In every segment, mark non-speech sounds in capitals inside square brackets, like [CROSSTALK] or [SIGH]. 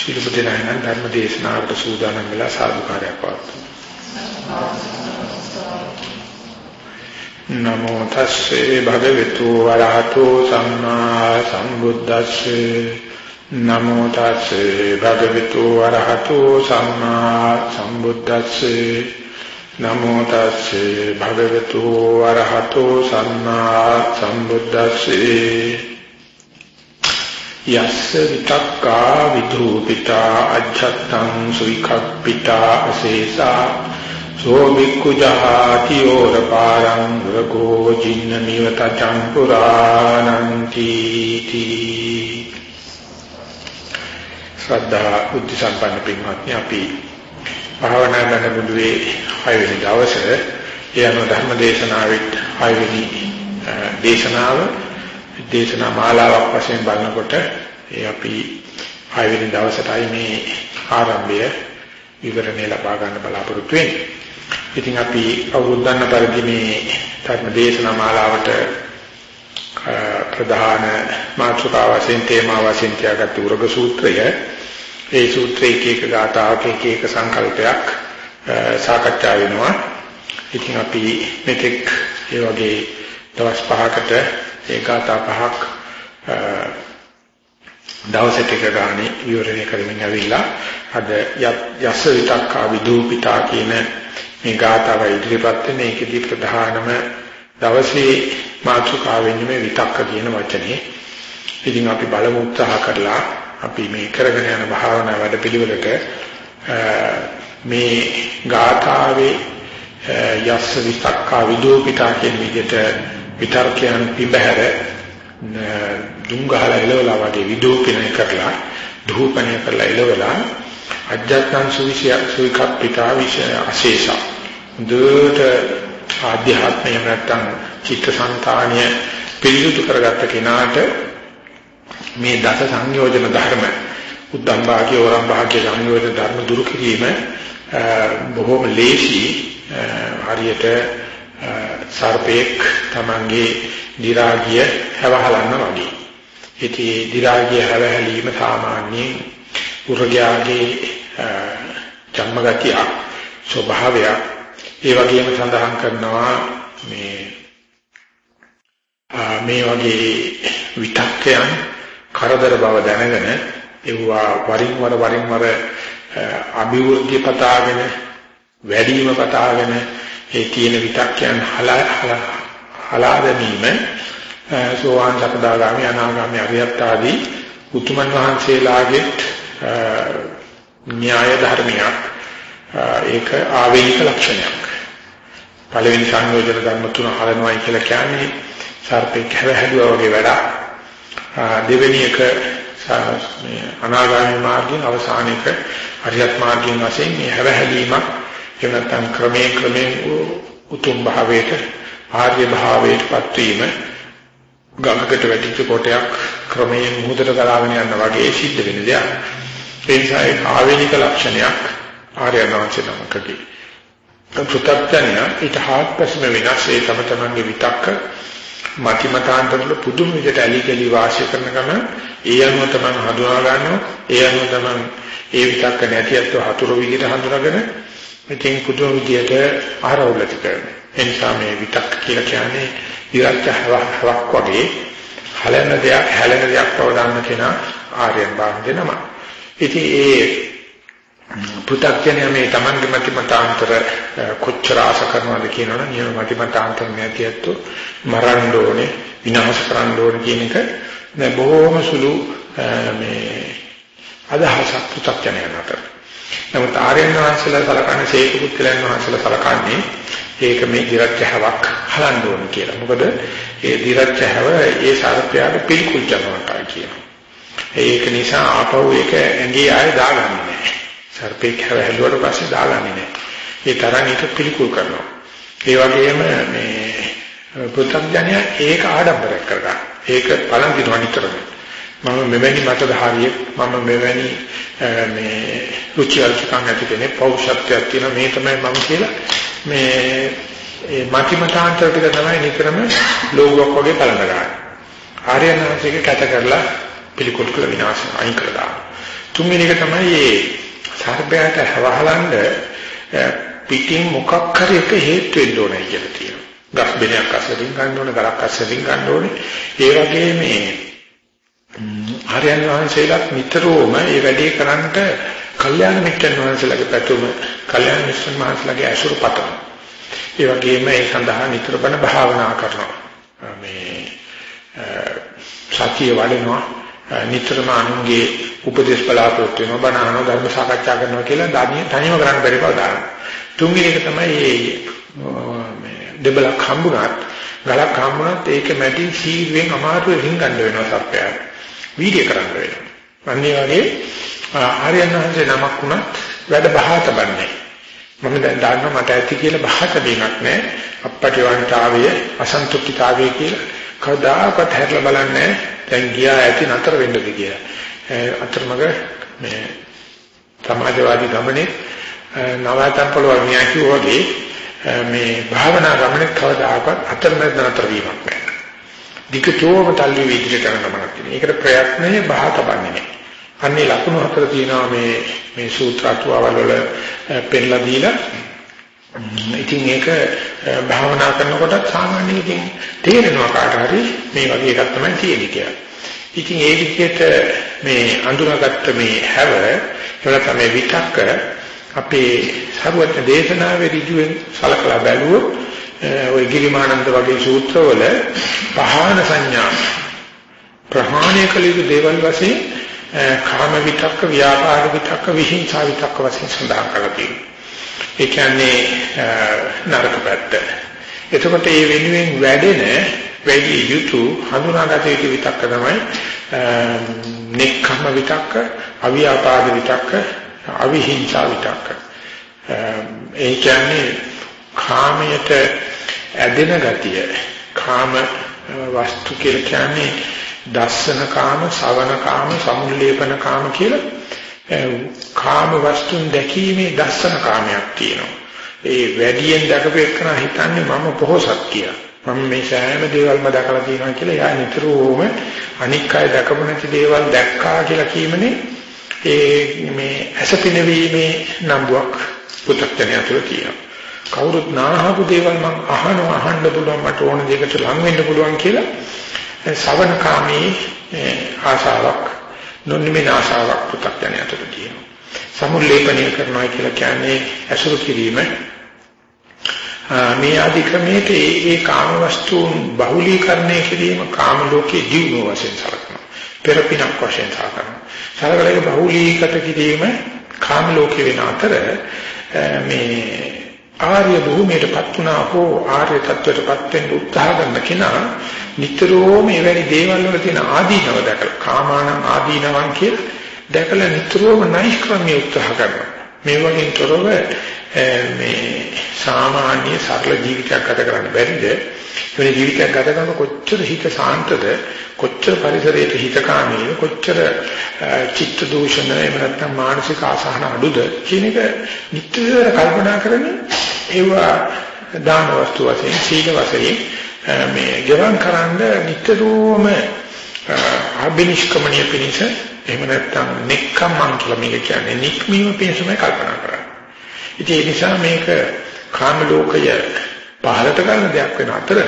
සියලුම දෙනා නම් ධර්ම දේශනාවට සූදානම් වෙලා සාදුකාරයක් පවත්වමු. නමෝ තස්සේ භගවතු වරහතෝ සම්මා සම්බුද්දස්සේ. නමෝ තස්සේ භගවතු වරහතෝ සම්මා සම්බුද්දස්සේ. නමෝ තස්සේ භගවතු වරහතෝ සම්මා සම්බුද්දස්සේ. යස්ස විතක්කා විදූපිතා අච්ඡත්තං සුවිකප්පිතා අසේසා සෝ වික්ඛුජාති ඕරපාරං රකෝ ජින්න නිවත චම්පුරාණන්ති තී ශ්‍රද්ධා බුද්ධ සම්පන්න පින්වත්නි අපි භාවනා කරන බුදුවේ හයවෙනි දවසේ ඒ අනුව ධර්ම දේශනාවෙත් හයවෙනි දේශනාව දේශනා මාලාවක් වශයෙන් බලනකොට ඒ අපි හයවෙනි දවසටයි මේ ආරම්භය විවරණය ලබා ගන්න බලාපොරොත්තු වෙන්නේ. ඉතින් අපි අවුරුද්ද ගන්න පරිදි මේ ධර්ම දේශනා මාලාවට ප්‍රධාන මාතෘකාව වශයෙන් තේමා වශයෙන් තියාගත්ත උරග සූත්‍රය ඒ සූත්‍රයේ එක එක ගාථාවක එක එක සංකල්පයක් සාකච්ඡා වෙනවා. ඉතින් අපි මෙතෙක් ඒ වගේ දවස් පහකට ඒ ගාථා පහක් දවසට එක ගානේ විවරණය කරමින් ඇවිල්ලා අද යස්ස විතක්කා විදූපිතා කියන මේ ගාථාව ඉදිරිපත් වෙන එකදී ප්‍රධානම දවසේ මාතෘකාවෙන්නේ මේ විතක්ක කියන වචනේ. ඉතින් අපි බලමු උත්සාහ කරලා අපි මේ කරගෙන යන භාවනා වැඩපිළිවෙලට මේ ගාථාවේ යස්ස විතක්කා විදූපිතා කියන විදිහට විතර්කයන් පිබහැර දුංගහල එලවලා වගේ විදෝපනය කරලා ධූපනය කරලා එලවලා අජ්ජත්නම් සුවිෂය සුවිකප්පිතා විෂය අශේෂ. දුට ආධ්‍යාත්මය නැත්තම් චිත්තසංතානිය පිළිසුදු කරගත්ත කෙනාට මේ දස සංයෝජන ධර්ම උද්දම් භාග්‍ය වරම් භාග්‍ය සංයෝජන ධර්ම දුරු කිරීම බොහොම ලේසි හරියට සර්පෙක් Tamange දි รา ගිය හැවහලන්න වගේ. ඉතින් දි รา ගිය හැවහැලීම සාමාන්‍යයෙන් උරගයාගේ ජන්මගතිය ස්වභාවය ඒ වගේම සඳහන් කරනවා මේ මේ වගේ විතක්කයන් කරදර බව දැනගෙන ඒවා වරින් වර වරින් වර අභිවෘද්ධි පතාගෙන වැඩිම පතාගෙන ඒ තියෙන විතක්යන් හලා දැමීම සෝවාන් සකදාගාමි අනාගාමි අරියත් ආදී උතුමන් වහන්සේලාගේ න්‍යාය ධර්මයක් ඒක ආවේනික ලක්ෂණයක්. පළවෙනි සංයෝජන ධර්ම තුන හලනවායි කියලා කියන්නේ සර්පෙක් හැවහැදුවා වගේ වැඩක්. දෙවෙනි එක මේ අනාගාමී මාර්ගයෙන් අවසානික අරියත් මාර්ගයෙන් වශයෙන් මේ හැවහැදීමක් එහෙම නැත්නම් ක්‍රමයෙන් ක්‍රමයෙන් උතුම් භාවයට ආර්ය භාවයටපත් වීම ගඟකට වැටිච්ච කොටයක් ක්‍රමයෙන් මුහුදට ගලාගෙන යන වගේ සිද්ධ වෙන දෙයක්. ඒ නිසා ඒ ආවේනික ලක්ෂණයක් ආර්යනාංශ නමකදී. පෘථග්ජනය ඊටහාත්පසම වෙනස් ඒ තම තමන්ගේ විතක්ක මතිමතාන්තරවල පුදුම විදිහට ඇලි ගලි වාසය කරන ගම ඒ අනුව තමන් හඳුනා ගන්නවා ඒ අනුව තමන් ඒ විතක්ක නැතිවත් හතුරු විදිහට හඳුනාගෙන ඉතින් පුදුම විදියට ආරවුලට කරනවා. ඒ නිසා මේ විතක් කියලා කියන්නේ විරච්ච හවක් වගේ හලන දෙයක් හැලෙන දෙයක් බව දන්න කෙනා ආර්යයන් බාහිර නම. ඉතින් ඒ පු탁ජනය මේ Tamange මතිමතාන්තර කොච්චර ආශ කරනවද කියනවනම් නියම මතිමතාන්තර නැතිවෙත්තු මරන්න ඕනේ විනාශ කරන්න ඕනේ කියන එක දැන් බොහොම සුළු මේ අදහසක් පු탁ජනයන් අතර. නමුත් ආර්යයන් වහන්සේලා සලකන්නේ ශේක පුත්‍රයන් වහන්සේලා සලකන්නේ ඒක මේ දිරච්චහවක් හලන්න ඕන කියලා. මොකද ඒ දිරච්චහව ඒ සර්පයාට පිළිකුල් කරනවා කියනවා. ඒක නිසා ආපහු ඒක ඇඟේ ආයෙ දාගන්නේ නැහැ. සර්පේ හැවහැලුවට පස්සේ දාගන්නේ නැහැ. ඒ තරම් ඒක පිළිකුල් කරනවා. ඒ වගේම මේ පුත්තඥය ඒක ආඩම්බරයක් කරගන්න. ඒක බලන් දිනවන විතරයි. මම මෙවැනි මතධාරියෙක් මම මෙවැනි මේ රුචි අරුචිකම් ඇති කෙනෙක් පෞෂත්වයක් තියෙන මේ තමයි මම කියලා මේ ඒ මතිමතාන්තර ටික තමයි නිතරම ලෝගයක් වගේ බලන ගන්න. ආර්යනාථික කැත කරලා පිළිකුල් කළ විනාශ අයින් කළා. තුන්වෙනි එක තමයි මේ සර්පයාට හවහලන්න පිටින් මොකක් හරි එක හේතු වෙන්න ඕනේ කියලා තියෙනවා. ගස් බෙනයක් අස්සරින් ගන්න ඕනේ, ගලක් අස්සරින් ගන්න ඕනේ. ඒ වගේ මේ ආර්යයන් වහන්සේලාත් නිතරම මේ වැඩේ කරන්නට කල්යාණ මිත්‍රන් වහන්සේලාගේ පැතුම, කල්යාණ මිත්‍රන් වහන්සේලාගේ අසුර පතන. ඒ වගේම ඒ සඳහා නිතර බණ භාවනා කරනවා. මේ සතිය වඩනවා නිතරම අනුන්ගේ උපදේශ බලාපොරොත්තු වෙනවා බණ අහනවා ධර්ම සාකච්ඡා කරනවා කියලා ධානිය තනියම කරන්න බැරි බව දානවා. තුන්වෙනි එක තමයි මේ දෙබලක් හම්බුණත් ගලක් හම්බුණත් ඒක මැටි සීරුවෙන් අමාරුවෙන් හින්ගන්න වෙනවා සත්‍යය. වීර්ය කරන්න වෙනවා. අනිත් වගේ ආර්යයන් වහන්සේ නමක් වුණත් වැඩ බහා තබන්නේ. මම දැන් දන්නවා මට ඇති කියලා බහත දෙයක් නැහැ. අපපටිවන්තාවය අසන්තුෂ්ඨිතාවය කියලා කවදාකවත් හැරලා බලන්නේ දැන් ගියා ඇති නතර වෙන්නද කියලා. අතරමඟ මේ සමාජවාදී ගමනේ නවතම් පොළොව මියකි වගේ මේ භාවනා ගමනේ කවදාකවත් අතරමැද නතර වීමක් නැහැ. දිගටම තල්ලු වීදික කරන ගමනක් තියෙනවා. ඒකට ප්‍රයත්නයේ බහතබන්නේ නැහැ. අන්නේ ලකුණු හතර තියෙනවා මේ මේ සූත්‍ර අටුවවල වල පෙන්නලා දීලා ඉතින් ඒක භාවනා කරනකොට සාමාන්‍යයෙන් ඉතින් තේරෙනවා කාට හරි මේ වගේ එකක් තමයි තියෙන්නේ කියලා. ඉතින් ඒ විදිහට මේ අඳුනාගත්ත මේ හැව ඒවල තමයි විතක්ක අපේ සරුවත් දේශනාවේ ඍජුවෙන් සලකලා බැලුවොත් [LAUGHS] ওই ගිරිමානන්ද වගේ සූත්‍රවල පහාන සංඥා ප්‍රහාණය කළ යුතු දේවල් වශයෙන් කාම විතක්ක, ව්‍යාපාද විතක්ක, විහිංසා විතක්ක වශයෙන් සඳහන් කරලා තියෙනවා. ඒ කියන්නේ නරක පැත්ත. එතකොට මේ වෙනුවෙන් වැඩෙන වැඩි යුතු හඳුනාගත යුතු විතක්ක තමයි නෙක්ඛම්ම විතක්ක, අව්‍යාපාද විතක්ක, අවිහිංසා විතක්ක. ඒ කියන්නේ කාමයට ඇදෙන ගතිය, කාම වස්තු කියලා කියන්නේ දස්සන කාම, සවන කාම, සමුල්ලේපන කාම කියලා කාම වස්තුන් දැකීමේ දස්සන කාමයක් තියෙනවා. ඒ වැඩියෙන් දැකපෙන්න හිතන්නේ මම පොහොසත් කියලා. මම මේ සෑම දේවල්ම දැකලා තියෙනවා කියලා යා නිතරම අනික් අය දැකපු නැති දේවල් දැක්කා කියලා කීමනේ ඒ මේ අසපිනවීමේ නම්බුවක් පුතක්තනිය තුළ තියෙනවා. කවුරුත් නාහපු දේවල් මම අහනවා අහන්න පුළුවන් මට ඕන දෙයකට ලං වෙන්න පුළුවන් කියලා ශ්‍රවණ කාමී ආශාවක් නොනිමින ආශාවක් පුතක්තනිය තුළ තියෙනවා. සමුල්ලේපනය කරනවා කියලා කියන්නේ අසුරු කිරීම මේ අධික්‍රමයේ ඒ කාම වස්තුන් බහුලීකරණය කිරීම කාම ලෝකයේ දියුණුව වශයෙන් සලකනවා. පෙරපිනක් වශයෙන් සලකනවා. සලකලේ බහුලීකත කිරීම කාම ලෝකේ වෙන අතර මේ ආර්ය භූමියටපත් වුණා හෝ ආර්ය තත්වයටපත් වෙන්න උත්සාහ කරන කෙනා නිතරම මේ වැනි දේවල් වල තියෙන ආදීනව දැකලා කාමාන ආදීනවන් කියලා දැකලා නිතරම නෛෂ්ක්‍රම්‍ය උත්සාහ කරනවා. මේ වගේ තොරව මේ සාමාන්‍ය සරල ජීවිතයක් ගත කරන්න බැරිද? මේ ජීවිතයක් ගත කරන කොච්චර හිත සාන්තද, කොච්චර පරිසරයට හිතකාමීද, කොච්චර චිත්ත දූෂණ එහෙම නැත්නම් මානසික අසහන අඩුද? කියන එක නිතර කල්පනා කරමින් ඒවා දාන වස්තු වශයෙන්, සීල වශයෙන් මේ ගෙවන් කරන්න නිතරම අභිනිෂ්ක්‍මණය පිණිස එහෙම නැත්නම් නික්කම්මන් කියලා මේක කියන්නේ නික්මීම පිණිසමයි කල්පනා කරන්නේ. ඉතින් ඒ නිසා මේක කාම ලෝකය පහලට ගන්න දෙයක් වෙන අතර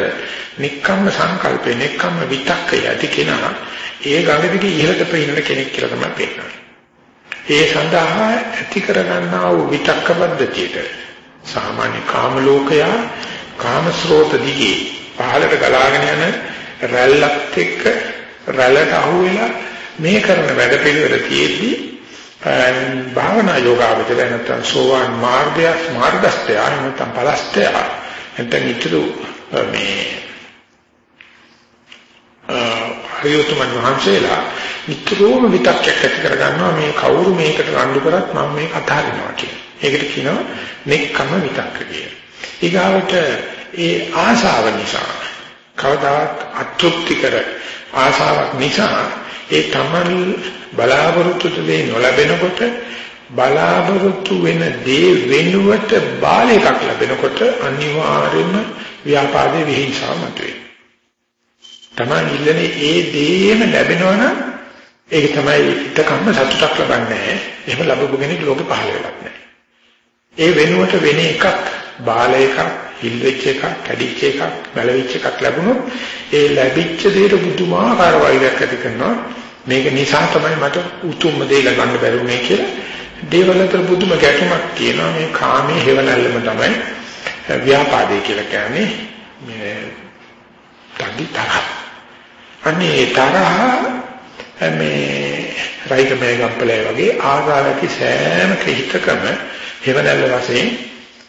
නික්කම්ම සංකල්පේ නික්කම්ම විතක්කය ඇති කෙනා ඒ ගඟ දිගේ ඉහළට පේන කෙනෙක් කියලා තමයි පේන්නේ. ඒ සඳහා ඇති කරගන්නා වූ විතක්ක පද්ධතියට සාමාන්‍ය කාම ලෝකයා කාම ස්රෝත දිගේ පහළට ගලාගෙන යන රැල්ලත් එක්ක රැල්ලට අහු වෙලා මේ කරන වැඩ පිළිවෙල තියෙද්දී භාවනා යෝගාවචර නැත්නම් සෝවාන් මාර්ගය මාර්ගස්ත්‍ය නැත්නම් පලස්ත්‍ය නැත්නම් ඊටු මේ හරියටම වහන්සේලා නිතරම විතක්යක් ඇති කරගන්නවා මේ කවුරු මේකට රණ්ඩු කරත් මම මේක අතහරිනවා කියන. ඒකට කියනවා නෙක්කම විතක්ක කියලා. ඊගාවට ඒ ආශාව නිසා කවදාවත් අතෘප්ති කර ආශාවක් නිසා ඒ තමන් බලාපොරොත්තු දෙය නොලැබෙනකොට බලාපොරොත්තු වෙන දේ වෙනුවට බාලයකක් ලැබෙනකොට අනිවාර්යයෙන්ම ව්‍යාපාදේ විහිංසාව මතුවේ. තමන් ඉල්ලන්නේ ඒ දේම ලැබෙනවනම් ඒක තමයි ඉතකම්ම සතුටක් ලබන්නේ. එහෙම ලැබපු කෙනෙක් ලෝකෙ පහළ වෙලක් නැහැ. ඒ වෙනුවට වෙන එකක් බාල එකක්, හිල් වෙච්ච එකක්, කැඩිච්ච එකක්, බැලවිච්ච එකක් ලැබුණොත් ඒ ලැබිච්ච දේට බුදුමාකාර වෛරයක් ඇති කරනවා. මේක නිසා තමයි මට උතුම්ම දේ ලබන්න බැරුනේ කියලා දේවල් අතර බුදුම ගැටුමක් තියෙනවා මේ කාමයේ හේවණල්ලම තමයි ව්‍යාපාදේ කියලා කියන්නේ මේ තදි තරහ අනේ තරහ මේ රයික මේගම්පලේ වගේ ආගාලකි සෑම ක්‍රිහිතකම හේවණල්ල වශයෙන්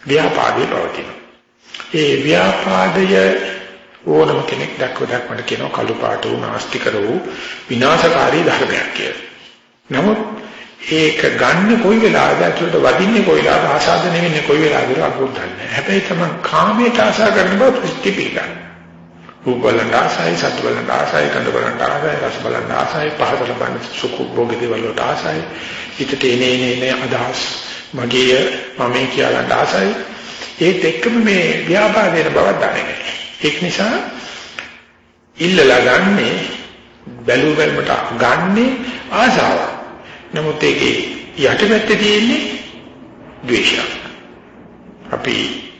ව්‍යාපාදේ පවතිනවා ඒ ව්‍යාපාදය ඕනම කෙනෙක් දැක්ව දැක්මට කියනවා කළු පාට වූ නාස්තිකර වූ විනාශකාරී ධර්මයක් කියලා. නමුත් ඒක ගන්න කොයි වෙලාවද ඇතුළට වදින්නේ කොයි වෙලාවද ආසාදනය වෙන්නේ කොයි වෙලාවද අකුත් දන්නේ. හැබැයි තමයි කාමයට ආසා කරන බව ප්‍රතිපීඩන. රූප බලන ආසයි, සත් බලන ආසයි, කන්ද බලන ආසයි, රස බලන ආසයි, පහත ලබන සුඛ භෝග දේවල් වලට ආසයි. හිතට එනේ එනේ අදහස් මගේ මම කියලා ආසයි. ඒත් එක්කම මේ ව්‍යාපාදයේ බවක් දන්නේ නැහැ. ඒක නිසා ඉල්ලලා ගන්නේ බැලු බැලමට ගන්නේ ආසාව. නමුත් ඒකේ යටපැත්තේ තියෙන්නේ ද්වේෂය. අපි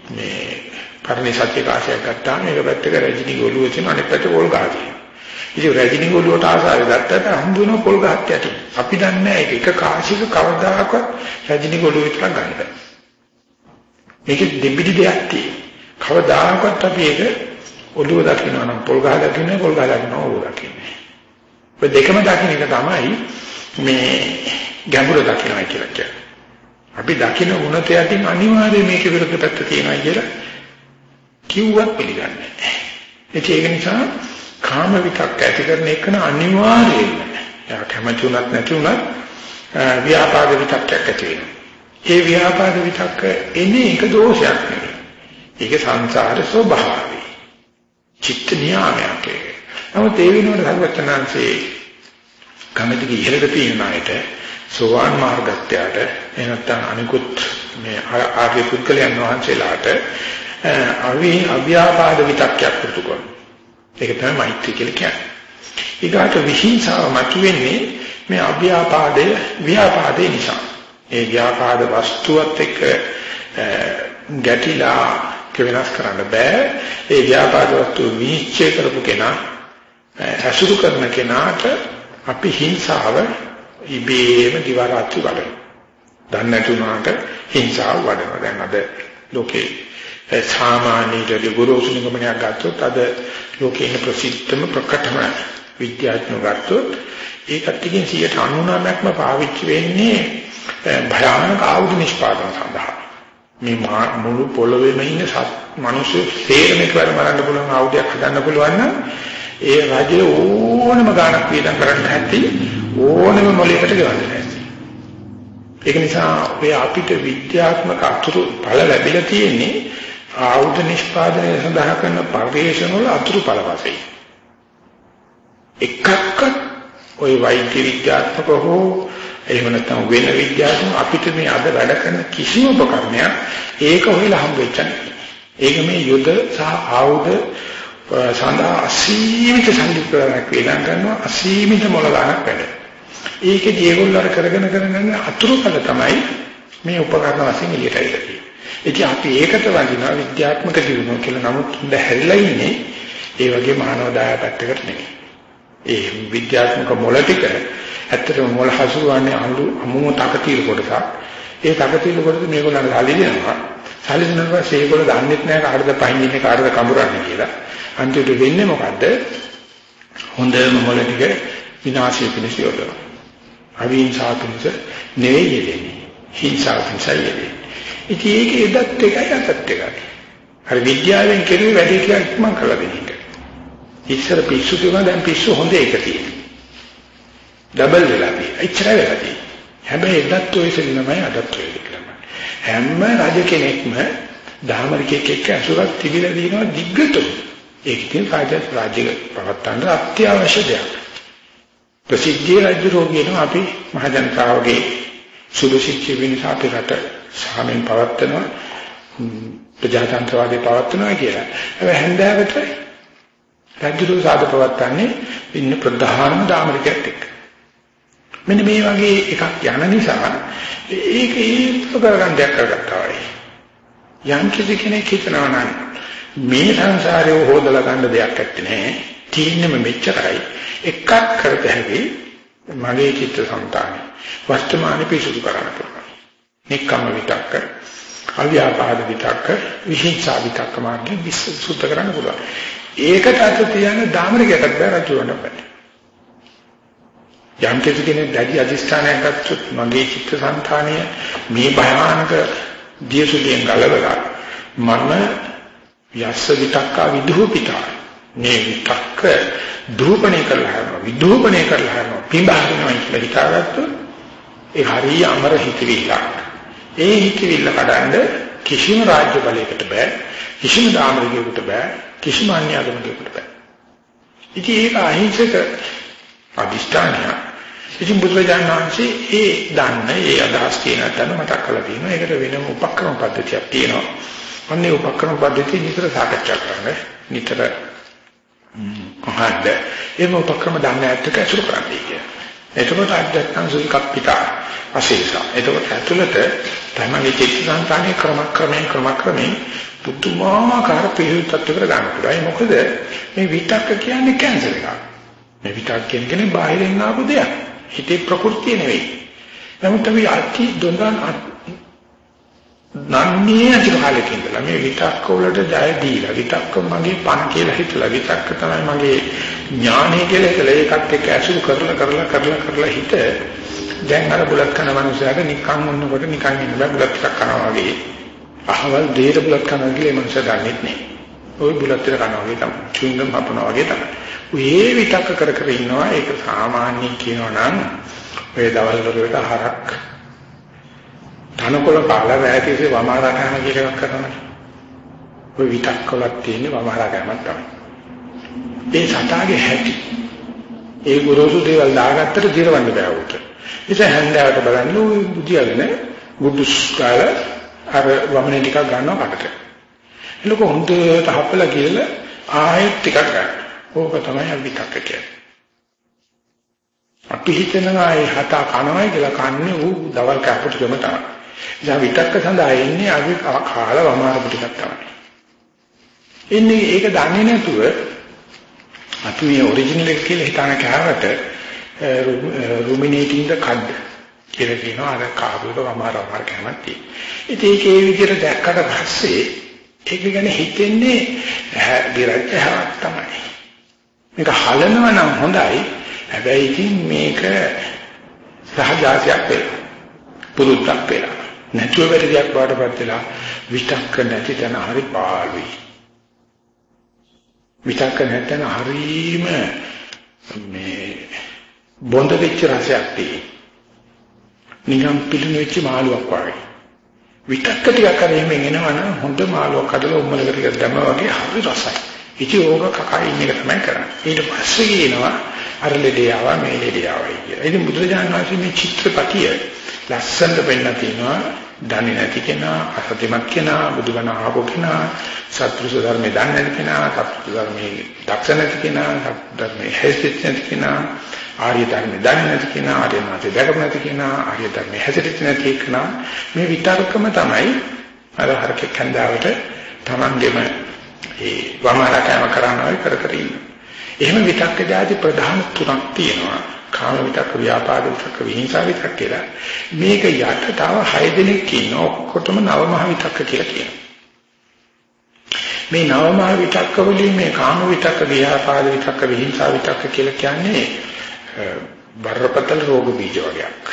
මේ පරණ සත්‍ය කාශයක් ගත්තාම එක පැත්තක රජිනී ගොළුව තියෙන අනෙක් පැත්තේ පොල් ගහ තියෙනවා. ඉතින් රජිනී ගොළුවට ආසාවෙ ගත්තට හම්බ වෙන පොල් ගහක් යටි. අපි දන්නේ ඒක එක කාශික කවදාකවත් රජිනී ගොළුව විතර ගන්න බෑ. මේක දෙබිඩි දෙයක් තියෙනවා. කවදාකවත් අපි ඒක ඔළුව දකින්නවා නම් පොල් ගහ දකින්නේ පොල් ගහ දකින්නවා ඔළුව දකින්නේ. ඔය දෙකම දකින්න එක තමයි මේ ගැඹුර දකින්නයි කියලා කියන්නේ. අපි දකින්න උනත යටින් අනිවාර්යයෙන් මේක විරුද්ධ පැත්ත තියෙනවා කියලා කිව්වත් පිළිගන්නේ නැහැ. ඒක නිසා කාම විතක් ඇති කරන එක අනිවාර්යයෙන්ම එයා කැමති උනත් නැති උනත් ව්‍යාපාද විතක්යක් ඇති වෙනවා. ඒ ව්‍යාපාද විතක්ක එන්නේ එක දෝෂයක් නෙවෙයි. ඒක සංසාර ස්වභාවය. චිත්ත නියාමයක් ඒක. නමුත් ඒ වෙනුවට සර්වචනාංශේ කමිටු ඉහළට තියෙන අයට සෝවාන් මාර්ගත්‍යයට එනත්තම් අනිකුත් මේ ආර්ය පුද්ගලයන් වහන්සේලාට අවි අභ්‍යාපාද විතක්යක් පුරුදු කරනවා. ඒක තමයි මෛත්‍රී කියලා කියන්නේ. ඊගාට විහිංසාව මතුවෙන්නේ මේ අභ්‍යාපාදයේ ව්‍යාපාදේ නිසා. ඒ ව්‍යාපාද වස්තුවත් එක්ක ගැටිලා වෙනස් කරන්න බෑ. ඒ ව්‍යාපාද වස්තු විනිශ්චය කරපු කෙනා ඇසුරු කරන කෙනාට අපි හිංසාව ඉබේම දිවාරාත්‍රි වඩනවා. දන්නේ නැතුණාට හිංසාව වඩනවා. දැන් අද ලෝකේ සාමාන්‍යයෙන් ගුරුසු නිගමනයක් ගත්තොත් අද ලෝකේ ඉන්න ප්‍රසිද්ධම ප්‍රකටම විද්‍යාඥයෝ ගත්තොත් ඒ කට්ටියකින් 99%ක්ම පාවිච්චි වෙන්නේ භයානක ආයුධ නිෂ්පාදන සඳහා. මේ මුළු පොළොවේම ඉන්න මිනිස්සු තේරෙන එකවර බලන්න පුළුවන් ආයුධයක් හදන්න පුළුවන් නම් ඒ රජය ඕනම ගාණක් වේදම් කරන්න ඇති ඕනම මොලයකට ගෙවන්න ඇති. ඒක නිසා ඔය අපිට විද්‍යාත්මක අතුරු ඵල ලැබිලා තියෙන්නේ ආයුධ නිෂ්පාදනය සඳහා කරන පරිශන වල අතුරු ඵල වශයෙන්. එකක්වත් ওই වෛද්‍ය විද්‍යාත්මක හෝ එහෙම නැත්නම් වෙන විද්‍යාවෙන් අපිට මේ අද වැඩ කරන කිසිම උපකරණයක් ඒක හොයලා හම්බ වෙච්ච නැහැ. ඒක මේ යුද සහ ආයුධ සඳහා අසීමිත සම්පූර්ණයක් වේලම් කරනවා අසීමිත මොළ ගන්නක් වැඩ. ඒකේ ඒගොල්ලෝ අර කරගෙන කරගෙන අතුරු කල තමයි මේ උපකරණ වශයෙන් එළියට ඇවිල්ලා ඉතින් අපි ඒකට වඳිනවා විද්‍යාත්මක දිනුනෝ කියලා නමුත් හොඳ හැරිලා ඉන්නේ ඒ වගේ මානව දාය පැත්තකට නෙමෙයි. ඒ විද්‍යාත්මක මොළ ටික ඇත්තටම මොළ හසුරුවන්නේ අඳු අමුම තකතිර කොටසක්. ඒ තකතිර කොටස මේගොල්ලන්ට සල්ලි දෙනවා. සල්ලි දෙනවා පස්සේ ඒගොල්ලෝ දන්නෙත් නැහැ කාටද පහින්නේ කාටද කඹරන්නේ කියලා. අන්තිමට වෙන්නේ මොකද්ද? හොඳම මොළ ටික විනාශය පිණිස යොදවනවා. අවිහිංසාව පිණිස නෙවෙයි යෙදෙන්නේ. හිංසාව පිණිස යෙදෙන්නේ. ඉතින් ඒකේ එදත් එකයි අතත් එකයි. අර විද්‍යාවෙන් කෙරුවේ වැඩි කියලා ඉක්මන් කළා දෙන එක. ඉස්සර පිස්සු තිබුණා දැන් පිස්සු හොඳ එක තියෙනවා. ඩබල් වෙලා තියෙනවා. එච්චරයි වෙලා තියෙන්නේ. හැබැයි එදත් ඔය සෙල්ලමයි අදත් ඔය සෙල්ලමයි. හැම රජ කෙනෙක්ම ධාමරිකෙක් එක්ක අසුරක් තිබිලා දිනවා දිග්ගතෝ. ඒක ඉතින් රාජ්‍ය රාජ්‍ය පවත්තන්න අත්‍යවශ්‍ය දෙයක්. ප්‍රසිද්ධිය රාජ්‍ය රෝගීන අපි මහජනතාවගේ සුදු ශික්ෂා වෙනස අපේ රට සාමෙන් පවත්නවා ප්‍රජාතන්ත්‍රවාදී පවත්නවා කියලා. හැබැයි හැන්දෑවට රාජ්‍ය සාද පවත්තන්නේ ඉන්න ප්‍රධානම ධාමරිකයෙක් එක්ක. මෙන්න මේ වගේ එකක් යන නිසා ඒක ඒත්තු කරගන්න දෙයක් කරගත්තා වගේ. යම් කිසි කෙනෙක් හිතනවා නම් මේ සංසාරේ හොදලා ගන්න දෙයක් නැත්තේ තියෙන්නම මෙච්චරයි එකක් කරත හැකි මගේ චිත්ත සංතානයි වර්තමානයේ පිසුදු කරන්න පුළුවන්. නික්කම විතක්ක අව්‍යාපාද විතක්ක විහිංසා විතක්ක මාර්ගයෙන් විසුද්ධ කරන්න පුළුවන්. ඒකට අත තියන ධාමරිකයකට බෑ රජුවන්න බෑ. යම් කෙනෙක් දැඩි අධිෂ්ඨානයක් ගත්තොත් මගේ චිත්තසංතානය මේ භයානක දියසුලියෙන් ගලවලා මම යස්ස විතක්කා විදුහපිතා මේ විතක්ක දූපණය කරලා හරනවා විදුහපණය කරලා හරනවා පිඹහනවා කියලා හිතාගත්තොත් ඒ හරිය අමර හිතවිල්ල ඒ හිතවිල්ල කඩන්න කිසිම රාජ්‍ය බලයකට බෑ කිසිම ධාමරිකයකට බෑ කිසිම අන්‍ය ආගමකට බෑ ඉතින් ඒක අහිංසක අදිෂ්ඨානය. ඉතින් බුදුරජාණන් වහන්සේ ඒ දන්න ඒ අදහස් කියන තැන මතක් කරලා තියෙනවා. ඒකට වෙනම උපක්‍රම පද්ධතියක් තියෙනවා. අන්නේ උපක්‍රම පද්ධතිය නිතර සාකච්ඡා කරන්න නිතර කොහොමද එහෙම උපක්‍රම දන්න ඇත්තට අසුර කරන්නේ කියන්නේ. එතකොට අධ්‍යාත්ම සුල්කප්පිතා අශේෂ. එතකොට ඇතුළත තමයි චිත්තසංතානයේ ක්‍රමක්‍රමයෙන් ක්‍රමක්‍රමයෙන් පුදුමාකාර පිළිවෙතකට ගන්න පුළුවන්. මොකද මේ විතක්ක කියන්නේ කැන්සර් එකක්. මේ විතක් කියන්නේ බාහිරින් ආපු දෙයක්. හිතේ ප්‍රകൃතිය නෙවෙයි. නමුත් අපි අති දොඳන් නන්නේ අති කාලෙක ඉඳලා මේ විතක්ක වලට ජය දීලා විතක්ක මගේ පණ කියලා හිතලා විතක්ක තමයි මගේ ඥානය කියලා හිතලා ඒකත් එක්ක ඇසුරු කරලා කරලා කරලා කරලා හිත දැන් අර බුලත් කන මනුස්සයාට නිකන් වන්නකොට නිකන් ඉන්න බෑ බුලත් ටිකක් කනවා වගේ අහවල් දෙයට බුලත් කනවා කියලා මනුස්සය දන්නේ නැහැ. ওই බුලත් ටික කනවා වගේ තමයි. චුංගම් හපනවා වගේ තමයි. ඔය විතක්ක කර කර ඉන්නවා ඒක සාමාන්‍ය කියනවා නම් ඔය දවල් වලට හරක් තනකොළ කාලා වැටිසේ වමාරා කන කියලා එකක් කරනවා. ඔය විතක්කලක් තියෙන වමාරා කෑමක් තමයි. ඒ සතාගේ හැටි. ඒ ගොරෝසු දේවල් දාගත්තට දිරවන්න බෑ උට. ඉතින් හැන්දාවට බලන්න ඔය බුදියාගෙන බුදුස් කාලා අර වමනේ ටිකක් ගන්නවා කටට. එලක හොඳට හපලා කියලා ආයෙත් ටිකක් ගන්න. ඕක තමයි අවිතක්ක කියන්නේ. අපි හිතනවා ඒ හත කනවයි කියලා කන්නේ ඌ දවල් කැපුට ගම තමයි. ඉතින් විතක්ක සඳහා එන්නේ අපි කාලා වමාරපු ටිකක් තමයි. එන්නේ ඒක දන්නේ නැතුව අපි මේ ඔරිජිනල් එක කියලා හිතන කෑවට රුමිනේටිං ද කඩ් කියලා කියනවා අර කාබුක වමාර වමාර කෑමක් තියෙනවා. ඉතින් ඒක ඒ විදිහට දැක්කට පස්සේ ඒක ගැන හිතෙන්නේ විරජ්‍යහක් තමයි. මේක හලනවා නම් හොඳයි. හැබැයි ඉතින් මේක සහජාතියක් වෙලා. පුරුද්දක් වෙලා. නැතුව වැඩියක් වඩපත් වෙලා විතක්ක නැති තැන හරි පාළුයි. විතක්ක නැත්නම් හරීම මේ බොඳ වෙච්ච රසයක් තියෙයි. නිකම් පිළිණු වෙච්ච මාළුවක් වගේ. විතක්ක ටිකක් කරේම එනවනම් හොඳ මාළුවක් හදලා උම්මලකට ටිකක් දැම්මා වගේ හරි රසයි. ඉතින් ඕක කකා ඉන්න එක තමයි කරන්නේ. ඊට පස්සේ කියනවා අර ලෙඩේ ආවා මේ ලෙඩේ ආවයි කියලා. ඉතින් බුදුරජාණන් වහන්සේ මේ චිත්‍රපටිය ලස්සනට පෙන්නලා තිනවා දන්නේ නැති කෙනා, අසතිමත් කෙනා, බුදුබණ අහපු කෙනා, සත්‍විස ධර්මයේ දන්නේ නැති කෙනා, සත්‍විස ධර්මයේ දක්ෂ නැති කෙනා, ධර්මයේ හැසිරෙන්නේ නැති කෙනා, ආර්ය ධර්මයේ දන්නේ නැති කෙනා, ආර්ය මාර්ගය දැකපු නැති කෙනා, ආර්ය ධර්මයේ හැසිරෙන්නේ නැති කෙනා මේ විතරකම තමයි අර හරකේ කන්දාවට Tamanගෙම ඒ වමාරකම කරනවා කර කර ඉන්න. එහෙම විතක්ක જાති ප්‍රධාන තුනක් තියෙනවා. කාම විතක්ක, ව්‍යාපාද විතක්ක, විහිංසා විතක්ක කියලා. මේක යට තව 6 දෙනෙක් ඉන්නවා. ඔක්කොටම නවමහ විතක්ක කියලා කියනවා. මේ නවමහ විතක්ක වලින් මේ කාම විතක්ක, ව්‍යාපාද විතක්ක, විහිංසා විතක්ක කියලා කියන්නේ බරපතල රෝග බීජ වර්ගයක්.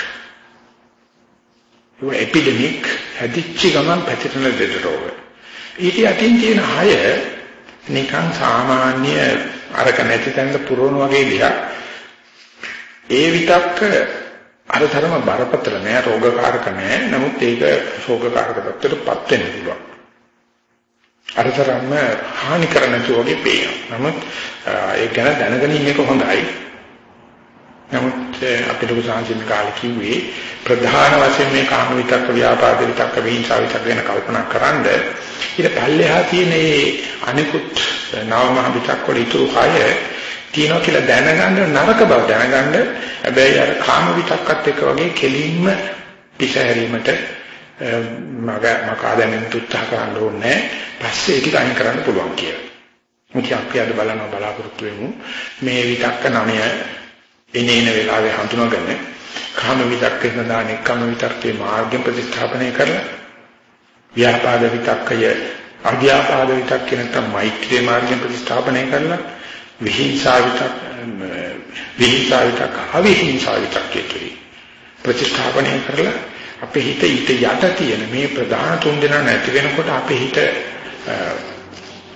ඒ එපිඩෙමික් හැදිච්ච ගමන් පැතිරෙන දෙද රෝග. ඊට යටින් තියෙන හය නිකන් සාමාන්‍ය අරක නැති තැනක පුරවන වගේ දෙයක්. ඒ විතක්ක අර තරම බරපතල නෑ රෝගකාරක නෑ. නමුත් ඒක රෝගකාරක තත්ත්වයටපත් වෙන්න පුළුවන්. අර තරම්ම හානි කරන තුවගේ පේනවා. නමුත් ඒක ගැන දැනගෙන ඉන්න එක හොඳයි. නමුත් අපිට උසාවිසින් කාලේ කිව්වේ ප්‍රධාන වශයෙන් මේ කාම විතක්ක ව්‍යාපාද විතක්ක විහිංසාව විතක්ක ගැන කල්පනා කරන්ද ඊට පල්ලෙහා තියෙන මේ අනිකුත් නවමහ විතක්ක වල ඉතුරු කය තියෙනවා කියලා දැනගන්න නරක බව දැනගන්න. හැබැයි අර කාම විතක්කත් එක්ක වගේ කෙලින්ම පිසහැරීමට මග මකා දැනෙන්න උත්සාහ කරන්න ඕනේ. පස්සේ ඒක අයින් කරන්න පුළුවන් කියලා. මුචි අපි අද බලන බලාපොරොත්තු වෙමු. මේ විතක්ක නමය එනේන වෙලාවේ හඳුනාගන්න කාම විතක්කේ සඳහා නික්කම විතක්කේ මාර්ග ප්‍රතිස්ථාපනය කරලා ව්‍යාපාද විතක්කය අධ්‍යාපාද විතක්කේ නැත්නම් මෛත්‍රී මාර්ග ප්‍රතිස්ථාපනය කරලා විහිංසා විතක් විහිංසා විතක් අවිහිංසා විතක්කේ ප්‍රතිස්ථාපනය කරලා අපේ හිත ඊට යට තියෙන මේ ප්‍රධාන තුන් දෙනා නැති වෙනකොට අපේ හිත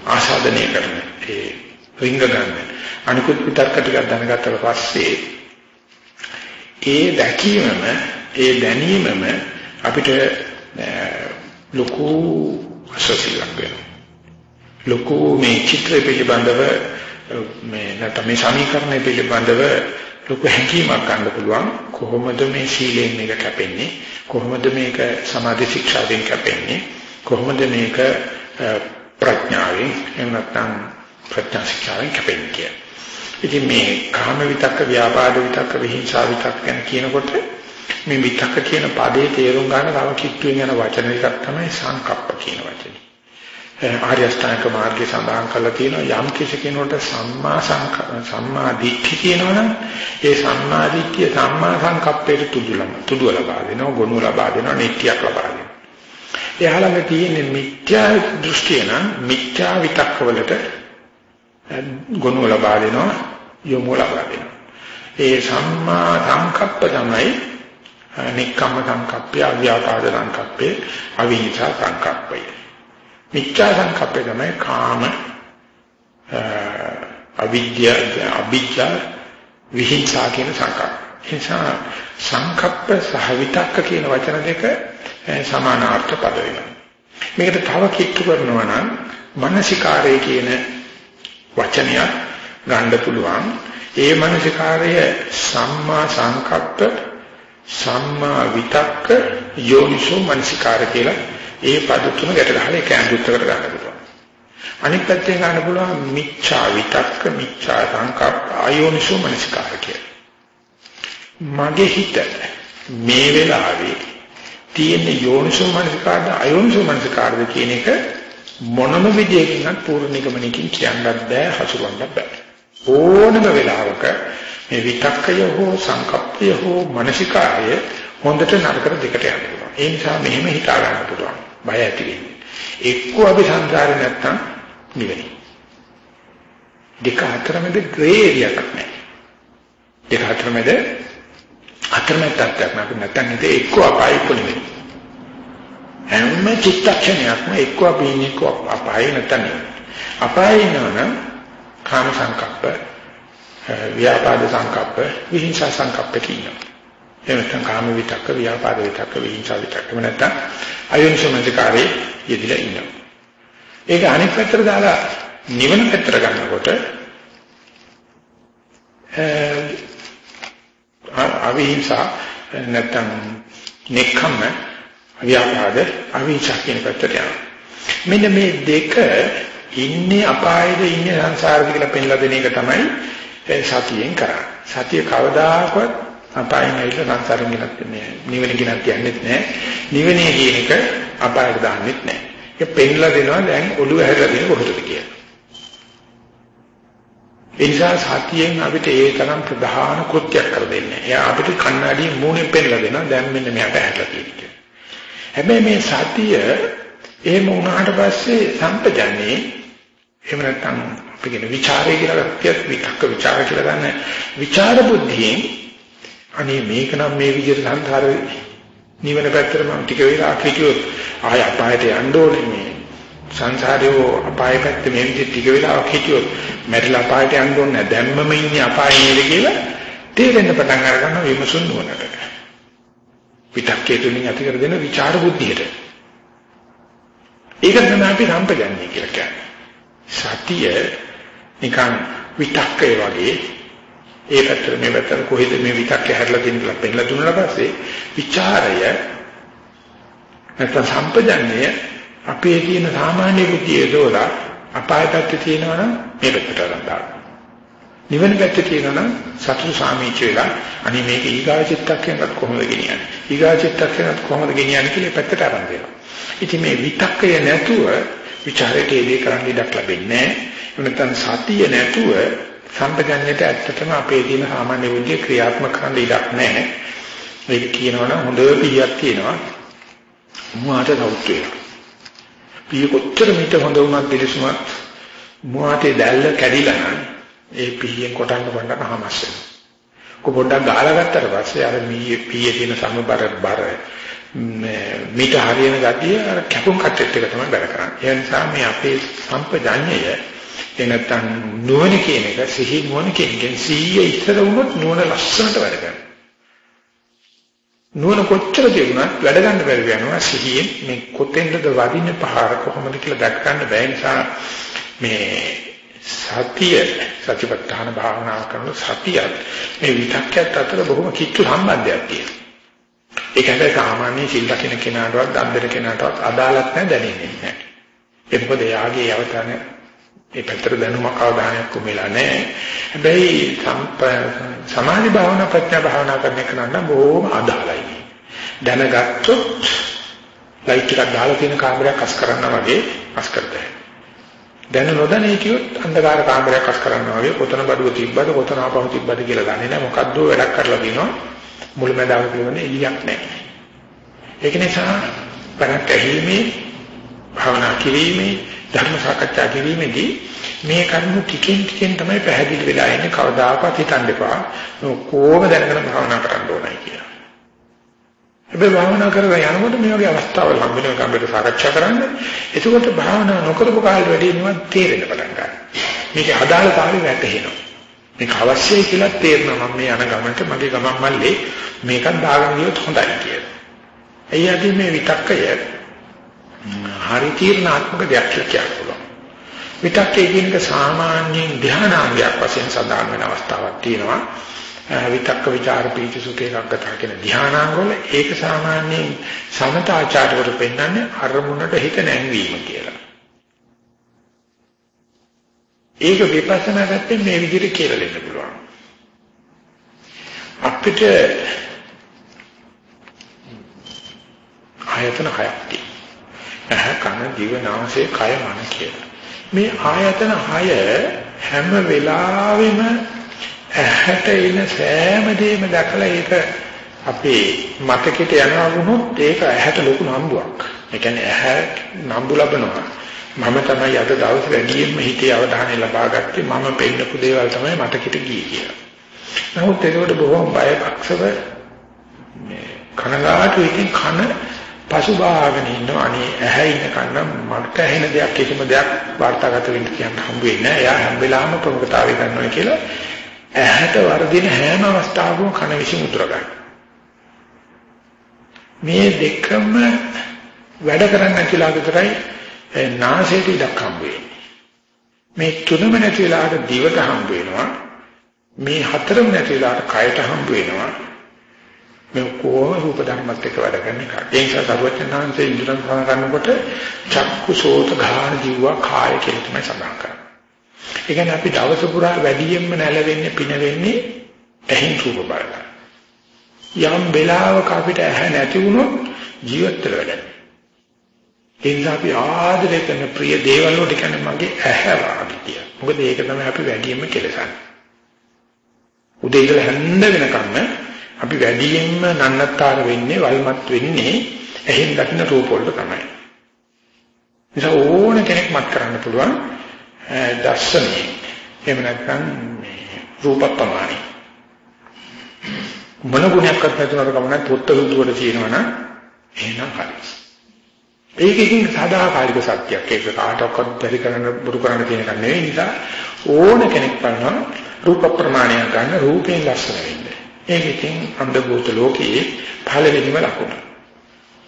ආසාදනය කරන ඒ රිංග ගන්න. අනිකුත් විතර්ක ටිකක් දැනගත්තට පස්සේ ඒ දැකීමම ඒ දැනීමම අපිට ලොකු අසසිලක් වෙනවා. ලොකු මේ චිත්‍රය පිළිබඳව මේ නැත්නම් මේ සමීකරණය පිළිබඳව ලොකු හැඟීමක් ගන්න පුළුවන් කොහොමද මේ සීලයෙන් මේක කැපෙන්නේ කොහොමද මේක සමාධි ශික්ෂාවෙන් කැපෙන්නේ කොහොමද මේක ප්‍රඥාවෙන් එහෙම නැත්නම් ප්‍රඥා ශික්ෂාවෙන් කැපෙන්නේ කියලා. ඉතින් මේ කාම විතක්ක ව්‍යාපාද විතක්ක විහිංසා විතක්ක ගැන කියනකොට මේ විතක්ක කියන පදේ තේරුම් ගන්න තව කිට්ටුවෙන් යන වචන එකක් තමයි සංකප්ප කියන වචනේ. ආර්ය අෂ්ටාංග මාර්ගයේ සඳහන් කරලා තියෙනවා යම් කිසි කෙනෙකුට සම්මා සම්මා දිට්ඨිය කියනවනම් ඒ සම්මා දිට්ඨිය සම්මා සංකප්පයට තුඩුලම තුඩුව ලබා දෙනවා ගුණ ලබා දෙනවා නිට්ටියක් ලබා දෙනවා. එයාලඟ තියෙන මිත්‍යා දෘෂ්ටිය නම් මිත්‍යා විතක්කවලට ගුණ ලබා දෙනවා යොමු ලබා දෙනවා. ඒ සම්මා සංකප්ප තමයි නික්කම්ම සංකප්පය, අව්‍යාපාද සංකප්පය, අවිහිංසා සංකප්පය. මිච්ඡා සංකප්පය තමයි කාම අවිද්‍ය අවිජ්ජා විහිංසා කියන සංකප්ප. නිසා සංකප්ප සහ විතක්ක කියන වචන දෙක සමානාර්ථ පද වෙනවා. මේකට තව කිට්ටු කරනවා නම් මානසිකාරය කියන වචනය ගන්න පුළුවන්. ඒ මානසිකාරය සම්මා සංකප්ප සම්මා විතක්ක යෝනිසෝ මානසිකාර කියලා ඒ පද තුන ගැට ගහලා ඒක ඇඳුත්තකට ගන්න පුළුවන්. අනිත් පැත්තෙන් ගන්න පුළුවන් මිච්ඡා විතක්ක මිච්ඡා සංකප්ප ආයෝනිසෝ මනසිකාර කියලා. මගේ හිත මේ වෙලාවේ තියෙන යෝනිසෝ මනසිකාරද අයෝනිසෝ මනසිකාරද කියන එක මොනම විදියකින්වත් පූර්ණ නිගමනකින් කියන්නත් බෑ හසුරවන්නත් බෑ. ඕනම වෙලාවක මේ විතක්කය හෝ සංකප්පය හෝ මනසිකාරය හොඳට නරකට දෙකට යන්න පුළුවන්. ඒ නිසා මෙහෙම හිතා ගන්න පුළුවන්. බය ඇති වෙන්නේ. එක්ක අපි සංසාරේ නැත්තම් නිවෙන්නේ. දෙක අතරමැද ග්‍රේ ඒරියාවක් නැහැ. දෙක අතරමැද අතරමැද තත්ත්වයක් නැහැ. නැත්තම් ඉතින් එක්ක අපායි කොනෙමෙයි. හැම චිත්තක්ෂණයක්ම එක්ක අපි ඉන්නේ එක්ක අපායි නැත්තම් අපායි නෝන කාම සංකප්ප ව්‍යාපාද සංකප්ප විහිංසා සංකප්ප කියනවා. එහෙම නැත්නම් කාම විතක්ක, ව්‍යාපාද විතක්ක, විහිංසා විතක්ක. එහෙම නැත්නම් අයෝනිසමනසිකාරේ යෙදිලා ඉන්නවා. ඒක අනිත් පැත්තට දාලා නිවන පැත්තට ගන්නකොට අවිහිංසා නැත්නම් නෙක්ඛම්ම ව්‍යාපාද අවිහිංසා කියන පැත්තට යනවා. මෙන්න මේ දෙක ඉන්නේ අපායේද ඉන්නේ සංසාරෙද කියලා පෙන්ලා දෙන එක තමයි සතියෙන් කරන්නේ. සතිය කවදාකවත් අපායම ඇවිල්ලා සංසාරෙන් ගලක් මේ නිවන කියලා කියන්නේත් නෑ. නිවනේ කියන එක අපායට දාන්නෙත් නෑ. ඒක පෙන්ලා දෙනවා දැන් ඔළුව හැදලා දෙන කොහොමද කියලා. ඒ නිසා සතියෙන් අපිට ඒ තරම් ප්‍රධාන කෘත්‍යයක් කර දෙන්නේ. එයා අපිට කණ්ණාඩියේ මූණෙන් පෙන්ලා දෙනවා දැන් මෙන්න මෙයාට හැදලා තියෙන්නේ. හැබැයි මේ සතිය එහෙම වුණාට පස්සේ සම්පජන්නේ එහෙම නැත්නම් අපි කියන ਵਿਚාරය කියලා ගත්තත් විතක්ක ਵਿਚාර කියලා ගන්න. ਵਿਚාර බුද්ධියෙන් අනේ මේක නම් මේ විදිහට සංසාරේ නිවන පැත්තට මම ටික වෙලා හිටියොත් ආය අපායට යන්න ඕනේ මේ. සංසාරේ අපාය පැත්තේ මේ විදිහට ටික වෙලාවක් හිටියොත් මැරිලා අපායට යන්න ඕනේ නැහැ. දැම්මම ඉන්නේ අපායේ නේද කියලා තේරෙන්න පටන් අර ගන්න විමසුන් නුවණට විතක්කේ තුලින් ඇති කර දෙන විචාර බුද්ධියට. ඒක තමයි අපි සම්පජන්ණය කියලා කියන්නේ. සතිය නිකන් විතක්කේ වගේ ඒ පැත්තට මේ පැත්තට කොහෙද මේ විතක්ක හැරලා දෙන්න කියලා පෙන්නලා දුන්නා පස්සේ ਵਿਚාරය නැත්නම් සම්පජන්ණය අපේ තියෙන සාමාන්‍ය බුද්ධියේ දෝලා අපාය පැත්තේ තියෙනවා නම් මේ පැත්තට ගන්නවා. නිවන පැත්තේ තියෙනවා නම් සතුරු සාමීච වෙලා අනි මේක ඊගා චිත්තක්ෂණයක් කොහොමද ගෙනියන්නේ? ඊගා චිත්තක්ෂණයක් කොහොමද ගෙනියන්නේ කියලා පැත්තට අරන් දෙනවා. ඉතින් මේ විතක්කය නැතුව ਵਿਚාරයට එදී කරන්න ඉඩක් ලැබෙන්නේ නැහැ. නැත්නම් සතිය නැතුව සම්පජන්ණයට ඇත්තටම අපේ තියෙන සාමාන්‍ය බුද්ධිය ක්‍රියාත්මක කරන්න ඉඩක් නැහැ. මේක කියනවනම් හොඳ පිළියක් තියෙනවා. මුවාට සෞඛ්‍ය වෙනවා. පිය කොච්චර මිට හොඳ වුණත් දිලිසුමත් මුවාටේ දැල්ල කැඩිලා නම් ඒ පිහියෙන් කොටන්න බණ්ඩ කහමස් වෙනවා. කො පොඩ්ඩක් ගාලා ගත්තට පස්සේ අර මී පියේ තියෙන සමබර බර මිට හරියන ගතිය අර කැපුම් කට්ටෙත් එක තමයි බැල කරන්නේ. ඒ නිසා මේ අපේ සම්පජඤ්ඤය ඒ නැත්තම් නුවණ කියන එක සිහි නුවණ කියන එකෙන් සීයේ ඉතර වුණොත් නුවණ ලස්සනට වැඩ කරනවා. නුවණ කොච්චර තිබුණත් වැඩ ගන්න බැරි වෙනවා සිහියෙන් මේ කොතෙන්ද වදින පහර කොහොමද කියලා දැක් ගන්න බැහැ නිසා මේ සතිය සතිපට්ඨාන භාවනා කරන සතිය මේ විතක්කයත් අතර බොහොම කිච්චු සම්බන්ධයක් තියෙනවා. ඒක හැබැයි සාමාන්‍ය සිල් රකින්න කෙනාටවත් දන් දෙන කෙනාටවත් අදාළක් නැහැ දැනෙන්නේ නැහැ. ඒක මොකද එයාගේ අවධානය මේ පැත්තට දැනුමක් අවධානයක් කොමෙලා නැහැ. හැබැයි සමාධි භාවනා ප්‍රඥා භාවනා කරන එක නම් බොහොම අදාළයි. දැනගත්තොත් ලයිට් එකක් දාලා තියෙන කාමරයක් අස් කරනවා වගේ අස් කරතයි. දැන නොදැනී කියොත් අන්ධකාර කාමරයක් අස් කරනවා වගේ කොතන බඩුව තිබ්බද කොතන ආපහු තිබ්බද කියලා දන්නේ නැහැ. මොකද්ද වැඩක් කරලා දිනවා. මුලමදාව කියන එළියක් නැහැ. ඒක නිසා බණක් ඇහිීමේ භාවනා කිරීමේ ධර්ම සාකච්ඡා කිරීමේදී මේ කරුණු ටිකෙන් ටිකෙන් තමයි පැහැදිලි වෙලා එන්නේ කවදාකවත් හිතන්න එපා කොහොම දැනගෙන භාවනා කරන්න ඕනයි කියලා. හැබැයි භාවනා කරලා යනකොට මේ වගේ අවස්ථාවල් හම්බ වෙන කම්බේට සාකච්ඡා කරන්න. එතකොට භාවනා නොකරපු කාලේ වැඩි වෙනවා තේරෙන්න පටන් ගන්නවා. මේක අදාළතාවය වැටහෙනවා. මේක අවශ්‍යයි කියලා තේරෙනවා මම මේ යන ගමනට මගේ ගමන් මල්ලේ මේකක් දාගෙන ගියොත් හොඳයි කියලා. එయ్యදී මේ විතක්කය හරි තීර්ණාත්මක දෙයක් කියලා කියන්න පුළුවන්. විතක්කේ කියන එක සාමාන්‍යයෙන් ධානාංගයක් වශයෙන් සඳහන් වෙන අවස්ථාවක් තියෙනවා. විතක්ක ਵਿਚාර පීති සුඛ ඒකග්ගතා කියන ධානාංග වල ඒක සාමාන්‍යයෙන් සමතාචාරවල පෙන්වන්නේ අරමුණට හිත නැංවීම කියලා. ඒක විපස්සනා පැත්තෙන් මේ විදිහට කියලා දෙන්න පුළුවන්. අපිට ආයතන හයක් තියෙනවා. ඇහ කන දිව නාසය කය මන කියලා. මේ ආයතන හය හැම වෙලාවෙම ඇහැට එන සෑම දෙයක්ම දැකලා ඒක අපේ මතකෙට යනවා වුණොත් ඒක ඇහැට ලොකු නම්බුවක්. ඒ කියන්නේ ඇහැ නම්බු ලබනවා. මම තමයි අද දවස් වැඩියෙන්ම හිතේ අවධානය ලබා ගත්තේ මම පෙන්නපු දේවල් තමයි මතකෙට ගියේ කියලා. නමුත් ඒකට බොහොම බයපක්ෂව මේ කනගාටු එකකින් කන පසුබාගෙන ඉන්නවා අනේ ඇහැ ඉන්න කන්න මට ඇහෙන දෙයක් කිසිම දෙයක් වාර්තාගත වෙන්න කියන්න හම්බ වෙන්නේ නැහැ. එයා හැම වෙලාවෙම ප්‍රමුඛතාවය ගන්නවා කියලා ඇහැට වර්ධින හැම අවස්ථාවකම කන විසින් උතුර ගන්න. මේ දෙකම වැඩ කරන්නේ නැතිලා විතරයි නාසයට ඉඩක් හම්බ වෙන්නේ. මේ තුනම නැති වෙලාවට දිවට හම්බ වෙනවා. මේ හතරම නැති වෙලාවට කයට හම්බ වෙනවා. මේ කොහොම රූප ධර්මත් එක්ක වැඩ කරන එක. ඒ නිසා සර්වඥාන්සේ ඉන්ද්‍රයන් සඳහන් කරනකොට චක්කු සෝත ගාන ජීවා කාය කියලා තමයි සඳහන් කරන්නේ. ඒ කියන්නේ අපි දවස පුරා වැඩියෙන්ම නැලවෙන්නේ පින වෙන්නේ ඇහින් රූප බලලා. යම් වෙලාවක අපිට ඇහැ නැති වුණොත් ජීවිත වැඩ ඒ නිසා අපි ආදරය කරන ප්‍රිය දේවල් වලට කියන්නේ මගේ ඇහැ වාගේ කියලා. මොකද ඒක තමයි අපි වැඩියෙන්ම කෙලසන්නේ. උදේ ඉඳලා හැන්ද වෙනකම්ම අපි වැඩියෙන්ම නන්නත්තර වෙන්නේ වල්මත් වෙන්නේ එහෙන් දකින්න රූප වලට තමයි. නිසා ඕන කෙනෙක් මත් කරන්න පුළුවන් දර්ශනයේ. එහෙම නැත්නම් මේ රූප ප්‍රමාණය. මොන ගුණයක්වත් නැතුනට කමක් පොත්ත සුදුවට තියෙනවනම් එහෙනම් හරි. ඒකකින් සදාකාලික සත්‍යයක් ඒක කාටවත් බැරි කරන්න බුරු කරන්න තියෙන එක නෙවෙයි නිසා ඕන කෙනෙක් බලනවා රූප ප්‍රමාණය ගන්න රූපයෙන් ලස්සන වෙන්නේ. ඒක ඉතින් අන්ධභූත ලෝකයේ පළවෙනිම ලකුණ.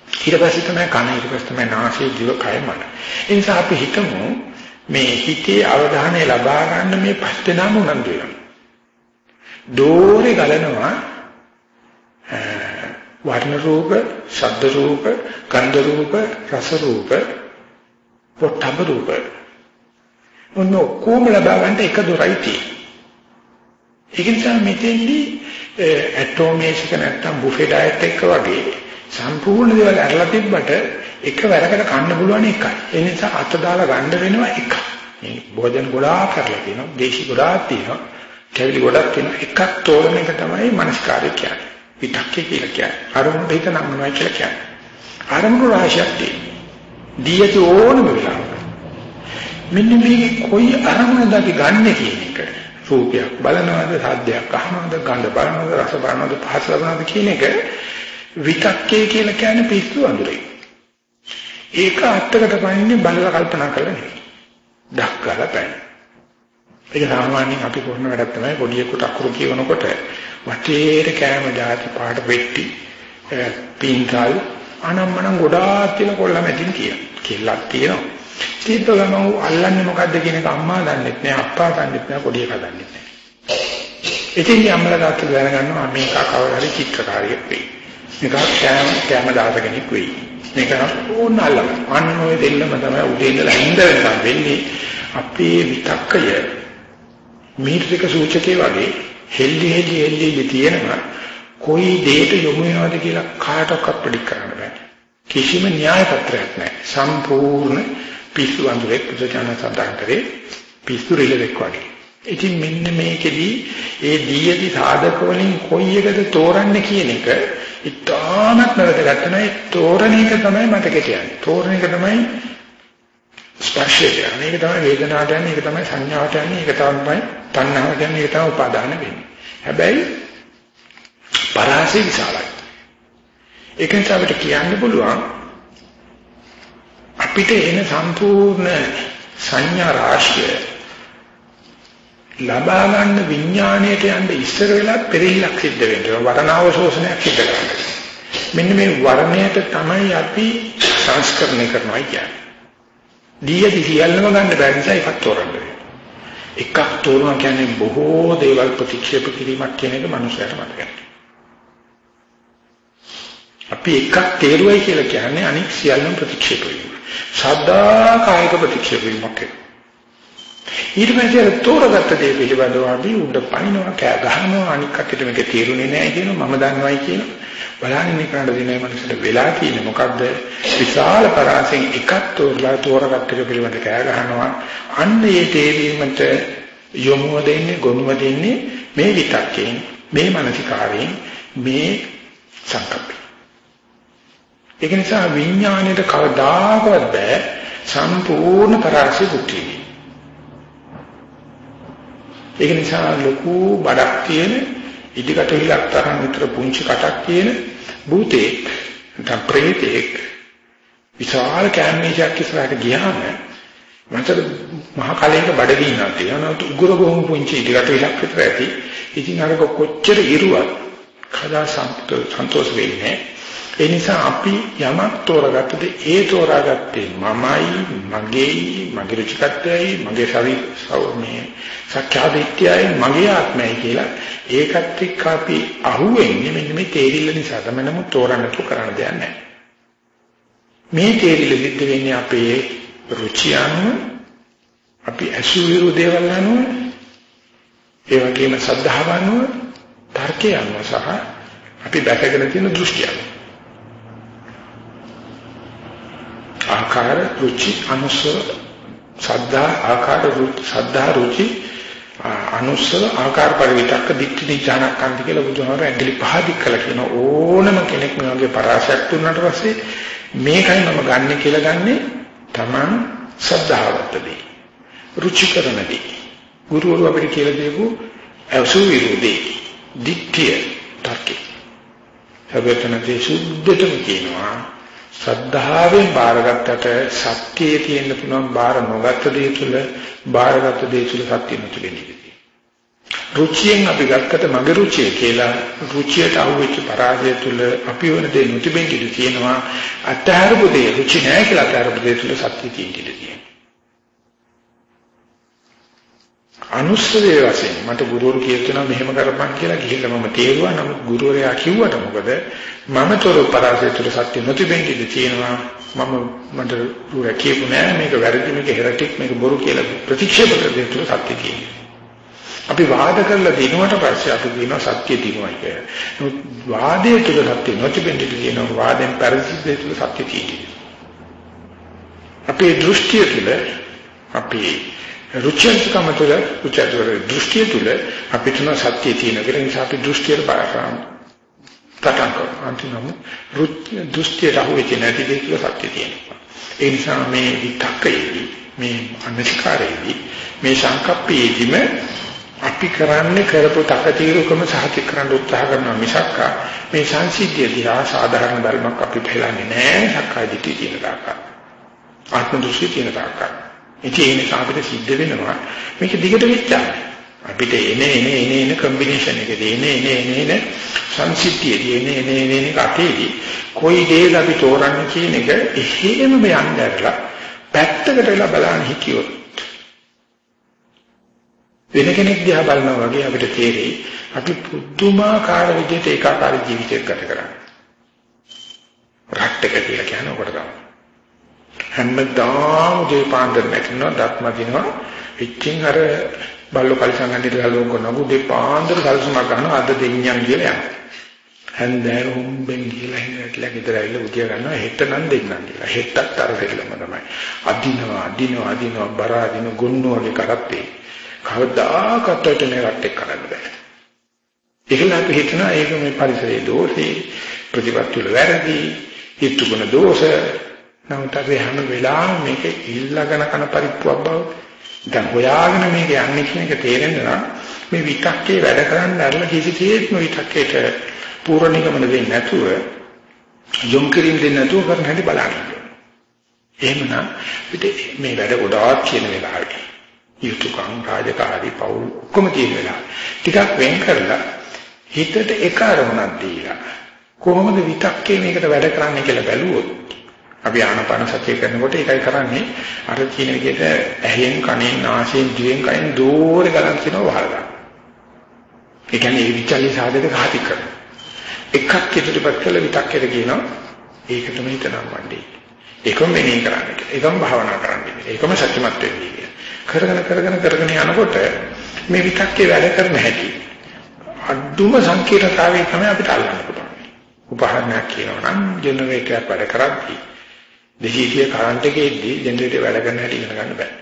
ඊට පස්සේ තමයි කන ඊට පස්සේ තමයි නාසය දිව කය මන. ඒ නිසා අපි හිතමු මේ හිතේ අවධානය ලබා ගන්න මේ පස් දෙනාම උනන්දු වෙනවා. දෝරේ ගලනවා වර්ණ රූප, ශබ්ද රූප, ගන්ධ රූප, රස රූප, පොට්ටබ රූප. මොන කොම ලබා ගන්න එක දොරයි තියෙන්නේ. ඒක නිසා මෙතෙන්දී ඇටෝමේෂක නැත්තම් බුෆේ ඩයට් එක වගේ සම්පූර්ණ දේවල් අරලා තිබ්බට එකවරකට කන්න පුළුවන් එකයි. ඒ නිසා අත දාලා ගන්න වෙනවා එකයි. මේ භෝජන ගොඩාක් කරලා තියෙනවා, දේශි ගොඩාක් තියෙනවා, කැවිලි ගොඩක් තියෙනවා. එකක් තෝරන එක තමයි මනස්කාරය කියන්නේ. විතක්කේ කියලා කියන්නේ. අරමුණට හිත නංගනවා කියලා කියන්නේ. අරමුණු රාශියක් තියෙනවා. දී ඇති ඕනම වෙලාවක. මෙන්න මේ කොයි අරමුණද අපි ගන්නෙ කියන එක. රූපයක් බලනවාද, සාද්දයක් අහනවාද, ගඳ බලනවාද, රස බලනවාද, පහස ලබනවාද කියන එක විතක්කේ කියලා කියන්නේ පිස්සු අඳුරේ. ඒක අත්තකට පනින්නේ බලලා කල්පනා කරලා නෙවෙයි. දක්කලා පැන. ඒක සාමාන්‍යයෙන් අපි කරන වැඩක් තමයි පොඩියෙකුට අකුරු කියවනකොට වටේට කෑම જાති පාට වෙට්ටි පින්කල් අනම්මනම් ගොඩාක් තියෙන කොල්ල මැදින් කියන. කෙල්ලක් තියෙනවා. ඊට ගමන් අල්ලන්නේ මොකද්ද කියන එක අම්මා දන්නෙත් නෑ අප්පා දන්නෙත් නෑ පොඩි එකා දන්නෙත් නෑ. ඉතින් අම්මලා තාත්තලා දැනගන්නවා මේක කවර හරි චිත්‍රකාරියෙක් වෙයි. මේක කෑම කෑම දාස කෙනෙක් වෙයි. මේක ඕන අල්ලන. අන්න ඔය දෙල්ලම තමයි උදේ ඉඳලා හින්ද වෙනකම් වෙන්නේ. අපේ විතක්කය මීටරික සූචකේ වගේ හෙල්ලි හෙල්ලි හෙල්ලි තියෙනවා කොයි දෙයක යොමු වෙනවද කියලා කාටවත් ප්‍රඩික් කරන්න බෑ කිසිම න්‍යාය පත්‍රයක් නැහැ සම්පූර්ණ පිස්සු අඳුරේ පුදුජන සඳහන් කරේ පිස්සු රිලෙක් වගේ. ඉතින් මෙන්න මේකෙදි ඒ දීයදි සාධක වලින් කොයි එකද තෝරන්නේ කියන එක ඉතාමත් වැදගත් නැහැ තෝරන එක තමයි මතකෙට යන්නේ තෝරන එක තමයි ස්පර්ශය. යන්නේ ඒක තමයි වේදනාවට යන්නේ ඒක තමයි සංඥාවට යන්නේ ඒක තමයි තණ්හාවට යන්නේ ඒක තමයි උපාදාන වෙන්නේ. හැබැයි පරාසය විශාලයි. ඒක නිසා අපිට කියන්න පුළුවන් අපිට එන සම්පූර්ණ සංඥා රාශිය ලබා ගන්න විඥාණයට යන්න ඉස්සර වෙලා පෙරහිලක් සිද්ධ වෙනවා වරණාව ශෝෂණයක් සිද්ධ කරනවා මෙන්න මේ වර්ණයට තමයි අපි සංස්කරණය කරනවා කියන්නේ දීයදි සියල්ලම ගන්න බැරි නිසා එකක් තෝරන්න එකක් තෝරනවා කියන්නේ බොහෝ දේවල් ප්‍රතික්ෂේප කිරීමක් කියන එක මනුස්සයට මතකයි. අපි එකක් තේරුවයි කියලා කියන්නේ අනික් සියල්ලම ප්‍රතික්ෂේප වීම. සදා කායික ප්‍රතික්ෂේප වීමක්. ඊට පස්සේ තෝරගත්ත දේ පිළිබඳව අපි උඩ පනිනවා කෑ ගහනවා අනික් කටට මේක තේරුනේ නැහැ කියනවා මම දන්නවයි කියනවා. බලන්නේ මේ කරන්න දෙන්නේ මනසට වෙලා තියෙන්නේ මොකද්ද විශාල පරාසෙන් එකක් තෝරලා තෝරගත්ත එක පිළිබඳ කෑ ගහනවා අන්න ඒ තේරීමට යොමුව දෙන්නේ ගොනුව දෙන්නේ මේ විතක්කෙන් මේ මානසිකාරයෙන් මේ සංකප්පේ ඒක නිසා විඥාණයට කවදාකවත් බෑ සම්පූර්ණ පරාසය බුද්ධි ඒක නිසා ලොකු බඩක් තියෙන ඉදිකට හිලක් තරම් විතර පුංචි කටක් තියෙන භූතේ නැත්නම් ප්‍රේතෙක් විශාල කැමීජයක් ඉස්සරහට ගියාම මට මහ කලයක බඩගින්නක් තියෙනවා. උගුර ගොහම පුංචි ඉදිකට හිලක් විතර ඇති. ඉතින් අර කොච්චර ඉරුවක් කදා සන්තෝෂ වෙන්නේ ඒ නිසා අපි යමක් තෝරගත්තද ඒ තෝරාගත්තේ මමයි මගේයි මගේ රුචිකත්වයයි මගේ ශරීරය සක්‍යාදිට්ඨයයි මගේ ආත්මයයි කියලා ඒකත් එක්ක අපි අහුවෙන්නේ මෙන්න මේ තේරිල්ල නිසා. තමයි නමුත් තෝරන්න තු කරන්න දෙයක් නැහැ. මේ තේරිල්ල සිද්ධ වෙන්නේ අපේ රුචිය අනුව අපි අසුවිරු දේවල් අනුව ඒ වගේම සද්ධාව අනුව තර්කය අනුව සහ අපි දැකගෙන තියෙන දෘෂ්ටිය අනුව ආකාර රුචි අනුසව සද්ධා ආකාර රුචි සද්ධා රුචි අනුසව ආකාර පරිවිතක්ක දික්ටි නිචානක්කන්ති කියලා බුදුහාමර ඇඟිලි පහදික් කළා කියන ඕනම කෙනෙක් මේ වගේ පරාසයක් දුන්නාට පස්සේ මේකයි මම ගන්නෙ කියලා ගන්නෙ Taman සද්ධාවත්තදී රුචි කරනදී ගුරුවරු අපිට කියලා දීපු අසු විරෝධී දික්තිය තර්කේ. සබතනදී සුද්ධතම කියනවා ශ්‍රද්ධාවෙන් බාරගත්තට සත්‍යයේ තියෙන්න පුළුවන් බාර නොගත් දේ තුල බාරගත් දේ තුල සත්‍ය නැතිවෙන්නේ. රුචියෙන් අපි ගත්තට මගේ රුචිය කියලා රුචියට අහුවෙච්ච පරාජය තුල අපි වන දේ නොතිබෙන්න ඉඩ තියෙනවා අත්‍යහරපු දේ රුචි නැහැ කියලා අත්‍යහරපු දේ තුල සත්‍ය තියෙන්න ඉඩ අනුස්සවේ වශයෙන් මට ගුරුවරු කියනවා මෙහෙම කරපන් කියලා ගිහිල්ලා මම තේරුවා. නමුත් ගුරුවරයා කිව්වට මොකද? මම තොර පරාසය තුළ සත්‍ය නොතිබෙන්නේ ඉඳී තියෙනවා මම මට පුරා කියපු නෑ. මේක වැරදි මේක හෙරටික් මේක බොරු කියලා ප්‍රතික්ෂේප කර දෙන්න තුළ සත්‍ය කියන්නේ. අපි වාද කරලා දිනුවට පස්සේ අපි කියනවා සත්‍ය දිනුවයි කියලා. නමුත් වාදයේ තුල සත්‍ය නොතිබෙන්නේ කියනවා. වාදෙන් පරිසිද්ධිය තුල සත්‍ය තියෙනවා. අපේ දෘෂ්ටිය තුල අපේ රුචිකම තුළ රුචිතවර දෘෂ්ටිය තුළ අපිට නම් සත්‍ය තියෙන කියලා නිසා අපි දෘෂ්ටියට බලපාන පටන් ගන්නවා. අන්තිමම දෘෂ්ටියට අහුවෙච්ච නැති දෙයක් කියලා සත්‍ය තියෙනවා. ඒ නිසා මේ විතක්කයේදී මේ අනිස්කාරයේදී මේ සංකප්පයේදීම අපි කරන්නේ කරපු තකතිරුකම සාහිත කරන්න උත්සාහ කරනවා මිසක් මේ සංසිද්ධිය දිහා සාධාරණ ධර්මයක් අපි පෙළන්නේ නැහැ. සක්කාය දිට්ඨිය කියන දායක ආත්ම දෘෂ්ටි කියන දායක ඉතින් ඒ නිසා අපිට සිද්ධ වෙනවා මේක දිගට වෙච්චා. අපිට එනේ එනේ එනේ එන කම්බිනේෂන් එකදී එනේ එනේ එනේ එන සංසිද්ධියදී එනේ එනේ එනේ එන කටේදී කොයි දේද අපි තෝරන්නේ කියන එක එහෙමම යන්න ඇරලා පැත්තකට වෙලා බලන්න හිතියොත් වෙන කෙනෙක් දිහා බලනවා වගේ අපිට තේරෙයි අපි පුදුමාකාර විදිහට ඒකාකාරී ජීවිතයක් ගත කරන්නේ. රට්ටක කියලා කියන උකට තමයි. හැමදාම දීපාන්දර නැතිනවා දත්ම දිනවා ඉච්චින් අර බල්ලෝ කලිසම් ගන්නට ගලවන කොනගු දීපාන්දර කල්සමක් ගන්නවා අද දෙඤ්ඤම් කියලා යනවා. හැන්දෑව හොම්බෙන් කියලා හිනట్లా ගෙදර ඇවිල්ලා උදිය ගන්නවා හෙට නම් දෙන්නම් කියලා. හෙටත් අර දෙල්ලම තමයි. අදිනවා අදිනවා අදිනවා බර අදින ගොන්නු වගේ කරත්තේ. කවදාකවත් මේ රටේ කරන්න බෑ. ඒකල අපි හිතනවා ඒක මේ පරිසරයේ දෝෂේ ප්‍රතිපත්ති වල වැරදි හිතුගුණ දෝෂ නමුත් අපි හැම වෙලාවෙම මේක ඉල්ලගෙන කන පරිප්පුවක් බව දැන් හොයාගෙන මේක යන්නේ කියන එක තේරෙන්න නම් මේ විතක්කේ වැඩ කරන්න ඇරලා කිසි කෙනෙක්ම විතක්කේට පූර්ණ නිගමන දෙන්නේ නැතුව යොමු කිරීම දෙන්නේ නැතුව කරන හැටි බලන්න. එහෙමනම් පිට මේ වැඩ ගොඩාක් කියන වෙලාවේ යුතුයකම් රාජකාරී පවුල් ඔක්කොම තියෙන වෙලාව. ටිකක් වෙන් කරලා හිතට එක අරමුණක් දීලා කොහොමද විතක්කේ මේකට වැඩ කරන්නේ කියලා බැලුවොත් අපි ආනපන සතිය කරනකොට ඒකයි කරන්නේ අර කියන විදිහට ඇහෙන් කනෙන් නාසයෙන් දිවෙන් කයෙන් දෝරේ ගලන් කියනවා වහලා. ඒ කියන්නේ ඒ විචල්්‍ය සාධක ඝාති කරන. එකක් ඉදිරිපත් කළ විතක්කේද කියනවා ඒකටම හිතනම් වණ්ඩේ. ඒකම මෙනෙහි කරන්නේ. ඒකම භාවනා කරන්නේ. ඒකම සත්‍යමත් වෙන්නේ. කරගෙන කරගෙන කරගෙන යනකොට මේ විතක්කේ වැඩ කරන හැටි අඩුම සංකීර්ණතාවය තමයි අපිට අල්ලන්න පුළුවන්. උපහරණයක් කියනවා නම් ජෙනරේටරයක් වැඩ කරද්දී 230 කරන්ට් එකේ ඉද්දී ජෙනරේටර් වැඩ කරන හැටි ඉගෙන ගන්න බෑ.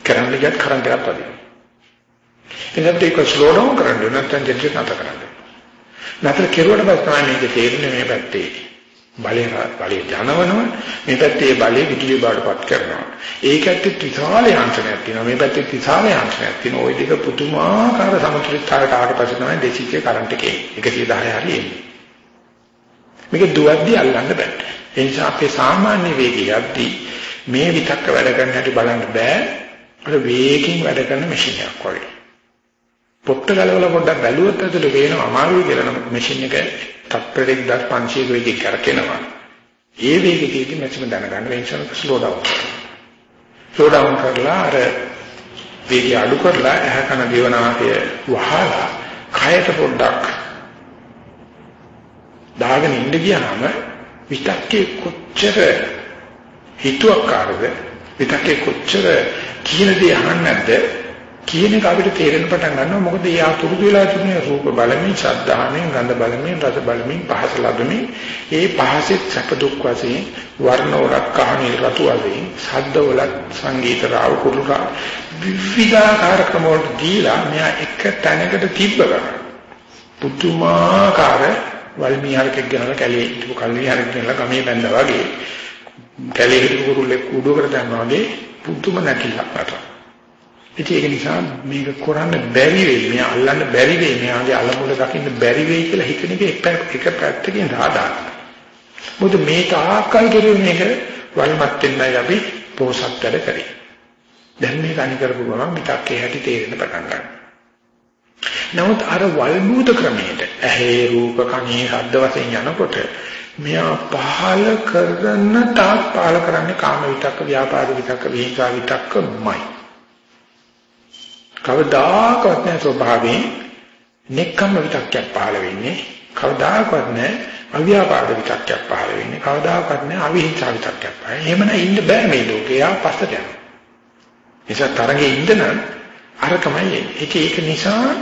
කරන්ට් එකත් කරන්ට් එකක් වදිනවා. එනකොට ඒක ස්ලෝ ඩවුන් කරන්න ඕන නැත්නම් ජෙනරේටර් නැතර කරන්න. නැතර කෙරුවට පස්සේ තමයි මේක තේරෙන්නේ මේ පැත්තේ බලය බලය ජනවනවා මේ පැත්තේ බලය විදුලිය බාටපත් කරනවා. ඒකත් විශාල යන්ත්‍රණයක් තියෙනවා. මේ පැත්තේ විශාල යන්ත්‍රණයක් තියෙනවා. ওই දෙක පුදුමාකාර සමතුලිතතාවයට ආවට පස්සේ තමයි දෙසිකේ කරන්ට් එකේ 110 හරි එන්නේ. මේක දුවද්දි අල්ලන්න බෑ. ඒ නිසා අපේ සාමාන්‍ය වේගය යද්දී මේ විතක්ක වැඩ කරන හැටි බලන්න බෑ. අර වේගකින් වැඩ කරන මැෂින් එකක් වගේ. පොට්ට ගලවලා පොඩ්ඩක් බැලුවොත් ඇතුලේ පේනවා අමාරුයි කියලා නම් මැෂින් එක තත්පරයක් 1500 වේගයකින් කරකිනවා. ඒ වේගයකින් මැෂින් දැනගන්න වෙනසන ස්ලෝ ඩවුන්. ස්ලෝ ඩවුන් කරලා අර වේගය අඩු කරලා ඇහ කන දේවනාසය වහලා කයට පොඩ්ඩක් දාගෙන ඉඳ ගියාම විතක්කේ කොච්චර හිතුවක්කාරද විතක්කේ කොච්චර කියන දේ අහන්නේ නැද්ද කියන එක අපිට තේරෙන්න පටන් ගන්නවා. මොකද ඒ ආතුරුදු වෙලා තිබුණේ රූප බලමින්, ශබ්දාහමෙන්, ගන්ධ බලමින්, රස බලමින්, පහස ලැබෙමින් ඒ පහසෙත් සැප දුක් වශයෙන් වර්ණ වලක් කහණී රතු වශයෙන්, ශබ්ද වලක් සංගීත රාව කුරුරා විවිධාකාර ක්‍රම වලට දීලා මෙයා එක තැනකට තිබ්බ ගමන් පුදුමාකාර වල්මිහරකෙක් ගනලා කැලේ හිටපු කල්මිහරකෙක් ගනලා ගමේ බැඳා වගේ කැලේ හිටපු කුරුල්ලෙක් උඩුවකට දැම්මා වගේ පුදුම නැකිලක් නටනවා ඉතින් ඒක නිසා මේක කරන්න බැරි වෙයි. මෙයා අල්ලන්න බැරි වෙයි. මෙයාගේ අලමුල දකින්න බැරි වෙයි කියලා හිතන එක එක පැත්තකින් ආදාන. මොකද මේ තාක්කල් කෙරුවේ මේක වල්මත් වෙන්නයි අපි පෝසත් වැඩ කරේ. දැන් මේක අනි කරපු ගමන් මිතක්කේ හැටි තේරෙන්න පටන් ගන්නවා. නමුත් අර වල්බූත ක්‍රමයට ඇහි රූප කණේ ශබ්ද වශයෙන් යනකොට මෙයා පහල කරන තාක් පහල කරන්නේ කාම විතක්ක ව්‍යාපාද විතක්ක විහිංසා විතක්කමයි. කවදාකවත් නැහැ ස්වභාවයෙන් නෙක්ඛම්ම විතක්කයක් පහළ වෙන්නේ කවදාකවත් නැහැ අව්‍යාපාද විතක්කයක් පහළ වෙන්නේ කවදාකවත් නැහැ අවිහිංසා විතක්කයක් පහළ. එහෙමනම් ඉන්න බෑ මේ ලෝකේ. යා පස්සට යනවා. නිසා තරගේ ඉන්න නම් අරකමයි එන්නේ. ඒක නිසා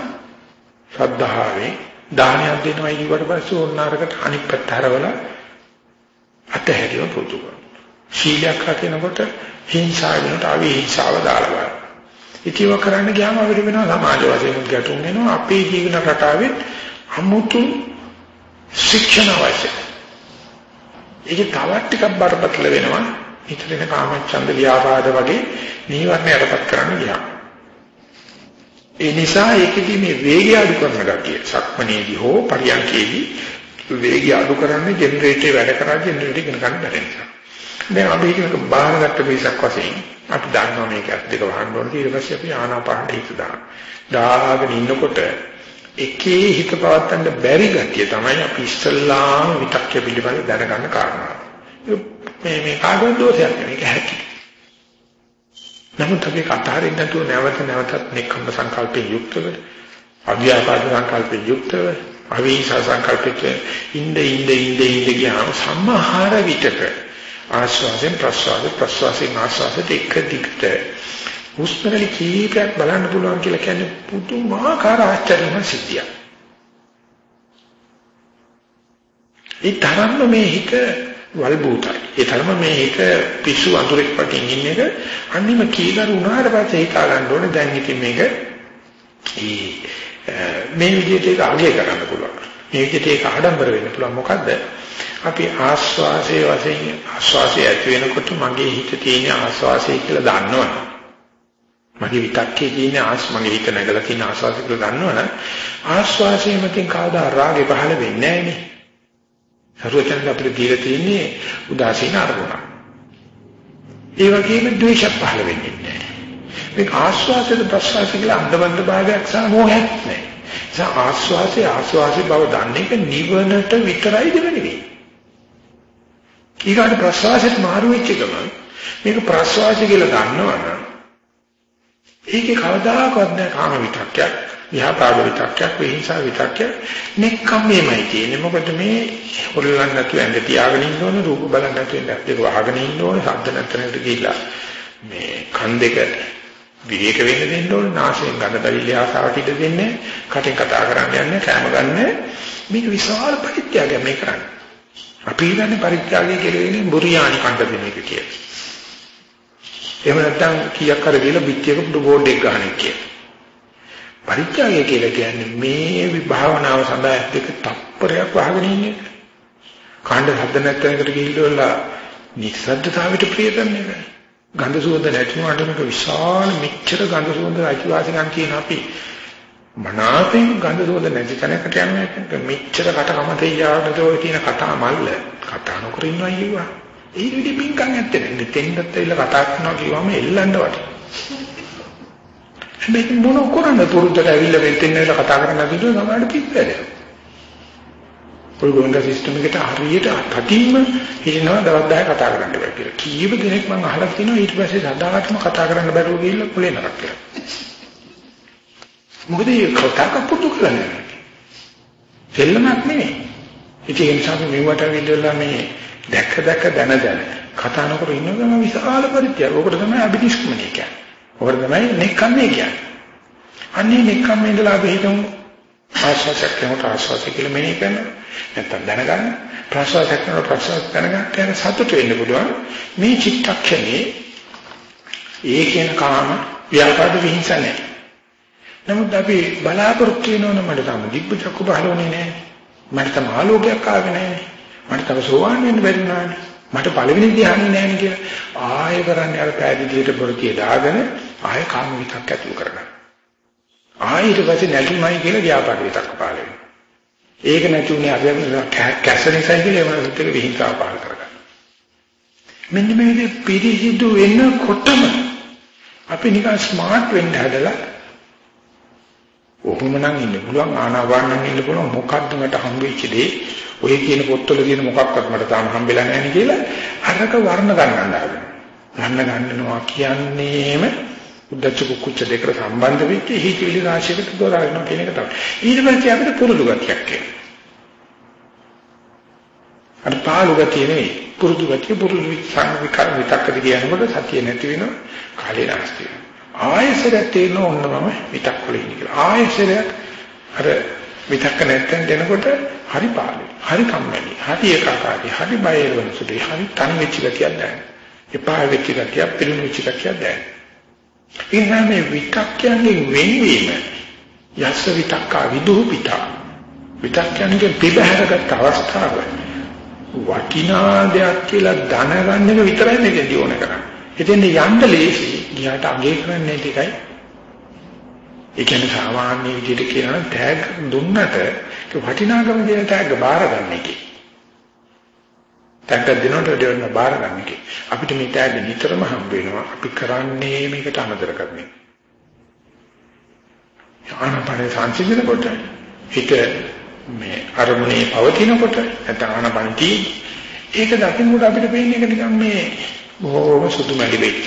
ශ්‍රද්ධාවෙන් දානයක් දෙනවා ඊට පස්සේ ඕනාරකට අනිත් පැත්ත හරවලා අතහැරියව පුරුදු කරනවා. සීලයක් රකිනකොට හිංසාව වෙනට අවිහිංසාව දාලා බලන්න. ඉතිව කරන්න ගියාම අපිට වෙනවා සමාජ වශයෙන් ගැටුම් වෙනවා අපේ ජීවන රටාවේ අමුතු ශික්ෂණ අවශ්‍යයි. ඒක තවත් ටිකක් බරපතල වෙනවා. හිතේන කාමච්ඡන්ද ව්‍යාපාද වගේ නීවරණ යටපත් කරන්න ගියාම. ඒ නිසා ඒකෙදි මේ වේගය අඩු කරන ගතිය සක්මනේදී හෝ පරියන්කේදී වේගය අඩු කරන්නේ ජෙනරේටරේ වැඩ කරා ජෙනරේටර් ඉගෙන ගන්න බැරි නිසා. දැන් අපි මේක බාහිරගත්ත පිටසක් වශයෙන් අපි දන්නවා මේක ඇස් දෙක වහන්න ඕනේ ඊට පස්සේ අපි ආනාපානට හිත දාන. දාගෙන ඉන්නකොට එකේ හිත පවත්තන්න බැරි ගතිය තමයි අපි ඉස්සල්ලාම විතක්්‍ය පිළිබඳ දැනගන්න කාරණා. මේ මේ කාගොන් දෝෂයක් නෙවෙයි ඒක හැටි. නමුත් අපි කතාරින් නැතුව නැවත නැවතත් නිකම්ම සංකල්පයෙන් යුක්තව අභ්‍යාපාද සංකල්පයෙන් යුක්තව අවිහිංසා සංකල්පයෙන් ඉnde ඉnde ඉnde ඉnde ගියාම සම්මහාර විතක ආශ්වාසයෙන් ප්‍රශ්වාසයෙන් ප්‍රශ්වාසයෙන් ආශ්වාසයට එක දිගට හුස්මරලි කීපයක් බලන්න පුළුවන් කියලා කියන්නේ පුදුමාකාර ආශ්චර්යමය සිද්ධියක්. ඒ තරම්ම මේ හිත වල්බූතයි. ඒ තරම මේ හිත පිස්සු අඳුරෙක් වටින් ඉන්න එක අන්තිම කීකරු වුණාට පස්සේ හිතා ගන්න ඕනේ දැන් ඉතින් මේක මේ විදිහට ඒක අගය කරන්න පුළුවන්. මේ විදිහට ඒක ආඩම්බර වෙන්න පුළුවන්. මොකද්ද? අපි ආස්වාසයේ වශයෙන් ආස්වාසය ඇති වෙනකොට මගේ හිත තියෙන ආස්වාසය කියලා දන්නවනේ. මගේ විතක්කේ තියෙන ආස් මගේ හිත නැගලා තියෙන ආස්වාසය කියලා දන්නවනේ. ආස්වාසයේ මතින් කවදා රාගේ පහළ වෙන්නේ නැහැනේ. සරුවචන අපිට දීලා තියෙන්නේ උදාසීන අරමුණ. ඒ වගේම ද්වේෂ පහළ වෙන්නේ නැහැ. මේක ආස්වාසයේ ප්‍රසවාසය කියලා අන්දබන්ද භාවයක් සහ මොහයක් නැහැ. ඒ ආස්වාසයේ ආස්වාසයේ බව දන්නේ එක නිවනට විතරයි දෙවෙන්නේ. ඊගාට ප්‍රසවාසයට මාරු වෙච්ච ගමන් මේක ප්‍රසවාසය කියලා දන්නවනම් ඒකේ කවදාකවත් නෑ කාම විතක්කයක්, විහාපාද විතක්කයක්, විහිංසා විතක්කයක් නෙක්ඛම්මේමයි තියෙන්නේ. මොකද මේ හොල්ලන්න නැතුව ඇඳ තියාගෙන ඉන්න ඕනේ, රූප බලන්න නැතුව ඉන්න ඒක වහගෙන ඉන්න ඕනේ, ශබ්ද නැත්නම්ට ගිහිල්ලා මේ කන් දෙක විවේක වෙන්න දෙන්න ඕනේ, නාසයෙන් ගඳ බැලිලි ආසාවට ඉඩ දෙන්නේ, කටෙන් කතා කරන්න යන්නේ, කෑම ගන්න. මේක විශාල පරිත්‍යාගයක් මේ කරන්නේ. අපි හිතන්නේ පරිත්‍යාගය කියලා කියන්නේ බුරියානි කණ්ඩ දෙන එක කියලා. එහෙම නැත්නම් කීයක් කර කියලා පිටියක බෝඩ් එක ගන්න කියලා. පරිත්‍යාගය කියලා කියන්නේ මේ විභාවනාව සඳහා දෙක තප්පරයක් වහගෙන ඉන්නේ. කාණ්ඩ හද නැත්නම්කට ගිහිල්ලා නිස්සද්දතාවයට ප්‍රියදන්නේ නැහැ. ගන්ධ සුවඳ නැතිවට මේක විශාල මෙච්චර ගන්ධ සුවඳ අයිතිවාසිකම් කියන අපි මනාපෙන් ගඳ සුවඳ නැති තැනකට යනවා මෙච්චර කටකම තේජාවකට ඔය තියෙන කතා මල්ල කතා නොකර ඉන්නවා කියුවා ඒ විදි පින්කම් ඇත්තේ නෑ දෙතෙන්දත් ඇවිල්ලා කතා කරනවා කිව්වම එල්ලන්න වටේ මේක මොන කරන්නේ පුරුද්දට ඇවිල්ලා මෙතෙන් ඇවිල්ලා කතා කරන්න කිව්වොත් සමහරට පිස්සෙන්නේ ඔය ගොංග සිස්ටම් එකට හරියට කටින්ම හිතනවා දවස් 10 කතා කරන්න බෑ කියලා. කීප දෙනෙක් මම අහලා තිනවා ඊට පස්සේ සදාටම කතා කරන්න බැරුව ගිහිල්ලා පොලේ නරක කරා. මොකද මේ කතා කපුටු කරන්නේ. දෙල්ලමක් නෙමෙයි. ඉතින් ඒ නිසා මෙවට විදලා මේ දැක දැක දන දන කතා නොකර ඉන්නකම විශාල පරිත්‍යාග. ඕකට තමයි අභිනිෂ්ක්‍මණය කියන්නේ. ඕකට තමයි නෙක්ඛම්මේ කියන්නේ. අන්නේ නිකම් ඉඳලා අපි හිතමු ආශ්වාසයක් කරනකොට ආශ්වාසය කියලා මෙනෙහි කරනවා. නැත්තම් දැනගන්න ප්‍රශ්වාසයක් කරනකොට ප්‍රශ්වාස දැනගන්න යන සතුට වෙන්න පුළුවන්. මේ චිත්තක්ෂණේ ඒ කියන කාම ව්‍යාපාද විහිංස නැහැ. නමුත් අපි බලාපොරොත්තු වෙනවනේ මට තම දිබ්බ චක්කු පහළවන්නේ නැහැ. මට තම ආලෝකයක් ආවේ නැහැ. මට තම සෝවාන් වෙන්න බැරි වුණානේ. මට පළවෙනි ධ්‍යානෙ නැහැ කියලා ආයෙ කරන්නේ අර පෑදීට පොරතිය දාගෙන ආයෙ කාම විතක් ඇතුළු කරගන්න. ආයෙ ඊට පස්සේ නැතුණයි කියලා ව්‍යාපාද විතක් පාල වෙනවා. ඒක නැතුනේ අර කැස නිසා කියලා ඒ වගේ හිතේ විහිංසාව පාල කරගන්න. මෙන්න මේ විදිහට පිරිසිදු වෙනකොටම අපි නිකන් ස්මාර්ට් වෙන්න හදලා ඔහොම නම් ඉන්න පුළුවන් ආනාපාන නම් ඉන්න පුළුවන් මොකද්ද මට හම්බෙච්ච දේ ඔය කියන පොත්වල තියෙන මොකක්වත් මට තාම හම්බෙලා නැහැ නේ කියලා අරක වර්ණ ගන්න හදනවා. ගන්න ගන්නවා කියන්නේම උද්දච්ච කුච්ච දෙකට සම්බන්ධ වෙච්ච හිතවිලි රාශියකට දොරාගෙන කියන එක තමයි. ඊට පස්සේ අපිට පුරුදු ගතියක් එනවා. අර පාළු ගතිය නෙවෙයි පුරුදු ගතිය පුරුදු විචාර විතක්කද කියනකොට සතිය නැති වෙනවා කාලේ නැස්ති වෙනවා. ආයෙසරයක් තේරෙන ඕන්න මම විතක් වල ඉන්නේ කියලා. ආයෙසරයක් අර විතක්ක නැත්තෙන් දෙනකොට හරි පාළුයි. හරි කම්මැලි. හරි ඒකාකාරී. හරි බය වෙන සුළුයි. හරි තනි වෙච්ච ගතියක් දැනෙන. එපා වෙච්ච ගතියක්, පිළිණු වෙච්ච ගතියක් දැනෙන. ඉතින් මේ විතක්කයන්ගෙන් වෙන්වීම යස්ස විතක්කා විදුපිත විතක්කයන්ගෙන් පිබහැරගත් අවස්ථාව වටිනා දෙයක් කියලා දැනගන්න එක විතරයි මේකදී ඕන කරන්නේ. එතෙන් යන්න ලේසි. ගියාට අගේ කරන්නේ ටිකයි. ඒ කියන්නේ සාමාන්‍ය විදිහට කියනවා ටැග් දුන්නට වටිනාකම කියන ටැග් බාර ගන්න එකේ. ටැග් දෙනකොට දෙන්න බාර ගන්න එකේ. අපිට මේ ටැග් නිතරම හම්බ වෙනවා. අපි කරන්නේ මේකට අමතර කරන්නේ. ආනපනේ සංසිඳනකොට හිත මේ අරමුණේ පවතිනකොට නැත්නම් ආනපනටි ඒක දකින්නකොට අපිට පේන්නේ ඒක නිකන් මේ බොහොම සුදු මැලි වෙච්ච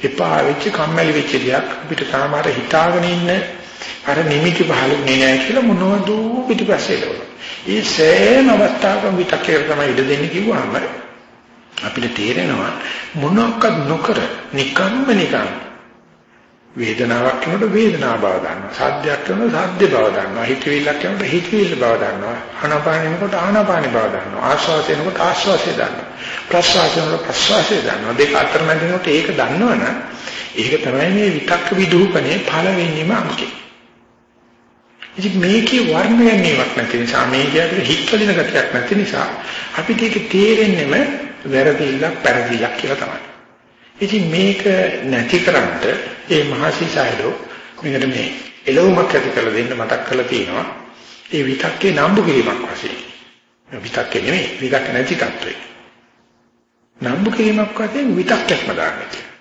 එපා වෙච්ච කම්මැලි වෙච්ච දෙයක් අපිට තාමාර හිතාගෙන ඉන්න අර නිමිති පහළුනේ නැහැ කියලා මොනවද පිටිපස්සේ එළවන. ඒ සෑම අවස්ථාවකම විතක්කේ තමයි ඉඩ දෙන්නේ කිව්වම අපිට තේරෙනවා මොනක්වත් නොකර නිකම්ම නිකම් වේදනාවක් වෙනකොට වේදනාව බව ගන්නවා. සාධ්‍යයක් වෙනකොට සාධ්‍ය බව ගන්නවා. හිතවිල්ලක් වෙනකොට හිතවිල්ල බව ගන්නවා. ආනාපාන වෙනකොට ආනාපාන බව ගන්නවා. ආශ්වාසය වෙනකොට ආශ්වාසය ගන්නවා. ප්‍රශ්වාසය වෙනකොට ප්‍රශ්වාසය ගන්නවා. දෙක අතර මැදිනකොට ඒක දන්නවනම් ඒක තමයි මේ විතක්ක විදුහකනේ පළවෙනිම අංකය. ඉතින් මේකේ වර්ණයන්නේවත් නැති නිසා මේකේ අපිට හිතවලින ගතියක් නැති නිසා අපිට ඒක තේරෙන්නෙම වැරදිල්ලක් පෙරදිල්ලක් කියලා තමයි. ඉතින් මේක නැතිකරන්න ඒ මහසිසයලෝ මේකට මේ එළවුමක් ඇති කරලා දෙන්න මතක් කරලා තියෙනවා. ඒ විතක්කේ නම්බු කිරීමක් වශයෙන්. විතක්කේ නෙමෙයි විතක්ක නැති තත්ත්වය. නම්බු කිරීමක් වශයෙන් විතක්කක්ම දාන්න කියලා.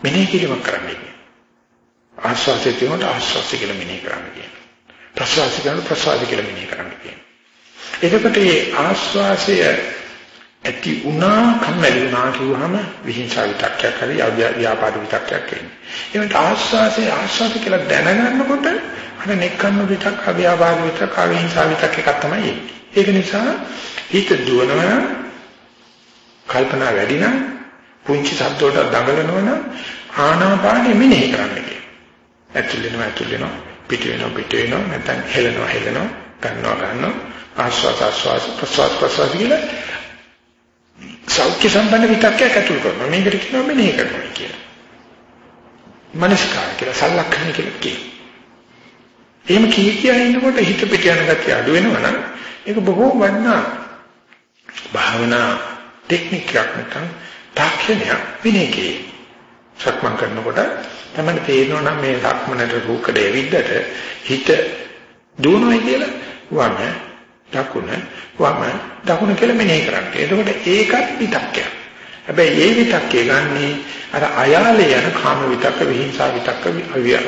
මෙනෙහි කිරීමක් කරන්නේ. ආස්වාදයේ තියෙනට ආස්වාද කියලා මෙනෙහි කරන්න කියනවා. ප්‍රසවාස කරන ප්‍රසවාස කියලා මෙනෙහි කරන්න කියනවා. එතකොට මේ ආස්වාසය ඇති උනා කම්මැලි උනා කියවහම විහිංසාව විතක්යක් හරි ව්‍යාපාද විතක්යක් එන්නේ. ඒකට ආස්වාසේ ආස්වාද කියලා දැනගන්නකොට අර නෙක්කන්න විතක් අව්‍යාපාද විතක් අවිහිංසාව විතක් එකක් තමයි එන්නේ. ඒක නිසා හිත දුවනවා කල්පනා වැඩි නම් පුංචි සද්දවලට දඟලනවා නම් ආනාපානෙ මෙනෙහි කරන්න කියනවා. ඇතුල් වෙනවා ඇතුල් වෙනවා පිට වෙනවා පිට වෙනවා නැත්නම් හෙලනවා හෙලනවා ගන්නවා ගන්නවා ආස්වාද ආස්වාද ප්‍රසවාස ප්‍රසවාස කියලා සෞඛ්‍ය සම්බන්ධ විතක්කයක් ඇතුල් කරනවා. මේකට කියනවා මෙනෙහි කරනවා කියලා. මනස්කාර කියලා සලක්ෂණ කියලා කියනවා. එහෙම කී කියා ඉන්නකොට හිත පිට යන ගැතිය අඩු වෙනවා නම් ඒක බොහෝ වන්නා භාවනා ටෙක්නික් එකක් නැත්නම් තාක්ෂණයක් විනේකේ. සක්මන් කරනකොට තමයි තේරෙනවා නම් මේ සක්මනට රූකඩේ විද්දට හිත දුවනවා කියලා වම දකුණ වම දකුණ කියලා මෙනෙහි කරන්නේ. එතකොට ඒකත් විතක්කයක්. හැබැයි ඒ විතක්කේ ගන්නේ අර අයාලේ යන කාම විතක්ක විහිංසා විතක්ක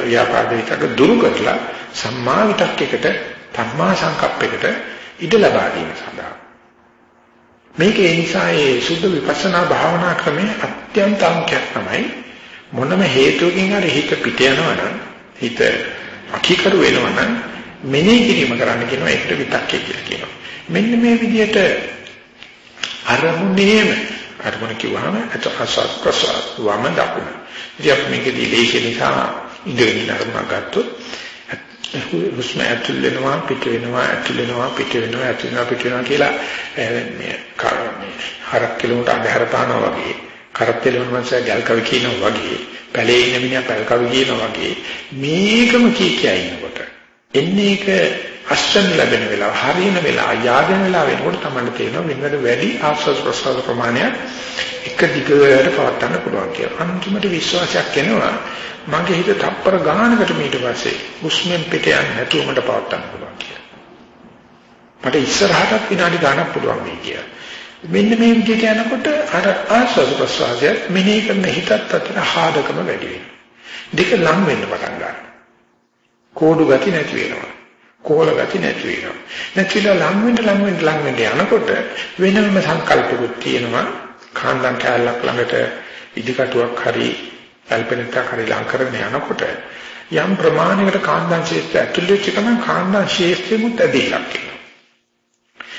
ව්‍යාපාද විතක්ක දුරු කරලා සම්මා විතක්කයකට ධර්මා සංකප්පයකට ඉඩ ලබා දීම සඳහා. මේක ඒ නිසා ඒ සුද්ධ විපස්සනා භාවනා ක්‍රමයේ අත්‍යන්ත අංකයක් තමයි මොනම හේතුවකින් හරි හිත පිට යනවනම් හිත අකීකරු වෙනවනම් මෙනෙහි කිරීම කරන්න කියනවා ඒකට විතක්කේ කියලා කියනවා. මෙන්න මේ විදිහට අරමුණේම අරමුණ කිව්වම අත අසත් ප්‍රසත් වම දකුණ. ඉතින් අපි මේකදී ලේසි නිසා ඉඳගෙන ඉන්න අරමුණක් ගත්තොත් හුස්ම ඇතුල් වෙනවා පිට වෙනවා ඇතුල් වෙනවා පිට වෙනවා ඇතුල් වෙනවා පිට වෙනවා කියලා මේ හරක් කිලෝමීටර අඳහර පානවා වගේ කරත්තෙල වෙන මනස ගල් කවි කියනවා වගේ පැලේ ඉන්න මිනිහා පැල් කවි කියනවා වගේ මේකම කී කිය ඉන්නකොට එන්නේ ඒක අස්තන් ලැබෙන වෙලාව හරියන වෙලාව යාගෙන වෙලාව වෙනකොට තමයි තේරෙනවා වෙනකට වැඩි ආස්වාද ප්‍රසාර ප්‍රමාණයක් එක දිගට පවත්වන්න පුළුවන් කියලා. අන්තිමට විශ්වාසයක් එනවා මගේ හිත තප්පර ගානකට ඊට පස්සේ හුස්මෙන් පිට යන්නේ නැතුව මට පවත්වන්න පුළුවන් කියලා. මට ඉස්සරහටත් විනාඩි ගානක් පුළුවන් වෙයි කියලා. මෙන්න මේ විදිහට යනකොට අර ආස්වාද ප්‍රසවාසය මෙනෙහි කරන හිතත් අතර ආහාරකම වැඩි වෙනවා. දෙක ලං වෙන්න පටන් ගන්නවා. කෝඩු ගති නැති වෙනවා. කෝල ගති නැති වෙනවා. නැතිලා ලං වෙන්න ලං වෙන්න ලං වෙන්න යනකොට වෙනම සංකල්පකුත් තියෙනවා. කාන්දන් කැලලක් ළඟට ඉදිකටුවක් හරි පැල්පෙනක් හරි ලං කරගෙන යනකොට යම් ප්‍රමාණයකට කාන්දන් ශේෂ්ත්‍ය ඇතුළේ චිකම කාන්දන් ශේෂ්ත්‍යෙමුත් ඇදීලක් එනවා.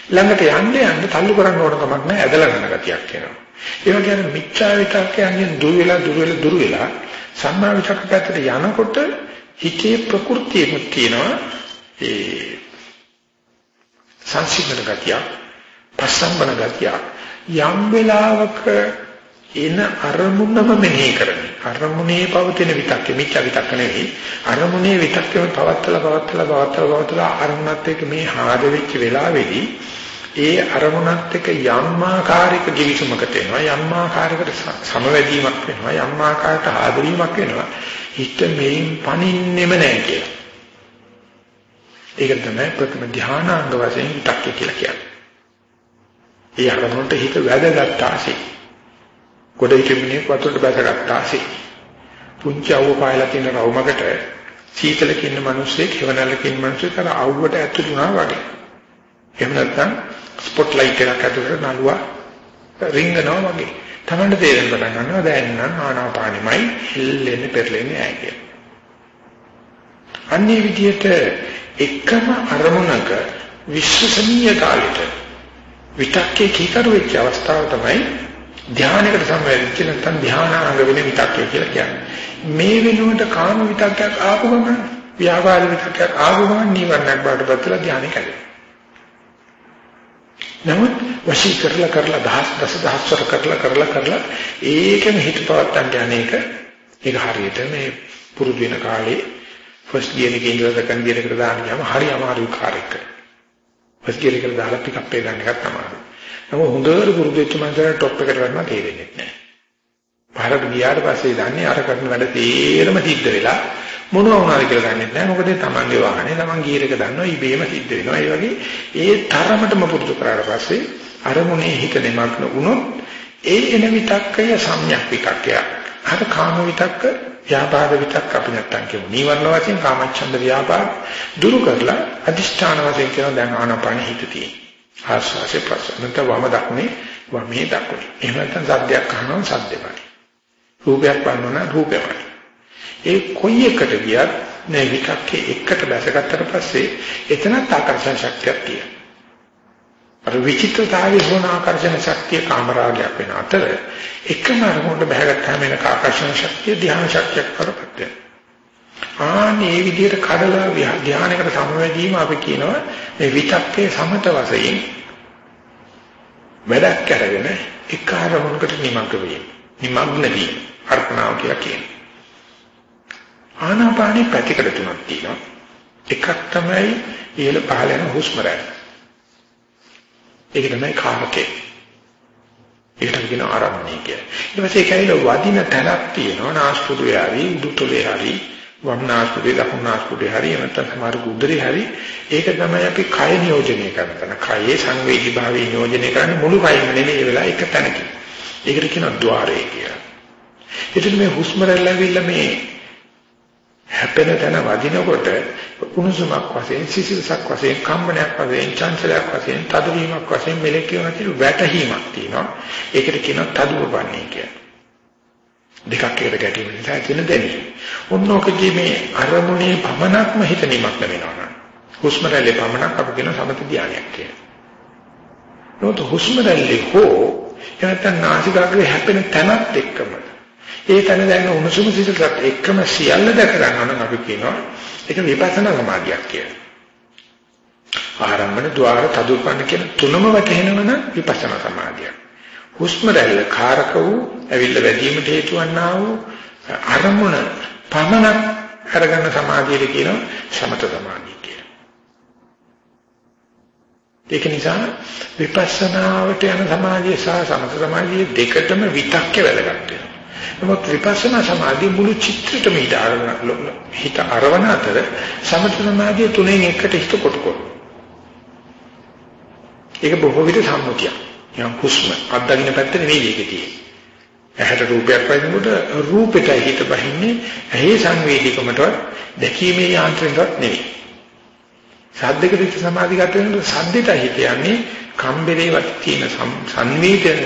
ළඟට යන්න යන්න තල්ලු කරන්න ඕන කමක් නැහැ. ඇදලා යන ගතියක් එනවා. ඒ වගේම මිච්ඡා විතක්කයන්ගෙන් දුර වෙලා දුර වෙලා දුර වෙලා සම්මා විතක්ක පැත්තට යනකොට හිතේ ප්‍රകൃතියකුත් තියෙනවා. ඒ සංසිඳන ගතිය පස්සම්බන ගතිය යම් වෙලාවක එන අරමුණම මෙහෙ කරන්නේ අරමුණේ පවතින විතක්ක මිච්ඡා විතක්ක නෙවෙයි අරමුණේ විතක්කම පවත්තලා පවත්තලා පවත්තලා පවත්තලා අරමුණත් එක්ක මේ හාද වෙච්ච වෙලාවේදී ඒ අරමුණත් එක්ක යම් ආකාරයක කිවිසුමකට එනවා යම් ආකාරයකට සමවැදීමක් වෙනවා යම් ආකාරයකට ආදරීමක් වෙනවා හිත මෙයින් පණින්නෙම නැහැ කියලා. ඒක තමයි ප්‍රථම ධානාංග වශයෙන් විතක්ක කියලා කියන්නේ. ඒ අරමුණට හිත වැදගත් ආසේ. කොට හිතෙන්නේ වතුරට බැසගත් ආසේ. පුංචි අවුව පායලා තියෙන රවුමකට සීතලක ඉන්න මිනිස්සෙක් හේවනලක ඉන්න මිනිස්සෙක් අර අවුවට ඇතුළු වුණා වගේ. එහෙම නැත්නම් ස්පොට් ලයිට් එකක් ඇතුළට නළුවා රිංගනවා වගේ. තමන්ට තේරෙන්න පටන් ගන්නවා දැන් නම් ආනාපානෙමයි හෙල්ලෙන්නේ පෙරලෙන්නේ නැහැ කියලා. අන්නේ විදිහට එකම අරමුණක විශ්වසනීය කාලෙට විතක්කේ කීකරු වෙච්ච අවස්ථාව තමයි ධානයකට සම්බන්ධ නැත්නම් ධානාංග වෙන විතක්කේ කියලා කියන්නේ. මේ වෙනුවට කාම විතක්කයක් ආපු ගමන් ව්‍යාපාර විතක්කයක් ආපු ගමන් නිවර්ණයක් බාටපත්ලා ධානය කැදේ. නමුත් වශී කරලා කරලා දහස් දස දහස්වර කරලා කරලා කරලා ඒකෙම හිත පවත්තන්න යන එක ඒක හරියට මේ පුරුදු වෙන කාලේ ෆස්ට් ගියර් එකේ ඉඳලා සෙකන්ඩ් ගියර් එකට දාන්න ගියාම හරි අමාරු කාර්යයක්. ෆස්ට් ගියර් එකට දාලා පිකප් එක ගන්න එකත් අමාරුයි. නමුත් හොඳට පුරුදු වෙච්ච මනසට টොප් එකට ගන්න තේරෙන්නේ නැහැ. පාරට ගියාට පස්සේ දන්නේ අර කරන වැඩ තේරම සිද්ධ වෙලා මොනවා වුණාද කියලා දන්නේ නැහැ. මොකද තමන්ගේ වාහනේ තමන් ගියර එක දන්නවා ඉබේම සිද්ධ වෙනවා. ඒ වගේ ඒ තරමටම පුරුදු කරාට පස්සේ අරමුණේ හිත දෙමක්න වුණොත් ඒ එන විතක්කය සම්‍යක් විතක්කය. අර කාම විතක්ක, ව්‍යාපාද විතක්ක අපි නැත්තම් කියමු. නීවරණ වශයෙන් කාමච්ඡන්ද ව්‍යාපාද දුරු කරලා අදිෂ්ඨාන වශයෙන් කියන දැන් ආනපන හිත තියෙන. ආස්වාසේ ප්‍රසන්නත වම දක්නේ වමේ දක්නේ. එහෙම නැත්නම් සද්දයක් අහනවා සද්දෙමයි. රූපයක් බලනවා රූපෙමයි. ඒ කොයි එකට ගියත් මේ විකක්කේ එකට බැසගත්තට පස්සේ එතනත් ආකර්ෂණ ශක්තියක් තියෙනවා. අර විචිත්‍රතාවයේ වුණ ආකර්ෂණ ශක්තිය කාමරාගයක් වෙන අතර එකම අරමුණට බැහැගත්තාම එන ආකර්ෂණ ශක්තිය ධ්‍යාන ශක්තියක් කරපත් වෙනවා. ආනේ මේ විදිහට කඩලා ධ්‍යානයකට සමවැදීම අපි කියනවා මේ විතක්කේ සමත වශයෙන් වැඩක් කරගෙන එක අරමුණකට නිමග්න වීම. නිමග්න වීම අර්පණාව කියලා කියනවා. ආනාපානේ පැතිකඩ තුනක් තියෙනවා. එකක් තමයි ඉහළ පහළ යන හුස්ම රැල්ල. ඒක තමයි කාමකේ. ඒකට කියන ආරම්භණය කියලා. ඊට පස්සේ ඒකයිල වදින තැනක් තියෙනවා නාස්පුඩුවේ හරි උඩුතලේ හරි වම්නාස්පුඩුවේ දකුණාස්පුඩුවේ හරි නැත්නම් සමහර කුද්දරේ හරි ඒක තමයි අපි කය නියෝජනය කරන තැන. කයේ සංවේදී භාවය නියෝජනය කරන්නේ මුළු කයම නෙමෙයි ඒ වෙලාව එක තැනකින්. ඒකට කියනවා ద్వාරය කියලා. ඉතින් මේ හුස්ම රැල්ල ඇවිල්ලා මේ හැපෙන තැන වදිනකොට කුණුසුමක් වශයෙන් සිසිලසක් වශයෙන් කම්මනයක් වශයෙන් චංචලයක් වශයෙන් තදවීමක් වශයෙන් මෙලෙක් කියන කිලු වැටහීමක් තියෙනවා ඒකට කියනවා තදුවපන්නේ කියලා දෙකක් එකට ගැටීම නිසා තියෙන දැනීම ඔන්නෝකදී මේ අරමුණේ පමණක්ම හිත නිමක් වෙනවා නම් හුස්ම රැල්ලේ පමණක් අපි කියන සමත ධානයක් කියලා නෝත හුස්ම රැල්ලේ හෝ එනතන නාසිකාග්‍රේ හැපෙන තැනත් එක්කම ඒ තැන දැන් උණුසුම සිතට එකම සියල්ල දැක ගන්නවා නම් අපි කියනවා ඒක විපස්සනා සමාධියක් කියලා. ආරම්භන ద్వාර තදුපන්න කියන තුනම වැටහෙනවන විපස්සනා සමාධියක්. හුස්ම රැල්ල කාරක වූ ඇවිල්ල වැඩිවීමට හේතු වන්නා වූ අරමුණ පමණක් අරගන්න සමාධියට කියනවා සමත සමාධිය කියලා. ඒක නිසා විපස්සනාවට යන සමාධිය සහ සමත සමාධිය දෙකටම විතක්ක වැදගත් වෙනවා. නමුත් විපස්සනා සමාධිය මුළු චිත්‍රෙටම හිත අරවන අතර සමත සමාධිය තුනෙන් එකට හිත කොට කොට. ඒක බොහෝ විට සම්මුතියක්. යම් හුස්ම අත්දකින්න පැත්ත නෙවෙයි ඒක තියෙන්නේ. ඇහැට රූපයක් වයින්කොට රූපෙටයි හිත බහින්නේ ඇහි සංවේදීකමටවත් දැකීමේ යාන්ත්‍රණයටවත් නෙවෙයි. සද්දයකට හිත සමාධිගත වෙනකොට සද්දෙට හිත යන්නේ කම්බරේවත් තියෙන සංවේදන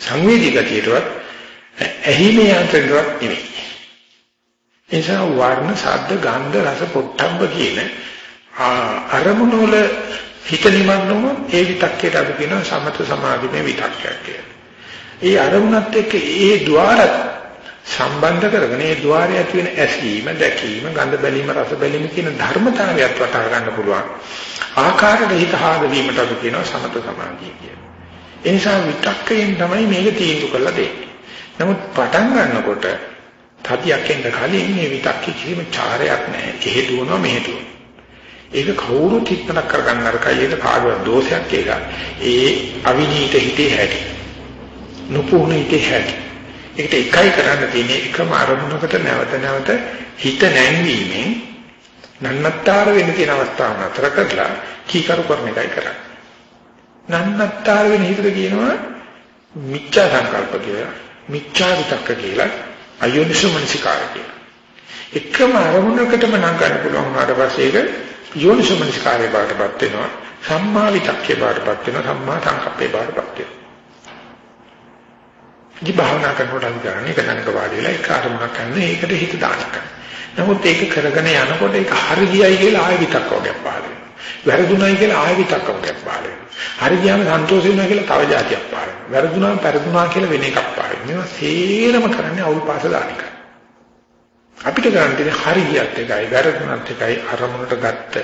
සංවේදී ගතියටවත් ඇහිමේ යාන්ත්‍රණයටවත් නෙවෙයි. එනිසා වර්ණ, ශබ්ද, ගන්ධ, රස, පොට්ටබ්බ කියන අරමුණු වල හිත නිමග්න වුණොත් ඒ විතක්කේට අපි කියනවා සමත සමාධිමේ විතක්කයක් කියලා. ඒ අරමුණත් එක්ක ඒ ద్వාරත් සම්බන්ධ කරගෙන ඒ ద్వාරය ඇති වෙන ඇසීම, දැකීම, ගඳ බැලීම, රස බැලීම කියන ධර්මතාවයත් වටහා ගන්න පුළුවන්. ආකාරයට හිත හාද වීමට අපි කියනවා සමත සමාධිය කියලා. ඒ නිසා විතක්කයෙන් තමයි මේක තීන්දුව කරලා දෙන්නේ. නමුත් පටන් ගන්නකොට තතියක් එන්න කලින් මේ විතක්කේ කිසිම චාරයක් නැහැ. එහෙ දුවනවා මෙහෙ දුවනවා. ඒක කවුරුත් හිතනක් කරගන්න අරකයි ඒක කාගවත් දෝෂයක් ඒක. ඒ අවිනීත හිතේ හැටි. නුපුහුණු හිතේ හැටි. ඒකට එකයි කරන්න තියෙන්නේ එකම අරමුණකට නැවත නැවත හිත නැංවීමෙන් නන්නත්තර වෙන තියෙන අවස්ථාව නතර කරලා කීකරු කරන එකයි කරන්නේ. නන්නත්තර වෙන හිතට කියනවා මිච්ඡා සංකල්ප කියලා. මිච්ඡා විතක්ක කියලා අයෝනිසෝ මනසිකාර කියලා. එකම අරමුණකටම නම් ගන්න පුළුවන් වුණාට පස්සේ ඒක යෝනිසෝ මනසිකාරය බාටපත් වෙනවා. සම්මා විතක්කේ බාටපත් වෙනවා. සම්මා සංකප්පේ බාටපත් වෙනවා. ඉති භාවනා කරනකොට අපි කරන්නේ එක තැනක වාඩි වෙලා එක අරමුණක් ගන්න ඒකට හිත දානක. නමුත් ඒක කරගෙන යනකොට ඒක හරි ගියයි කියලා ආයෙ විතක්ක වගේ පහළ වෙනවා. වැරදුණයි කියලා ආයෙ විතක්ක වගේ පහළ වෙනවා. හරි ගියාම සන්තෝෂ වෙනවා කියලා තව જાතියක් පහළ වෙනවා. වැරදුනාම පෙරදුනා කියලා වෙන එකක් පහළ වෙනවා. මේවා සේරම කරන්නේ අවුල් පාස දාන එක. අපිට ගන්න තියෙන හරි ගියත් එකයි වැරදුනත් එකයි අරමුණට ගත්ත.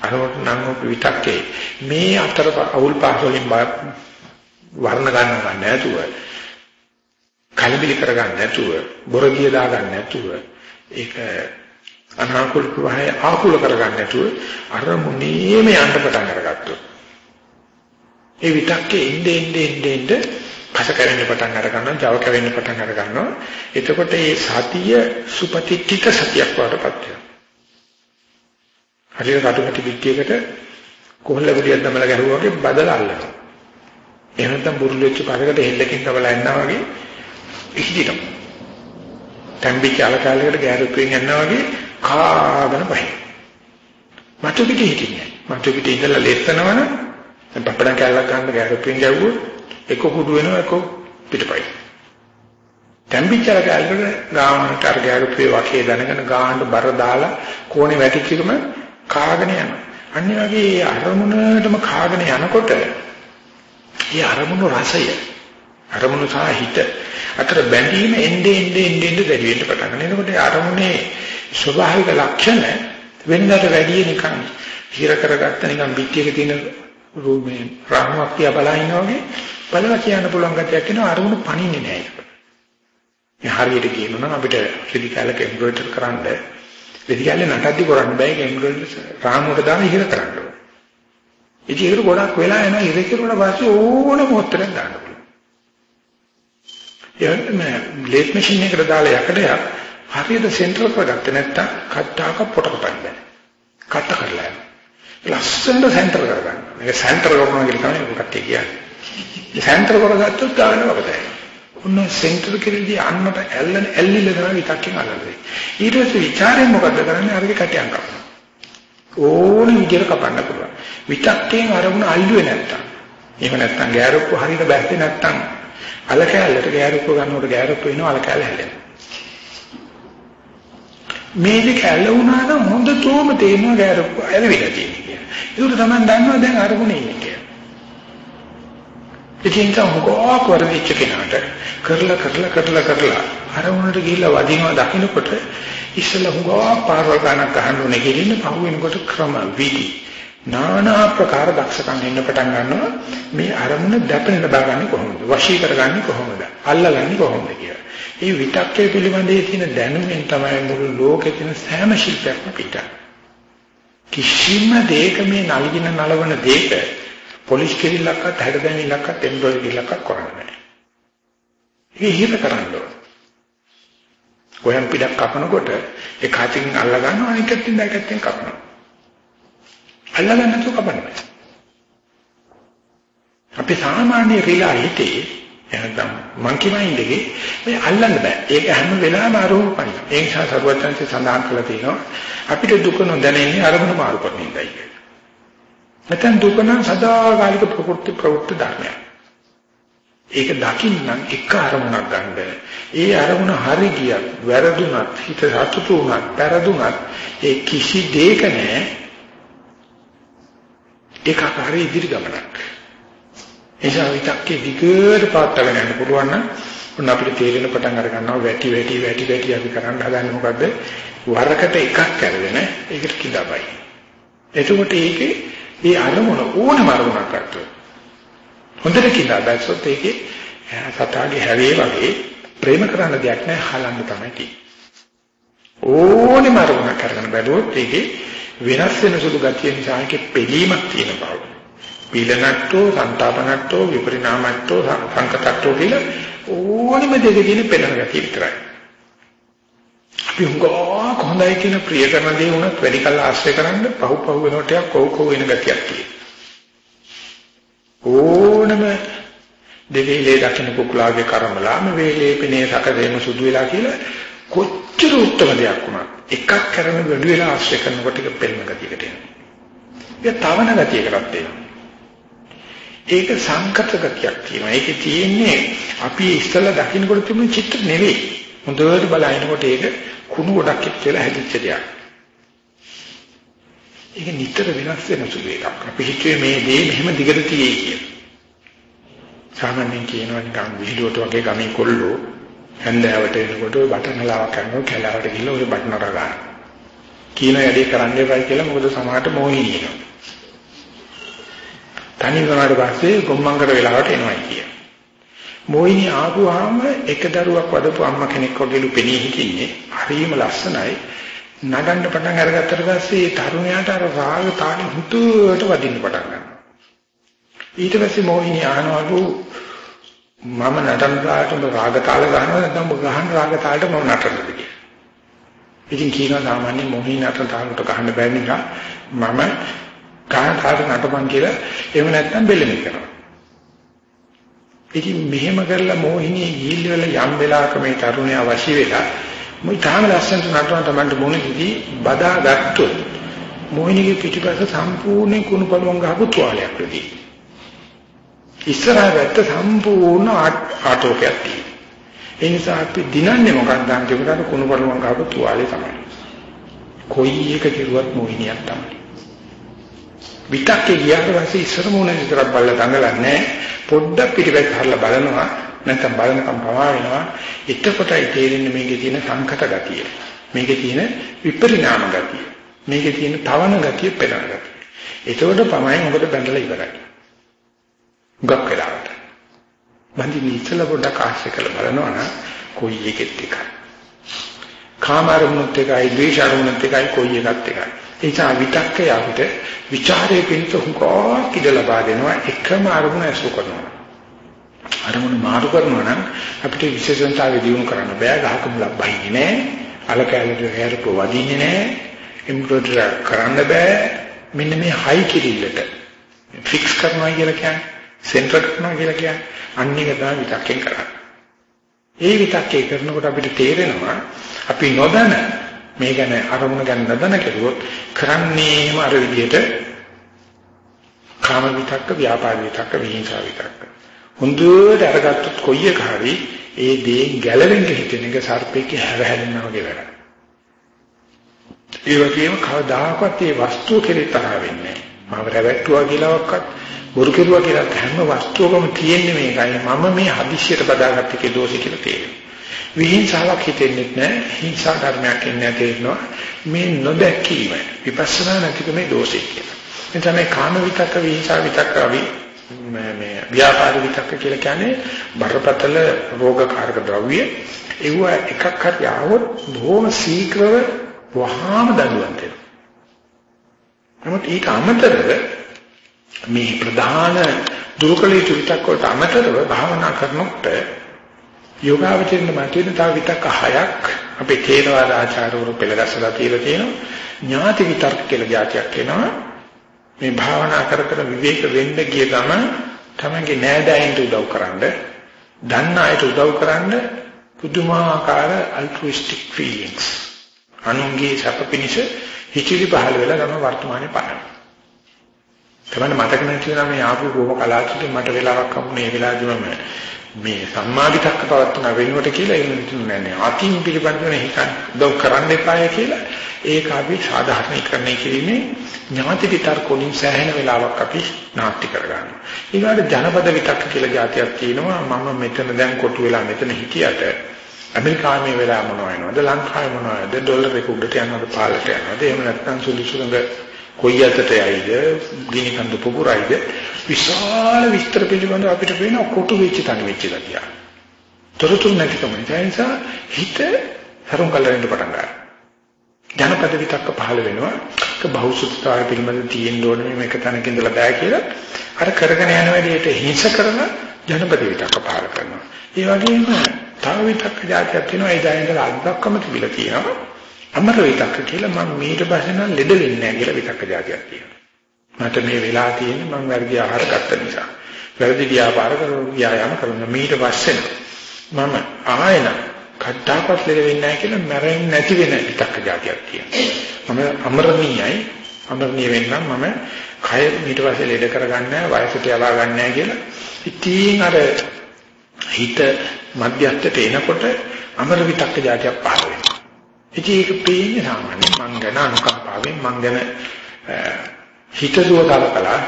අරමුණට නම් විතක්කේ. මේ අතර අවුල් පාස වලින් වර්ණ ගන්නව නැතුව කලබිලි කරගන්න නැතුව බොරදිය දාගන්න නැතුව ඒක අනාකූල ප්‍රවාහය ආකූල කරගන්න නැතුව අර මුනීම යන්න පටන් අරගත්තොත් ඒ විතක්කේ ඉnde ඉnde ඉnde ඉnde පස කැවෙන්න පටන් අර ගන්නවා ජව කැවෙන්න පටන් අර ගන්නවා එතකොට ඒ සතිය සුපතික්කික සතියක් වඩපත් වෙනවා හරියට කටුකටි පිටියකට කොහොල්ල ගුලියක් දමලා ගැහුවා වගේ බදලා අල්ලනවා එහෙම නැත්නම් බුරුල් වෙච්ච පරකට හෙල්ලකින් කවලා එන්නා වගේ ඉහිදිනවා. තැම්බිච්ච අලකාලයකට ගෑරුප්පෙන් යනවා වගේ කාගෙන පහින්. මතු පිට හිටින්නේ. මතු පිට ඉඳලා ලෙස්සනවන දැන් පපඩම් කැලක් ගන්න ගෑරුප්පෙන් ගැව්වොත් එක කුඩු වෙනවා එක පිටපයි. තැම්බිච්ච අලකාලයකට ගාමකට අර ගෑරුප්පේ වකේ දැනගෙන ගාහන්න බර දාලා කෝණේ වැටිච්ච එකම කාගෙන යනවා. අනිත් වගේ අරමුණටම කාගෙන යනකොට ඒ අරමුණු රසය අරමුණු සහ හිත අතර බැඳීම එන්නේ එන්නේ එන්නේ වැඩි වෙන්න පටන් ගන්නවා. එතකොට අරමුණේ ස්වභාවික ලක්ෂණ වෙනකට වැඩි නිකන් හිර කරගත්ත නිකන් පිටියක තියෙන රූපේ රාමුවක් තියා බලනවා වගේ බලලා කියන්න පුළුවන් ගැටයක් වෙනවා අරමුණු පණින්නේ නැහැ ඒක. මේ හරියට කියනවා නම් අපිට රෙදි කැලක එම්බ්‍රොයිඩර් කරන්න රෙදි කැලේ නටද්දි කරන්න බෑ ඒක එම්බ්‍රොයිඩර් රාමුවට දාලා හිර කරන්න ඕනේ. ඉතින් ඒක ගොඩක් වෙලා යනවා ඉර කෙරුවට පස්සේ ඕන මොහොතකට දාන්න පුළුවන්. යන්න ලේට් මැෂින් එකකට දාලා යකඩයක් හරියට සෙන්ටර් කරගත්තේ නැත්තම් කට්ටාක පොට කපන්න බෑ. කට්ට කරලා යනවා. ලස්සනට සෙන්ටර් කරගන්න. මේක සෙන්ටර් කරනවා කියලා තමයි මොකක්ද කියන්නේ. සෙන්ටර් කරගත්තොත් ගාන වගතයි. ඔන්න සෙන්ටර් කෙරෙහිදී අන්නට ඇල්ලන ඇල්ලිල තමයි විතක්කෙන් අල්ලන්නේ. ඊට පස්සේ ਵਿਚාරයෙන් මොකද කරන්නේ? අරගේ කටයන් කපනවා. ඕන විදිහට කපන්න පුළුවන්. විතක්කෙන් අරමුණ අල්ලුවේ නැත්තම්. එහෙම නැත්තම් ගෑරුප්පු හරියට බැස්සේ නැත්තම් අල කැලලට ගෑරුප්ප ගන්නකොට ගෑරුප්ප වෙනවා අල කැලල හැලෙනවා. මේ දෙක ඇල්ල වුණා නම් හොඳටම තේරෙනවා ගෑරුප්ප ඇලවිලා තියෙනවා කියලා. ඒක තමයි දන්නවා දැන් අරමුණේ ඉන්නේ කියලා. ඉතින් තමුකෝ කරවිච්ච කෙනාට කරලා කරලා කරලා කරලා අරමුණට ගිහිල්ලා වදිනවා දකින්නකොට ඉස්සෙල්ලා හුඟා පාරවල් ගන්නක් ගන්න ඕනේ කියලා පහු වෙනකොට ක්‍රම විදි নানা ප්‍රකාර දක්ෂකම් එන්න පටන් ගන්නවා මේ අරමුණ දැපෙන ලබාගන්නේ කොහොමද වශී කරගන්නේ කොහොමද අල්ලගන්නේ කොහොමද කියලා. මේ විතක්කේ පිළිබඳේ තියෙන දැනුමෙන් තමයි මුළු ලෝකේ තියෙන සෑම ශිල්පයක්ම පිට. කිසිම දෙයක මේ නල්ගින නලවන දෙයක පොලිස් කිරිල්ලක්වත් හැඩදැමිල්ලක්වත් එම්බ්‍රොයිඩරි කිරිල්ලක්වත් කරන්නේ නැහැ. ඒක හිත කරන්න ඕන. ගොයම් පිටක් කපනකොට එක අතින් අල්ල ගන්නවා අනික අතින් දෙකෙන් කපනවා. අල්ලගන්න නැතුව කපන්න අපි සාමාන්‍ය රිලා හිතේ එහෙනම් මංකි මයින්ඩ් එකේ මේ අල්ලන්න බෑ. ඒක හැම වෙලාවෙම ආරෝපණය. ඒ නිසා සරුවචන්සේ සඳහන් කළා තියෙනවා අපිට දුක නොදැනෙන්නේ අරමුණ මාරු කරන ඉඳයි කියලා. නැත්නම් දුක නම් සදාකාලික ප්‍රකෘති ප්‍රවෘත්ති ධර්මයක්. ඒක දකින්න එක අරමුණක් ගන්න ඒ අරමුණ හරි ගියත් වැරදුනත් හිත සතුටු වුණත් පෙරදුනත් ඒ කිසි දෙයක නෑ ඒකාකාරී ඉදිරි ගමනක්. එසා විතක්කේ දිගට පාත්තගෙන යන්න පුළුවන් නම් උන් අපිට තේරෙන පටන් අර ගන්නවා වැටි වැටි වැටි වැටි අපි කරන්න හදන්නේ මොකද්ද? වරකට එකක් කරගෙන ඒකට කිඳබයි. එතකොට ඒකේ මේ අරමුණ ඕනම අරමුණක් ගන්නවා. හොඳට කිඳා දැස්සොත් ඒකේ සතාගේ හැවේ වගේ ප්‍රේම කරන්න දෙයක් නැහැ හලන්න තමයි තියෙන්නේ. ඕනෙම අරමුණක් කරගෙන බැලුවොත් ඒකේ වෙනස් වෙන සුළු ගතිය නිසා ඒකේ පිළීමක් තියෙන බව. පීලනට්ටෝ, සංతాපනට්ටෝ, විපරිණාමට්ටෝ, සංකතට්ටෝ කියලා ඕනෙම දෙකකින් පෙළෙන ගතිය විතරයි. අපි හුඟා කොහොඳයි කියන ප්‍රිය කරන දේ වුණත් වැඩි කල ආශ්‍රය කරන්න පහු පහු වෙනකොට යක් කොව කොව වෙන ගතියක් තියෙනවා. ඕනම දෙවිලේ දකින්න කුකුලාගේ කර්මලාම වේලේ පිනේ සකදේම සුදු වෙලා කියලා කොච්චර උත්තර දෙයක් වුණත් එකක් කරන වැඩි වෙලා ආශ්‍රය කරනකොට ඒක පෙළෙන ගතියකට එනවා. ඒක තවන ගතියකටත් එනවා. ඒක සංකත ගතියක් තියෙනවා. ඒකේ තියෙන්නේ අපි ඉස්සලා දකින්නකොට තිබුණ චිත්‍ර නෙවෙයි. හොඳට බලනකොට ඒක කුණු ගොඩක් එක්කලා හැදිච්ච දෙයක්. ඒක නිතර වෙනස් වෙන සුළු එකක්. අපි හිතුවේ මේ දේ මෙහෙම දිගට තියෙයි කියලා. සාමාන්‍යයෙන් කියනවා නිකන් විහිළුවට වගේ ගමේ කොල්ලෝ හැන්දෑවට එනකොට බටනලාව කරනවා කැලාවට ගිහලා ඔය බටනර ගන්න. කියන වැඩේ කරන්න එපයි කියලා මොකද සමහරට මොහිනියනවා. තනි වුණාට පස්සේ ගොම්මංගර වෙලාවට එනවා කිය. මොහිනී ආපුවාම එක දරුවක් වදපු අම්මා කෙනෙක් වගේලු පෙනී හිටින්නේ හරිම ලස්සනයි. නගන්න පටන් අරගත්තට පස්සේ ඒ තරුණයාට අර රාග තාලෙ හුතුවට වදින්න පටන් ගන්නවා. ඊට පස්සේ මොහිනී අහනවලු මම නටන කාලට ඔබ රාග තාල ගන්නවා නැත්නම් ඔබ ගහන රාග තාලට මම නටනද කියලා. ඉතින් කියනවා සාමාන්‍ය මොහිනී නටන තාලට ගහන්න බැරි නිසා මම ගහන තාලට නටපන් කියලා එහෙම නැත්නම් බෙල්ලෙන්න කරනවා. ඉතින් මෙහෙම කරලා මොහිනී ගිහිල් වල යම් වෙලාවක මේ තරුණයා වශී වෙලා මොයි තාම ලස්සනට නටන තමන්ට මොනේදී බදා ගත්තොත් මොහිනීගේ පිටිපස්ස සම්පූර්ණ කුණු පළුවන් ගහපු තුවාලයක් වෙදී. ඉස්සරහ වැත්ත සම්පූර්ණ ආටෝපයක් තියෙනවා. ඒ නිසා අපි දිනන්නේ මොකක්ද අන්තිමට කුණු පළුවන් ගහපු තුවාලේ තමයි. කොයි එක කෙරුවත් මොහිනියක් තමයි. විතක්කේ ගියාට පස්සේ ඉස්සර මොන විතරක් බලලා දඟලන්නේ පොඩ්ඩක් පිටිපස්ස හරලා බලනවා නැත්නම් බලනකම් පවා වෙනවා. එතකොටයි තේරෙන්නේ මේකේ තියෙන සංකත ගතිය. මේකේ තියෙන විපරිණාම ගතිය. මේකේ තියෙන තවන ගතිය පෙරණ ගතිය. එතකොට පමයි මොකද බැඳලා ඉවරයි. ගක් වෙලාවට. බන්දි ඉස්සලා පොඩ්ඩක් ආශ්‍රය කරලා බලනවා නම් කොයි එකෙත් එකයි. කාමාරුණුත් එකයි ද්වේෂාරුණුත් එකයි කොයි එකත් එකයි. ඒ නිසා විතක්කය අපිට ਵਿਚාරයේ පිණිස හුඟා කිද ලබා දෙනවා. එකම අරමුණ ඇසු කරනවා. අරමුණ මාරු කරනවා නම් අපිට විශේෂන්තාවය දිනු කරන්න බෑ. ගහකම ලබන්නේ නෑ. අලකැලට හැරපො වදින්නේ නෑ. එම්බ්‍රොයිඩර් කරන්න බෑ. මෙන්න මේ හයි කිරිල්ලට. ෆික්ස් කරනවා කියලා කියන්නේ සෙන්ටර් කරනවා කියලා කියන්නේ අන්න එක තමයි විතක්කෙන් කරන්නේ. ඒ විතක්කේ කරනකොට අපිට තේරෙනවා අපි නොදැන මේ ගැන අරමුණ ගැන නොදැන කෙරුවොත් කරන්නේම අර විදිහට කාම විතක්ක ව්‍යාපාර විතක්ක විහිංසාව විතක්ක හොඳට අරගත්තොත් කොයි එක හරි ඒ දේ ගැලවෙන්න හිතෙන එක සර්පෙක හැරහැරෙනවා වගේ වැඩක්. ඒ වගේම කවදාකවත් මේ වස්තුව කෙරේ තරහ වෙන්නේ නැහැ. මම රැවට්ටුවා කියලාවත් බොරු කෙරුවා කියලා හැම වස්තුවකම තියෙන්නේ මේකයි. මම මේ හදිස්සියට බදාගත්ත එකේ දෝෂය කියලා තේරෙනවා. විහිංසාවක් හිතෙන්නේ නැහැ. හිංසා ධර්මයක් ඉන්නේ තේරෙනවා. මේ නොදැකීම විපස්සනා නැතිකමේ දෝෂය කියලා. එතන මේ කාම විතක්ක විහිංසා විතක්ක අවි මේ ව්‍යාපාද විතක්ක කියලා කියන්නේ බරපතල රෝගකාරක ද්‍රව්‍ය. ඒව එකක් හරි ආවොත් බොහොම ශීඝ්‍රව වහාම දඬුවම් දෙනවා. නමුත් ඊට අමතරව මේ ප්‍රධාන දුරුකලිත විතක් වලට අමතරව භාවනා කරනකොට යෝගාවචරින් මතුවෙන තව විතක් හයක් අපේ තේරවාද ආචාර්යවරු පෙළගස්සලා තියලා තියෙනවා. ඥාති විතර්ක කියලා જાතියක් එනවා. මේ භාවනා කර කර විවේක වෙන්න ගිය ගමන් තමන්ගේ නෑදෑයින්ට උදව් කරන්න දන්න අයට උදව් කරන්න පුදුමාකාර altruistic feelings. අනුන්ගේ සැප පිණිස හිචිලි පහළ වෙලා ගම වර්තමානයේ පාන. තමයි මතක නැති වෙනා මේ ආපු බොහොම කලාතුරකින් මට වෙලාවක් හම්බුනේ මේ වෙලාවදිම. මේ සම්මාදිතක්ක පවත්වන වෙනුවට කියලා එහෙම හිතුනේ නැහැ. අතින් පිළිබඳව හිතන් උදව් කරන්න එපාය කියලා ඒක අපි සාධාරණීකරණය කිරීමේ ඥාති විතර්ක වලින් සෑහෙන වෙලාවක් අපි නාට්‍ය කරගන්නවා. ඊළඟට ජනපද විතක්ක කියලා જાතියක් තියෙනවා. මම මෙතන දැන් කොටු වෙලා මෙතන හිටියට ඇමරිකාවේ වෙලා මොනව වෙනවද ලංකාවේ මොනවද ඩොලර් එක උඩට යනවද පාලට යනවද එහෙම නැත්නම් සුළු සුළඟ කොයි අතට යයිද ගිනි කන්ද පුපුරයිද විශාල විස්තර පිළිබඳව අපිට පේන කොටු වෙච්ච තනි වෙච්ච ගතිය. තොරතුරු නැතිකම නිසා හිත හරුම් කල්ලෙන්න පටන් ගන්නවා. ජනපද විතක්ක පහළ වෙනවා. ඒක බහුසුත්තාය පිළිබඳව තියෙන්න ඕනේ මේක තැනක ඉඳලා බෑ කියලා. අර කරගෙන යන වැඩේට හිංස කරන ජනපද විතක්ක පහළ කරනවා. ඒ වගේම තව විතක්ක જાතියක් තියෙනවා ඒ දැනෙන්න අද්දක්කම තිබිලා තියෙනවා. අමර විතක්ක කියලා මම මීට පස්සේ ලෙඩ වෙන්නේ නැහැ කියලා විතක්ක જાතියක් තියෙනවා. මට මේ වෙලා තියෙන්නේ මම වැරදි ආහාර ගත්ත නිසා. වැරදි ව්‍යාපාර කරන ව්‍යායාම කරන මීට පස්සේ මම ආයෙන කඩදාපත් ලෙඩ වෙන්නේ නැහැ කියලා මැරෙන්නේ නැති වෙන විතක්ක જાතියක් තියෙනවා. මම අමරණීයයි අමරණීය වෙන්නම් මම කය මීට පස්සේ ලෙඩ කරගන්නේ නැහැ වයසට යවා ගන්න නැහැ කියලා. ඉතින් අර හිත මධ්‍යස්ථට එනකොට අමර විතක්ක જાතියක් පහළ වෙනවා. ඉතින් ඒක පේන්නේ සාමාන්‍ය මං ගැන අනුකම්පාවෙන් මං ගැන හිතසුව කලකලා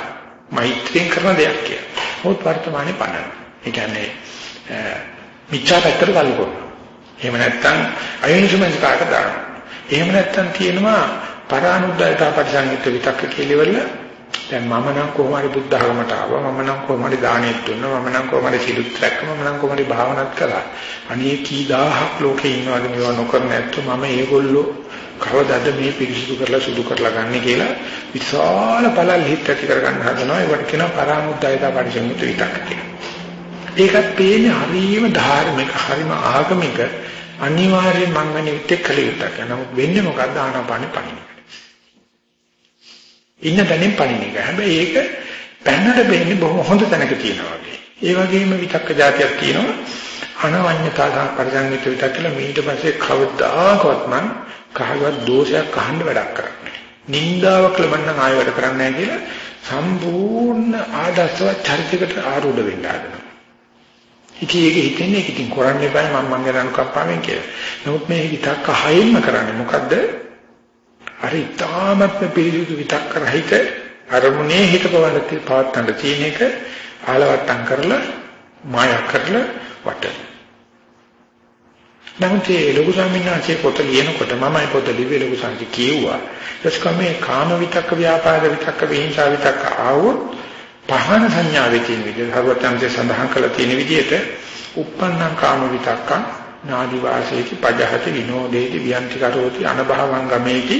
මෛත්‍රියෙන් කරන දෙයක් කියලා. මොකද වර්තමානයේ පණ. ඒ කියන්නේ මිච්ඡා පැත්තට බලනකොට. එහෙම නැත්නම් අයෝනිසමස් කාට දානවා. එහෙම නැත්නම් තියෙනවා පරානුද්යතා පරිසංගිත විතක්ක කියලා දැන් මම නම් කොහොම හරි බුද්ධ ධර්මයට ආවා මම නම් කොහොම හරි දානෙත් දුන්නා මම නම් කොහොම හරි සිලුත් රැක්ක මම නම් කොහොම හරි භාවනාත් කළා අනේ කී දහහක් ලෝකේ ඉන්නවද මේවා නොකරන ඇත්ත මම ඒගොල්ලෝ කවදාද මේ පිරිසිදු කරලා සුදු කරලා ගන්න කියලා විශාල බලල් හිත ඇති කරගන්න හදනවා ඒකට කියනවා පරාමුද්දයතා පරිසම්මුත විතක් කියලා ඒකත් පේන්නේ හරියම ධාර්මික හරිම ආගමික අනිවාර්යෙන් මං වෙන විදිහට කළ යුතුයි. නමුත් වෙන්නේ මොකද්ද ආනාපානෙ පණින. ඉන්න තැනින් පණින එක. හැබැයි ඒක පැන්නට වෙන්නේ බොහොම හොඳ තැනක තියෙනවා වගේ. ඒ වගේම විතක්ක જાතියක් තියෙනවා. අනවඤ්‍යතා පරිසංගිත විතක් කියලා ඊට පස්සේ කවදාකවත් මං කහවත් දෝෂයක් අහන්න වැඩක් කරන්නේ. නින්දාවක් ලබන්න ආයෙ වැඩ කරන්නේ නැහැ කියලා සම්පූර්ණ ආදර්ශවත් චරිතයකට ආරූඪ වෙන්න හදනවා. ඉතින් ඒක හිතෙන්නේ ඒක ඉතින් කරන්න එපා මම මං ගැන අනුකම්පාවෙන් කියලා. නමුත් මේ විතක්ක හයින්ම කරන්නේ මොකද්ද? අර ඊටාමත්ම පිළිසුදු විතක්ක රහිත අරමුණේ හිත පවන්න පවත්තන්න තියෙන එක ආලවට්ටම් කරලා මායා කරලා වටන. නමුත් ඒ ලොකු ස්වාමීන් වහන්සේ පොත ලියනකොට මමයි පොත ලිව්වේ ලොකු සංජි කිව්වා. එස්කමේ කාම විතක්ක ව්‍යාපාද විතක්ක විහිංසා විතක්ක ආවොත් පහන සංඥාවේ තියෙන විදිහට හරවත්තන්සේ සඳහන් කළ තියෙන විදිහට uppannam kama vitakka නාදි වාසේති පජහති විනෝදේති වියන්ති කරෝති අනභවං ගමේති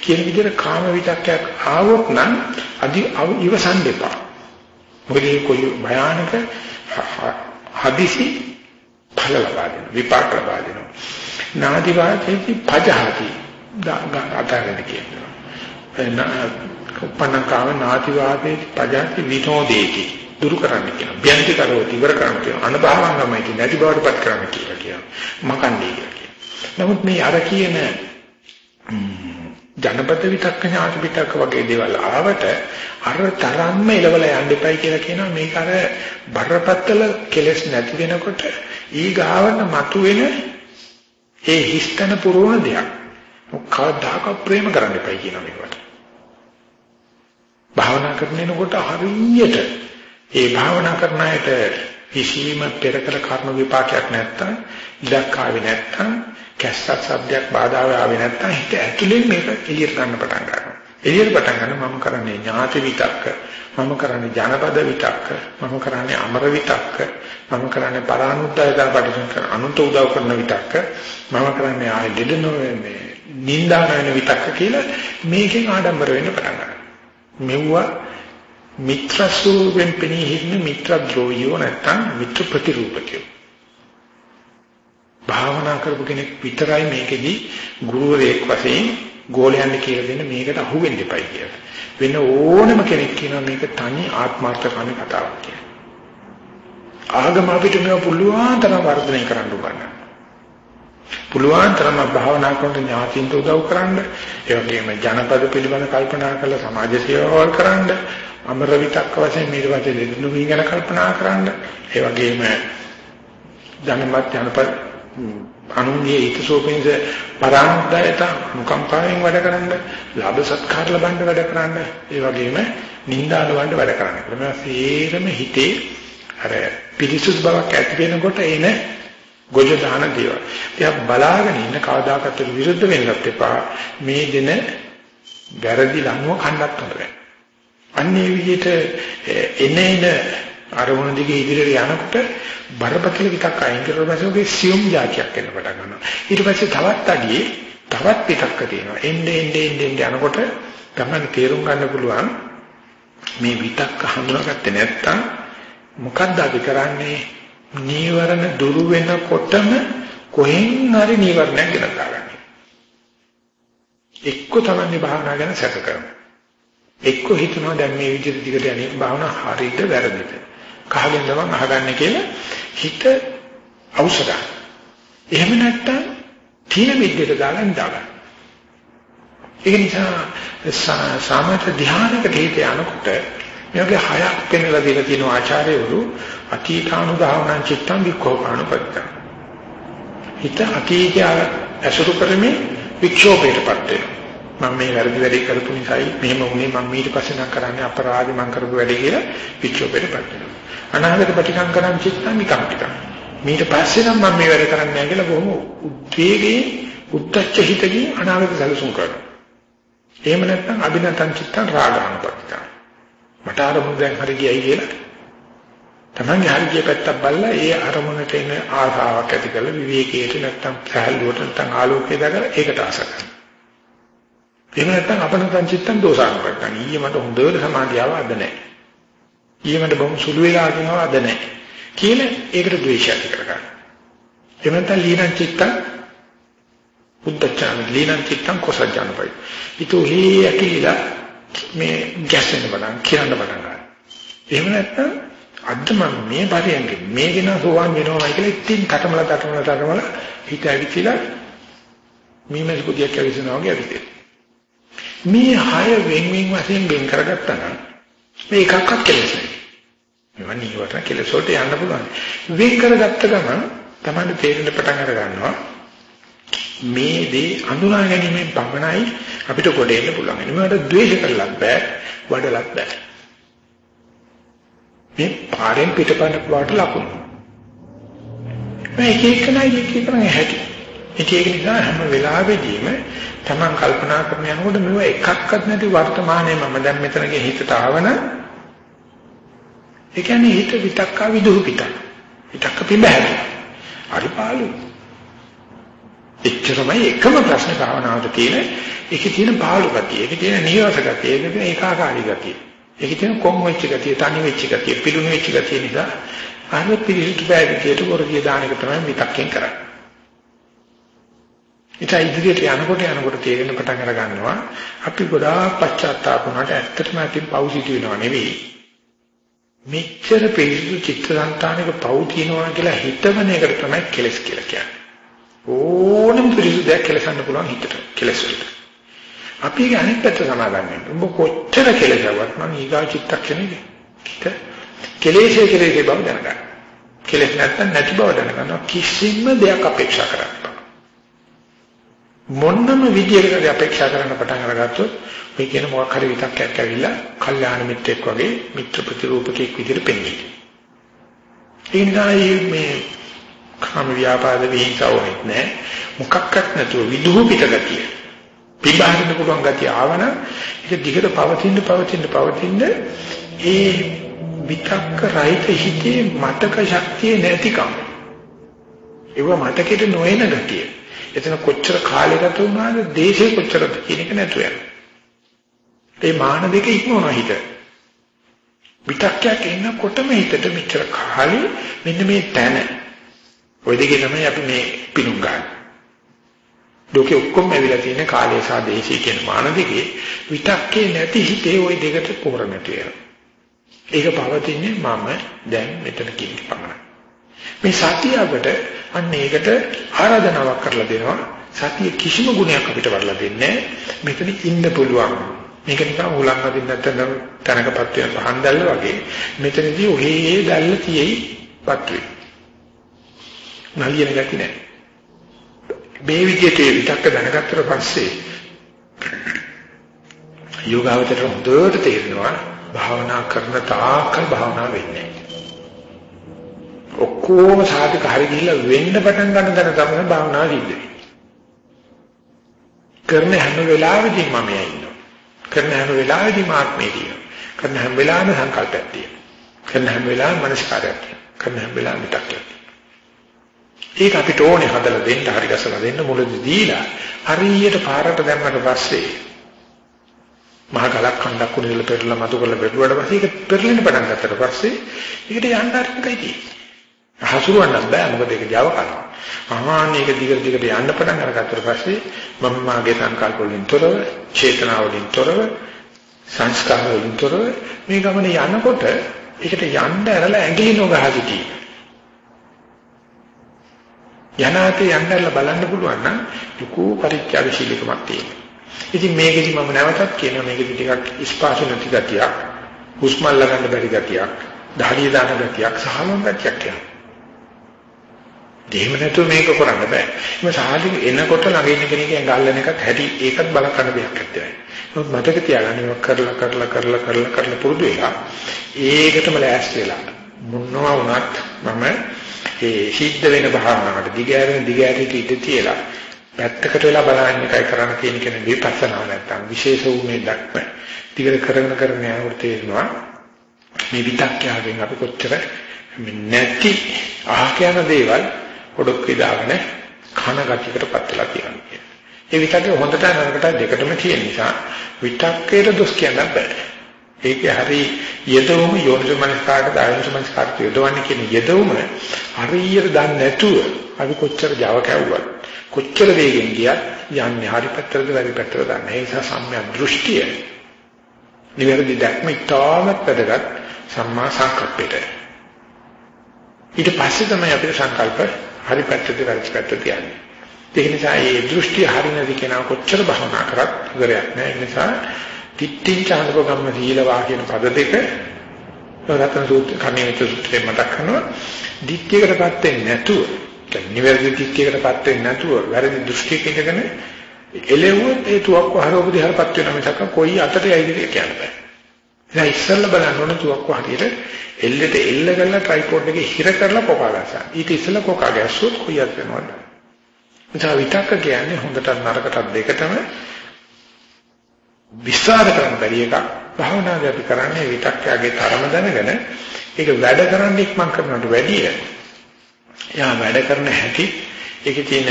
කියන විදිහට කාම විතක්කයක් ආවොත් නම් අදි ඉවසන් දෙපා. මොකද ඒ කොයි භයානක හදිසි ඵල ලබා දෙන විපාක ලබා දෙනවා. නාදි වාසේති පජහති අතරගෙන කියනවා. උපන්න කාම නාති වාදේ පජාති විනෝදේති දුරු කරන්න කියනවා. බ්‍යන්ති කරෝති ඉවර කරන්න කියනවා. අනභවංගමයි කියන නැති බවටපත් කරන්න කියලා කියනවා. මකන්නේ කියලා කියනවා. නමුත් මේ අර කියන ජනපද විතක්ක ඥාති විතක්ක වගේ දේවල් ආවට අර තරම්ම එලවල යන්න එපයි කියලා කියනවා. මේක අර බරපතල කෙලස් නැති වෙනකොට ඊ ගාවන මතුවෙන ඒ හිස්තන පුරවන දෙයක්. මොකක්දාක ප්‍රේම කරන්න එපයි කියනවා මේකට. භාවනා කරනකොට හරියට ඒ භාවනා කරන අයට කිසිම පෙරකල කර්ම විපාකයක් නැත්තම් ඉලක්ක ආවේ නැත්තම් කැස්සක් සබ්දයක් බාධා ආවේ නැත්තම් හිත ඇතුලෙන් මේක එළියට ගන්න පටන් ගන්නවා. එළියට පටන් ගන්න මම කරන්නේ ඥාති විතක්ක මම කරන්නේ ජනපද විතක්ක මම කරන්නේ අමර විතක්ක මම කරන්නේ පරානුද්යතා පරිසම් කරන අනුන්ට උදව් කරන විතක්ක මම කරන්නේ ආයෙ දෙද නොවේ මේ නින්දා නොවන විතක්ක කියලා මේකෙන් ආඩම්බර වෙන්න පටන් ගන්නවා. මෙව්වා මිත්‍ර ස්වරූපෙන් පෙනී හිටින මිත්‍ර ද්‍රෝහියෝ නැත්තම් මිත්‍ර ප්‍රතිරූපකයෝ. භාවනා කරපු කෙනෙක් විතරයි මේකෙදි ගුරුවරයෙක් වශයෙන් ගෝලයන්ට කියලා දෙන්න මේකට අහු වෙන්න එපයි කියලා. වෙන ඕනම කෙනෙක් කියනවා මේක තනි ආත්මార్థකාමී කතාවක් කියලා. ආගම අපිට මේව පුළුවන් තරම් වර්ධනය කරන්න උගන්වනවා. පුළුවන් තරම් භාවනා කරන ඥාතින්ට උදව් කරන්න, ඒ වගේම ජනපද පිළිබඳ කල්පනා කරලා සමාජ සේවාවල් කරන්න, අමර විතක්ක වශයෙන් ඊට පස්සේ දෙදුණු ගැන කල්පනා කරන්න, ඒ වගේම ජනමත් ජනපද අනුන්ගේ හිතසෝපින්ස පරානුද්යත මුකම්පාවෙන් වැඩ කරන්න, ලාභ සත්කාර ලබන්න වැඩ කරන්න, ඒ වගේම නිന്ദා ලබන්න වැඩ කරන්න. මේ සේරම හිතේ අර පිරිසුදු බවක් ඇති වෙනකොට එන ගොජ දාන දේවල්. ඉතින් බලාගෙන ඉන්න කවදාකවත් විරුද්ධ වෙන්නත් එපා. මේ දින වැරදි ලනුව කන්නත් හොඳයි. අන්නේ විදිහට එනේන අරමුණ දිගේ ඉදිරියට යනකොට බරපතල විතක් අයින් කරලා පස්සේ ඔගේ සියුම් જાතියක් එන්න පටන් ගන්නවා. ඊට පස්සේ තවත් අඩියේ තවත් පිටක්ක තියෙනවා. එන්නේ එන්නේ එන්නේ යනකොට තමයි තේරුම් ගන්න පුළුවන් මේ විතක්ක හඳුනාගත්තේ නැත්තම් මොකද්ද අපි කරන්නේ? නීවරණ දුරු වෙනකොටම කොහෙන් හරි නීවරණයක් ගෙනලා ගන්න. එක්ක තමයි භාවනා ගැන සැක කරනවා. එක්ක හිතනවා දැන් මේ විදිහට දිගට යන්නේ භාවනා හරියට වැරදිද. කහගෙන ගමන් අහගන්න කියලා හිත අවශ්‍යයි. එහෙම නැත්තම් තීන විද්‍යට දාලා ඉඳගන්න. ඒ නිසා සාමත ධ්‍යානකට හිත යනකොට මේකේ හයක් පෙන්වලා දීලා තියෙන ආචාර්යවරු අතීතානුධාවනං චිත්තං වික්ඛෝපානුපත්තං. හිත අතීතය අසුරු කරමින් වික්ෂෝපයටපත් වෙනවා. මම මේ වැරදි වැඩේ කරපු නිසායි මෙහෙම වුනේ මම ඊට පස්සේ නම් කරන්නේ අපරාධ මම කරපු වැඩේ කියලා වික්ෂෝපයටපත් වෙනවා. අනාගත ප්‍රතිකම් කරන් චිත්තං විකම්පිතං. ඊට පස්සේ නම් මම මේ වැඩ කරන්නේ නැහැ කියලා බොහොම උද්වේගයෙන් උද්දච්ච හිතකින් අනාගත සැලසුම් කරනවා. එහෙම නැත්නම් අභිනතං චිත්තං රාගානුපතිතං. මට අරමුණ දැන් හරි ගියයි කියලා තමන්ගේ හරිය පැත්තක් බලලා ඒ අරමුණට එන ආසාවක් ඇති කරලා විවේකයට නැත්තම් සහැල්ලුවට නැත්තම් ආලෝකයට දාලා ඒකට ආස කරනවා. එහෙම නැත්තම් අපනතං චිත්තං දෝසානුපත්තං. ඊයේ මට හොඳට සමාධියව අද නැහැ. ඊයේ මට බොහොම සුළු වෙලා කියනවා අද නැහැ. කියලා ඒකට ද්වේෂය ඇති කරගන්න. එහෙම නැත්තම් ලීනං චිත්තං උද්දච්චාන ලීනං චිත්තං කොසජ්ජානපයි. ඊට හේ ඇකිලා මේ ගැසෙන බලන් කියන්න බලන් ගන්න. එහෙම නැත්තම් අද මම මේ පරියන්ගේ මේ වෙන සෝවාන් වෙනවා කියලා ඉතින් කටමල කටමල කටමල හිත ඇවිත්ලා මීමස් කුදියක් ඇවිස්සනවා වගේ ඇවිත්. මේ හය වෙන් වෙන් වශයෙන් වෙන් කරගත්තා නම් මේ එකක්වත් කෙලෙස් නෑ. මේවා නිවර්ණ කෙලෙස් වලට යන්න පුළුවන්. වෙන් කරගත්ත ගමන් තමයි තේරෙන්න පටන් අර ගන්නවා. මේ දේ අඳුනා ගැනීමෙන් පමණයි අපිට කොට එන්න පුළුවන්. ඒකට ද්වේෂ කරලත් බෑ, වඩලත් බෑ. මේ පාරෙන් පිටපත වට ලකුණු. මේ එක එක නයි එක එක නයි හැටි. ඒක නිසා හැම වෙලාවෙදීම Taman කල්පනා කරන යනකොට මේව එකක්වත් නැති වර්තමානයේ මම දැන් මෙතනගේ හිතට ආවන ඒ කියන්නේ හිත විතක්ක විදුහු පිටක්. විතක්ක පිඹහැරි. හරි පාළු. එච්චරමයි එකම ප්‍රශ්න භාවනාවට තියෙන ඒකේ තියෙන පාළු ගතිය, ඒකේ තියෙන නියවස ගතිය, ඒකේ තියෙන ඒකාකාරී ගතිය. ඒකේ තියෙන කොම් වෙච්ච ගතිය, තනි වෙච්ච ගතිය, පිළුණු වෙච්ච ගතිය නිසා අර පිළිහිට බෑ විදියට වර්ගය දාන එක තමයි විතක්කෙන් කරන්නේ. ඉතින් ඉදිරියට යනකොට යනකොට තේරෙන පටන් අර ගන්නවා අපි ගොඩාක් පශ්චාත්තාප වුණාට ඇත්තටම අපි පව් සිටු වෙනවා නෙවෙයි. මෙච්චර පිළිසු චිත්තසංතානික පව් තියනවා කියලා හිතවන එකට තමයි කෙලස් කියලා කියන්නේ. ඕනම පිළිසු දෙයක් කෙලසන්න පුළුවන් හිතට කෙලස් වලට. අපි ඒක අනිත් පැත්ත සමාදන් වෙන්න ඔබ කොච්චර කෙලසවත් මම ඊගා චිත්තක්ෂණේ කෙලෙසේ කෙලෙසේ බව දැනගන්න කෙලස් නැත්තම් නැති බව දැනගන්න කිසිම දෙයක් අපේක්ෂා කරන්න මොන්නම විදියකට අපේක්ෂා කරන්න පටන් අරගත්තොත් මේ කියන මොකක් හරි විතක්යක් ඇවිල්ලා කල්යාණ මිත්‍රෙක් වගේ මිත්‍ර ප්‍රතිරූපකෙක් විදිහට පෙන්වන්නේ. ඒ නිසා මේ කාම ව්‍යාපාද විහිංසාවෙත් නැහැ. මොකක්වත් නැතුව විදුහ පිටගතිය. පිබාහින්න පුළුවන් ගතිය ආවන ඒක දිගට පවතින පවතින පවතින ඒ විතක්ක රහිත හිතේ මතක ශක්තිය නැතිකම. ඒව මතකෙට නොයන ගතිය. එතන කොච්චර කාලය ගත වුණාද දේශේ කොච්චරද කියන එක නැතුව යනවා. ඒ මාන දෙක ඉක්මවනවා හිත. විතක්කයක් එන්නකොටම හිතට මෙච්චර කාලේ මෙන්න මේ තැන. ওই දෙකේ තමයි අපි මේ පිණුම් ගන්න. ලෝකෙ ඔක්කොම ඇවිල්ලා තියෙන කාලය සහ දේශය කියන මාන දෙකේ විතක්කේ නැති හිතේ ওই දෙකට පොර නැති වෙනවා. ඒක පවතින්නේ මම දැන් මෙතන කියන පමණයි. මේ සතිය අපිට අන්න ඒකට ආරාධනාවක් කරලා දෙනවා. සතිය කිසිම ගුණයක් අපිට වඩලා දෙන්නේ මෙතන ඉන්න පුළුවන්. මේක නිකන් උලන් අදින්න නැත්නම් තනකපත් වෙන පහන් දැල්ල වගේ මෙතනදී ඔහේ දැල්ල තියෙයි පත් වේ. නලියන ගැටි නැහැ. මේ විදිහට විතක්ක දැනගත්තට පස්සේ යෝගාවචර හොඳට තේරෙනවා භාවනා කරන තාක්කල් භාවනා වෙන්නේ ඔක්කොම සාධක හරි ගිහිල්ලා වෙන්න පටන් ගන්න තැන තමයි භාවනාව සිද්ධ වෙන්නේ. කරන හැම වෙලාවෙදීම මම ඉන්නවා. කරන හැම වෙලාවෙදීම ආත්මය තියෙනවා. කරන හැම වෙලාවෙම සංකල්පයක් තියෙනවා. කරන හැම වෙලාවෙම මනස්කාරයක් තියෙනවා. කරන හැම වෙලාවෙම විතක්කයක් ඒක අපිට ඕනේ හදලා දෙන්න හරි ගසලා දෙන්න මුලදී දීලා හරියට පාරට දැම්මට පස්සේ මහ ගලක් කණ්ඩක් උඩින්ල පෙරලා මතු කරලා බෙදුවට පස්සේ ඒක පෙරලෙන්න පටන් ගත්තට පස්සේ ඒකට යන්න හරියටයි තියෙන්නේ හසුරවන්නත් බෑ. මොකද ඒක Java කරනවා ආහාන ඒක දිගට දිගට යන්න පටන් අරගත්තට පස්සේ මම මාගේ සංකල්ප වලින් තොරව චේතනාව වලින් තොරව සංස්කාර වලින් තොරව මේ ගමනේ යනකොට ඒකට යන්න ඇරලා ඇඟිලි නොගහදි තියෙනවා යනාතේ යන්නදලා බලන්න පුළුවන් නම් ලুকু පරිත්‍යාගශීලීකමක් තියෙනවා. ඉතින් මේකෙදි මම නැවතත් කියනවා මේකෙදි ටිකක් ස්පාෂ නැති ගතියක්, හුස්මල් ගන්න බැරි ගතියක්, ධාරිය දාන ගතියක්, සහලම් ගතියක් තියෙනවා. දෙහිම නැතුව මේක කරන්න බෑ. මේ සාහලික එනකොට ළඟින් කෙනෙක් ඇඟල්ලන එකත් හැටි ඒකත් බල කරන්න දෙයක් නැත්තේ. නමුත් මතක තියාගන්න මේක කරලා කරලා කරලා කරලා කරලා පුරුදු වෙලා ඒකටම ලෑස්ති වෙලා මොනවා වුණත් මම ඒ සිද්ධ වෙන භාවනාවට දිගෑරෙන දිගෑරෙට ඉඳ තියලා පැත්තකට වෙලා බලන්න එකයි කරන්න තියෙන කෙනෙක් විපස්සනා නැත්තම් විශේෂ වූ මේ දක්ම දිගට කරගෙන කරගෙන යනකොට තේරෙනවා මේ විතක්කයෙන් අපි කොච්චර නැති අහක යන දේවල් පොඩක් විදාගෙන කන ගැටියකටපත් වෙලා තියෙනවා. ඒ විතක්කේ හොඳට නරකට දෙකටම තියෙන නිසා විතක්කේට දොස් කියන්න බෑ. ඒකේ හරි යදවම යෝනිසමනස්කාරට දායනිසමනස්කාරට යදවන්නේ කියන යදවම හරියට දන්නේ නැතුව අපි කොච්චර Java කැවුවත් කොච්චර වේගෙන් ගියත් යන්නේ හරි පැත්තටද වැරදි පැත්තටද දන්නේ. ඒ නිසා සම්‍යක් දෘෂ්ටිය නිවැරදි දැක්ම ඉතාමත් වැදගත් සම්මා සංකප්පයට. ඊට පස්සේ තමයි අපේ සංකල්ප හරි පැත්තට වැරදි පැත්තට යන්නේ. ඒ නිසා මේ දෘෂ්ටි හරිනදි කෙනා කොච්චර භවනා කරත් ඉවරයක් නෑ. ඒ නිසා තිට්ඨින් චානපගම්ම සීලවා කියන පද දෙක රතන සූත්‍ර කණේත සූත්‍රේ මතක් කරනවා දික්කයකටපත් වෙන්නේ නැතුව නිවැරදි දික්කයකටපත් වෙන්නේ නැතුව වැරදි දෘෂ්ටියක ඉඳගෙන එළෙව්වොත් ඒ තුවක්ක හරවපු දිහාටපත් වෙන මිසක කොයි අතට යයිද කියලා කියන්න බෑ. දැන් ඉස්සෙල්ලා බලන්න ඕන තුවක්ක හරියට එල්ලෙට එල්ල කරලා ට්‍රයිපෝඩ් එකේ හිර කරලා කොකා ගන්නවා. ඊට ඉස්සෙල්ලා කොකා ගැස්සුවොත් කොයි අත වෙනවද? එතන විතක්ක කියන්නේ හොඳට නරකටත් දෙකටම විස්තර කරන්න බැරි එකක්. භාවනාවේ අපි කරන්නේ විතක්කයාගේ තරම දැනගෙන ඒක වැඩ කරන්න ඉක්මන් කරනවට වැඩිය. යා වැඩ කරන හැටි ඒකේ තියෙන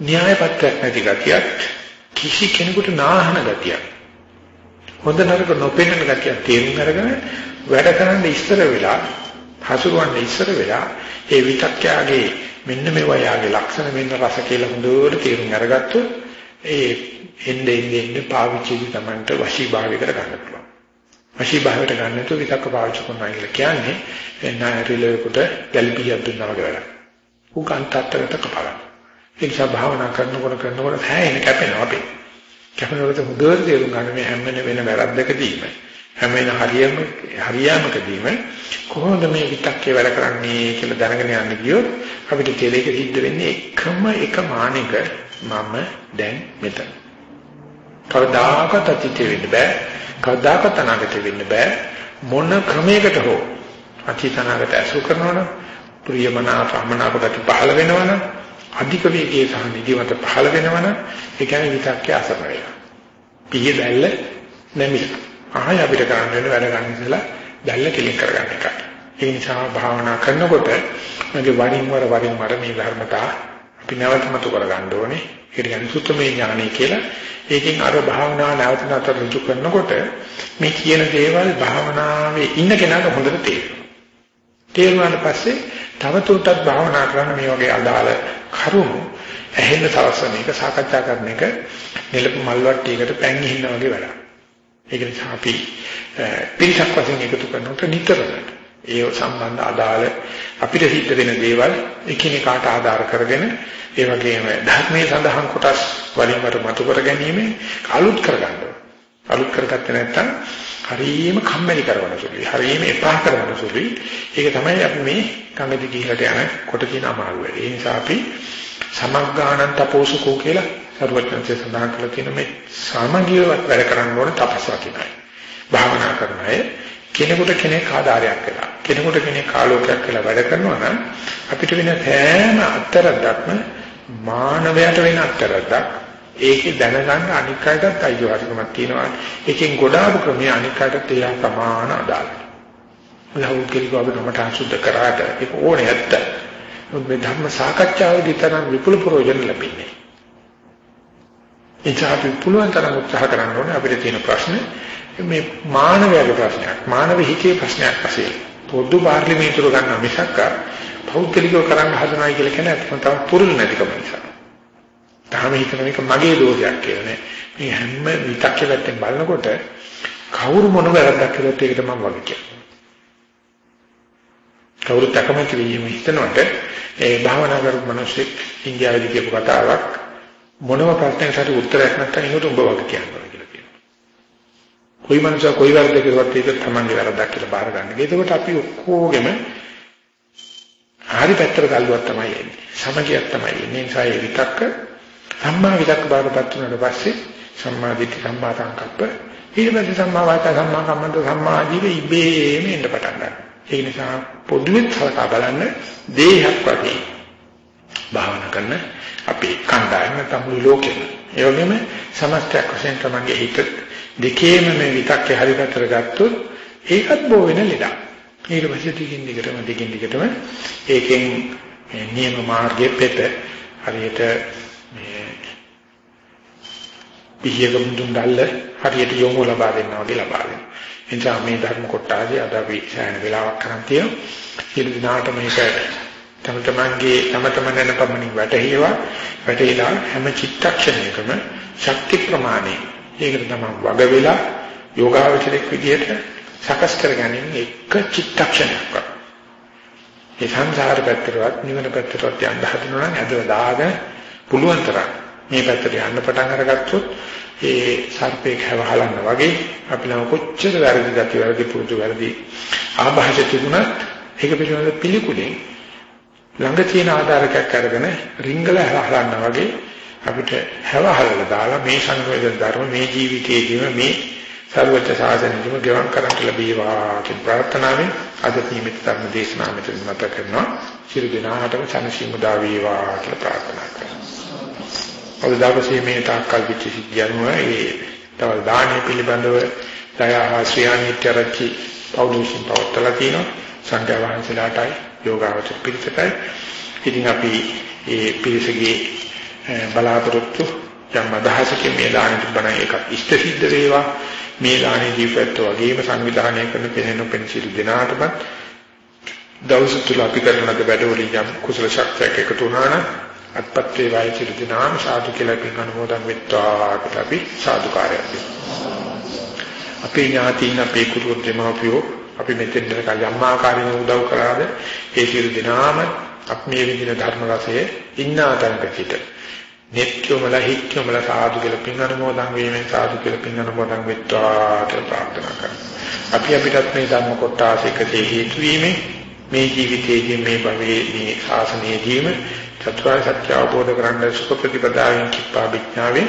න්‍යායපත්‍යක් නැති ගතියක් කිසි කෙනෙකුට නාහන ගතියක් හොඳ නරක නොපෙනෙන ගතියක් තේරුම් අරගෙන වැඩ කරන්න ඉස්සර වෙලා හසුරුවන්න ඉස්සර වෙලා ඒ විතක්කයාගේ මෙන්න මේවා යාගේ ලක්ෂණ මෙන්න රස කියලා හොඳට තේරුම් අරගත්තොත් ඒ එන්නේ එන්නේ පාවිච්චි තමන්ට වශී භාවයකට ගන්න පුළුවන්. වශී භාවයට ගන්න නැතුව විතක්ක පාවිච්චි කරනවා කියලා කියන්නේ එන්නරිලෙකට ගැල්පියක් දුන්නා වගේ වැඩක්. උකන්තත්තකට කපලා. ඒ නිසා භාවනා කරනකොට කරනකොට හැයින් කැපෙනවා අපි. කැපෙනකොට මුදවල තේරුම් ගන්න මේ හැම වෙන වැරද්දකදීම හැම වෙන හරියම හරියමකදීම කොහොමද මේ විතක්කේ වැඩ කරන්නේ කියලා දැනගෙන යන්න ගියොත් අපිට කෙලෙක සිද්ධ වෙන්නේ එකම එක මානෙක මම දැන් මෙතන. කවදාකවත් අතීතෙ වෙන්න බෑ. කවදාකවත් අනාගතෙ වෙන්න බෑ. මොන ක්‍රමයකට හෝ අතීත අනාගත ඇසුරු කරනවනම් ප්‍රියමනාප අමනාප ගති පහළ වෙනවනම් අධික වේගයේ සහ නිදිමත පහළ වෙනවනම් ඒ කියන්නේ විතක්කේ අසර වෙනවා. පිය දැල්ල නැමිලා. ආය අපිට කරන්න වෙන වැඩ ගන්න ඉස්සලා දැල්ල කෙලින් කරගන්න එකයි. ඒ නිසා භාවනා කරනකොට මගේ වරින් වර වරින් වර මේ ධර්මතා අපි නැවත මතු කරගන්න ඕනේ. ඒක කියන්නේ සුත්තමේ ඥානය කියලා. ඒකෙන් අර භාවනා නැවත නැවත රුජු කරනකොට මේ කියන දේවල් භාවනාවේ ඉන්න කෙනාට හොඳට තේරෙනවා. තේරුණාට පස්සේ තවදුරටත් භාවනා කරන්න මේ වගේ අදාළ කරුණු ඇහෙන්න සලස්වන එක සාකච්ඡා කරන එක නෙලපු මල්වට්ටියකට පැන් ඉන්න වගේ වැඩක්. ඒක නිසා අපි පිරිසක් වශයෙන් එකතු කරනකොට නිතරම ඒ සම්බන්ධ අදාළ අපිට සිද්ධ වෙන දේවල් එකිනෙකාට ආධාර කරගෙන ඒ වගේම ධර්මයේ සඳහන් කොටස් වලින් වර මතු කර ගැනීම අලුත් කරගන්න අලුත් කරගත්තේ නැත්නම් හරියම කම්මැලි කරවන සුළුයි. හරියම එපා කරවන සුළුයි. ඒක තමයි අපි මේ කඟදි ගිහිලට යන කොට කියන අමාරු වෙයි. ඒ නිසා අපි සමග්ගාණන් තපෝසුකෝ කියලා සරුවචනසේ සඳහන් කරලා තියෙන මේ සාමගියවත් වැඩ කරන්න ඕන තපස් රකින්නයි. භාවනා කරන අය කෙනෙකුට කෙනෙක් ආධාරයක් වෙලා කෙනෙකුට කෙනෙක් ආලෝකයක් කියලා වැඩ කරනවා නම් අපිට වෙන හැම අත්තරක්ම මානවයට වෙන අත්තරක් ඒකේ දැනගන්න අනික් අයටත් අයිතිවාසිකමක් තියෙනවා. ඒකෙන් ගොඩාක් ක්‍රමයේ අනික් අයටත් ඒ සමාන අදාළයි. ලෞකික වගනමට අසුද්ධ කරාට ඒක ඕනේ ඇත්ත. මේ ධර්ම සාකච්ඡාවේදී තරම් විපුල ප්‍රයෝජන ලැබෙන්නේ. එචා අපි පුළුවන් තරම් උත්සාහ කරන්න ඕනේ අපිට තියෙන ප්‍රශ්නේ මේ මානවයාගේ ප්‍රශ්නයක් මානව හිතේ ප්‍රශ්නයක් වශයෙන් පොදු පාර්ලිමේන්තුව ගන්න මිසක් පෞද්ගලිකව කරන්න හදනයි කියලා කියන අපිට තව පුරුදු නැතිකම නිසා. තාම හිතන එක මගේ දෝෂයක් කියලා නේ. මේ හැම විතක්කේ පැත්තෙන් බලනකොට කවුරු මොන වැරද්දක් කළොත් ඒකට මම වගේ කියනවා. කවුරු තකමැති වීම හිතනකොට ඒ භාවනා කරපු මිනිස්සෙක් ඉන්දියාවේදී කියපු කතාවක් මොනම ප්‍රශ්නයකට හරි උත්තරයක් නැත්නම් ඒකට උඹ වගේ කියනවා කියලා කියනවා. කොයි මනුස්සයා කොයි වැරද්ද කරුවත් ඒක තමන්ගේ වැරද්දක් කියලා බාර ගන්න. ඒකකොට අපි ඔක්කොගෙම හරි පැත්තට ගල්ුවක් තමයි එන්නේ. සමගියක් තමයි එන්නේ. ඒ නිසා ඒ විතක්ක සම්මා විතක්ක බාරපත් වුණාට පස්සේ සම්මා දිට්ඨි සම්මා සංකප්ප ඊට පස්සේ සම්මා වාචා සම්මා කම්මන්ත සම්මා ආජීව ඉබේම එන්න පටන් ගන්නවා. ඒ නිසා පොදුවෙන් සලකා බලන්න දේහයක් වගේ භාවනා කරන අපේ කණ්ඩායම තමයි ලෝකෙම. ඒ වගේම සමස්තයක් වශයෙන් තමයි හිත දෙකේම මේ විතක්කේ හරි පැත්තට ගත්තොත් ඒකත් බෝ වෙන ලෙඩක්. ඊට පස්සේ දිගින් දිගටම දිගින් දිගටම ඒකෙන් නියම මාර්ගයේ පෙත හරියට මේ පිහියක මුදුන් දැල්ල හරියට යොමු ලබා දෙනවා වගේ ලබා දෙනවා. එනිසා මේ ධර්ම කොටාදී අද අපි සෑහෙන වෙලාවක් කරන් තියෙනවා. ඊට දිනාට මේක තම තමන්ගේ තම තමන් යන පමණින් වැටහිවා වැටහිලා හැම චිත්තක්ෂණයකම ශක්ති ප්‍රමාණය ඒකට තමයි වග වෙලා යෝගාවචරයක් විදියට සකස් කරගන්නේ එක චිත්තක්ෂණයක් ඒ සංසාර පැත්තටවත් නිවන පැත්තටවත් යන්න හදනවා නම් අදව දාගෙන පුළුවන් තරම් මේ පැත්තට යන්න පටන් අරගත්තොත් ඒ සර්පේක හැවහලන්න වගේ අපි නම් කොච්චර වැරදි ගති වැරදි පුරුදු වැරදි ආభాෂ තිබුණත් ඒක පිළිබඳ පිළිකුලෙන් ළඟ තියෙන ආධාරකයක් අරගෙන රිංගල හලන්න වගේ අපිට හැවහලලා දාලා මේ සංවේදන ධර්ම මේ ජීවිතයේදීම මේ සර්වත්‍ය සාසනෙදිම ගෙවන් කරන්න ලැබේවා කියන ප්‍රාර්ථනාවෙන් අද නිමිත් ධර්ම දේශනාව මෙතන මත කරනවා සියලු දෙනාටම සනසිමුදා වේවා කියලා ප්‍රාර්ථනා කරනවා. අද දවසේ මේ තාක්කල් විච සිද්ධියනුව ඒ තවල් දානීය පිළිබඳව දයාහා ශ්‍රියානිත්‍යරච්චි පෞලුසින් පවත්තලා තියෙනවා සංඝයා වහන්සේලාටයි යෝගාවචර පිළිසකයි. ඉතින් අපි ඒ පිළිසගේ බලාපොරොත්තු යම් අදහසකින් මේ දානෙ තිබුණා එකක් ඉෂ්ට සිද්ධ වේවා. මේ දානේ දීපැත්ත වගේම සංවිධානය කරන පෙනෙන පෙන්සිල් දෙනාටම දවස් තුල අපි කරන ලද වැඩවලින් යම් කුසල ශක්තියක් එකතු වුණා නම් අත්පත් වේවායි සිල් දිනාම සාදු කියලා පින් අනුමෝදන් වෙත්වා කියලා අපි සාදුකාරයක් අපේ ඥාතීන් අපේ කුරුවෝ දෙමව්පියෝ අපි මෙතෙන් දෙනකල් යම් ආකාරයෙන් උදව් කළාද ඒ සියලු දෙනාම අපි මේ විදිහට ධර්ම රසයේ ඉන්න ආතන්ක සිට නෙත්‍යමල හිත්‍යමල සාදු කියලා පින් අනුමෝදන් වීමෙන් සාදු කියලා පින් අනුමෝදන් වෙත්වා කියලා ප්‍රාර්ථනා කරනවා. අපි අපිටත් මේ ධර්ම කොටාසිකතේ හේතු වීමෙන් මේ ජීවිතයේදී මේ භවයේ මේ ශාසනයේදීම චතුරාර්ය සත්‍ය අවබෝධ කරගන්න සුඛ ප්‍රතිපදාවෙන් කිප්පා විඥාවෙන්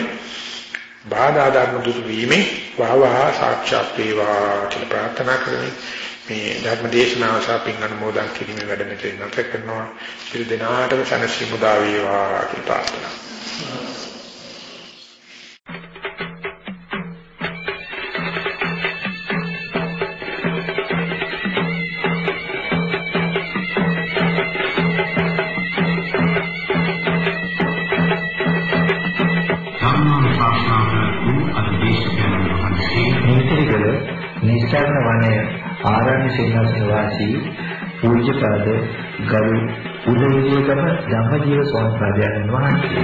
බාධා ධර්ම දුරු වීමෙන් වහවහ සාක්ෂාත් වේවා කියලා ප්‍රාර්ථනා කරමි. මේ ධර්ම දේශනාව සාපින් අනුමෝදන් කිරීමේ වැඩ මෙතන නැත කරනවා. සිල් දෙනාටම සනසි මුදා වේවා කියලා ප්‍රාර්ථනා නිස්සාරණ වනය ආරණ්‍ය සේනාසන වාසී පූජ්‍යපද ගරු උදේවිදේකම ධම්මජීව ස්වාමීන් වහන්සේ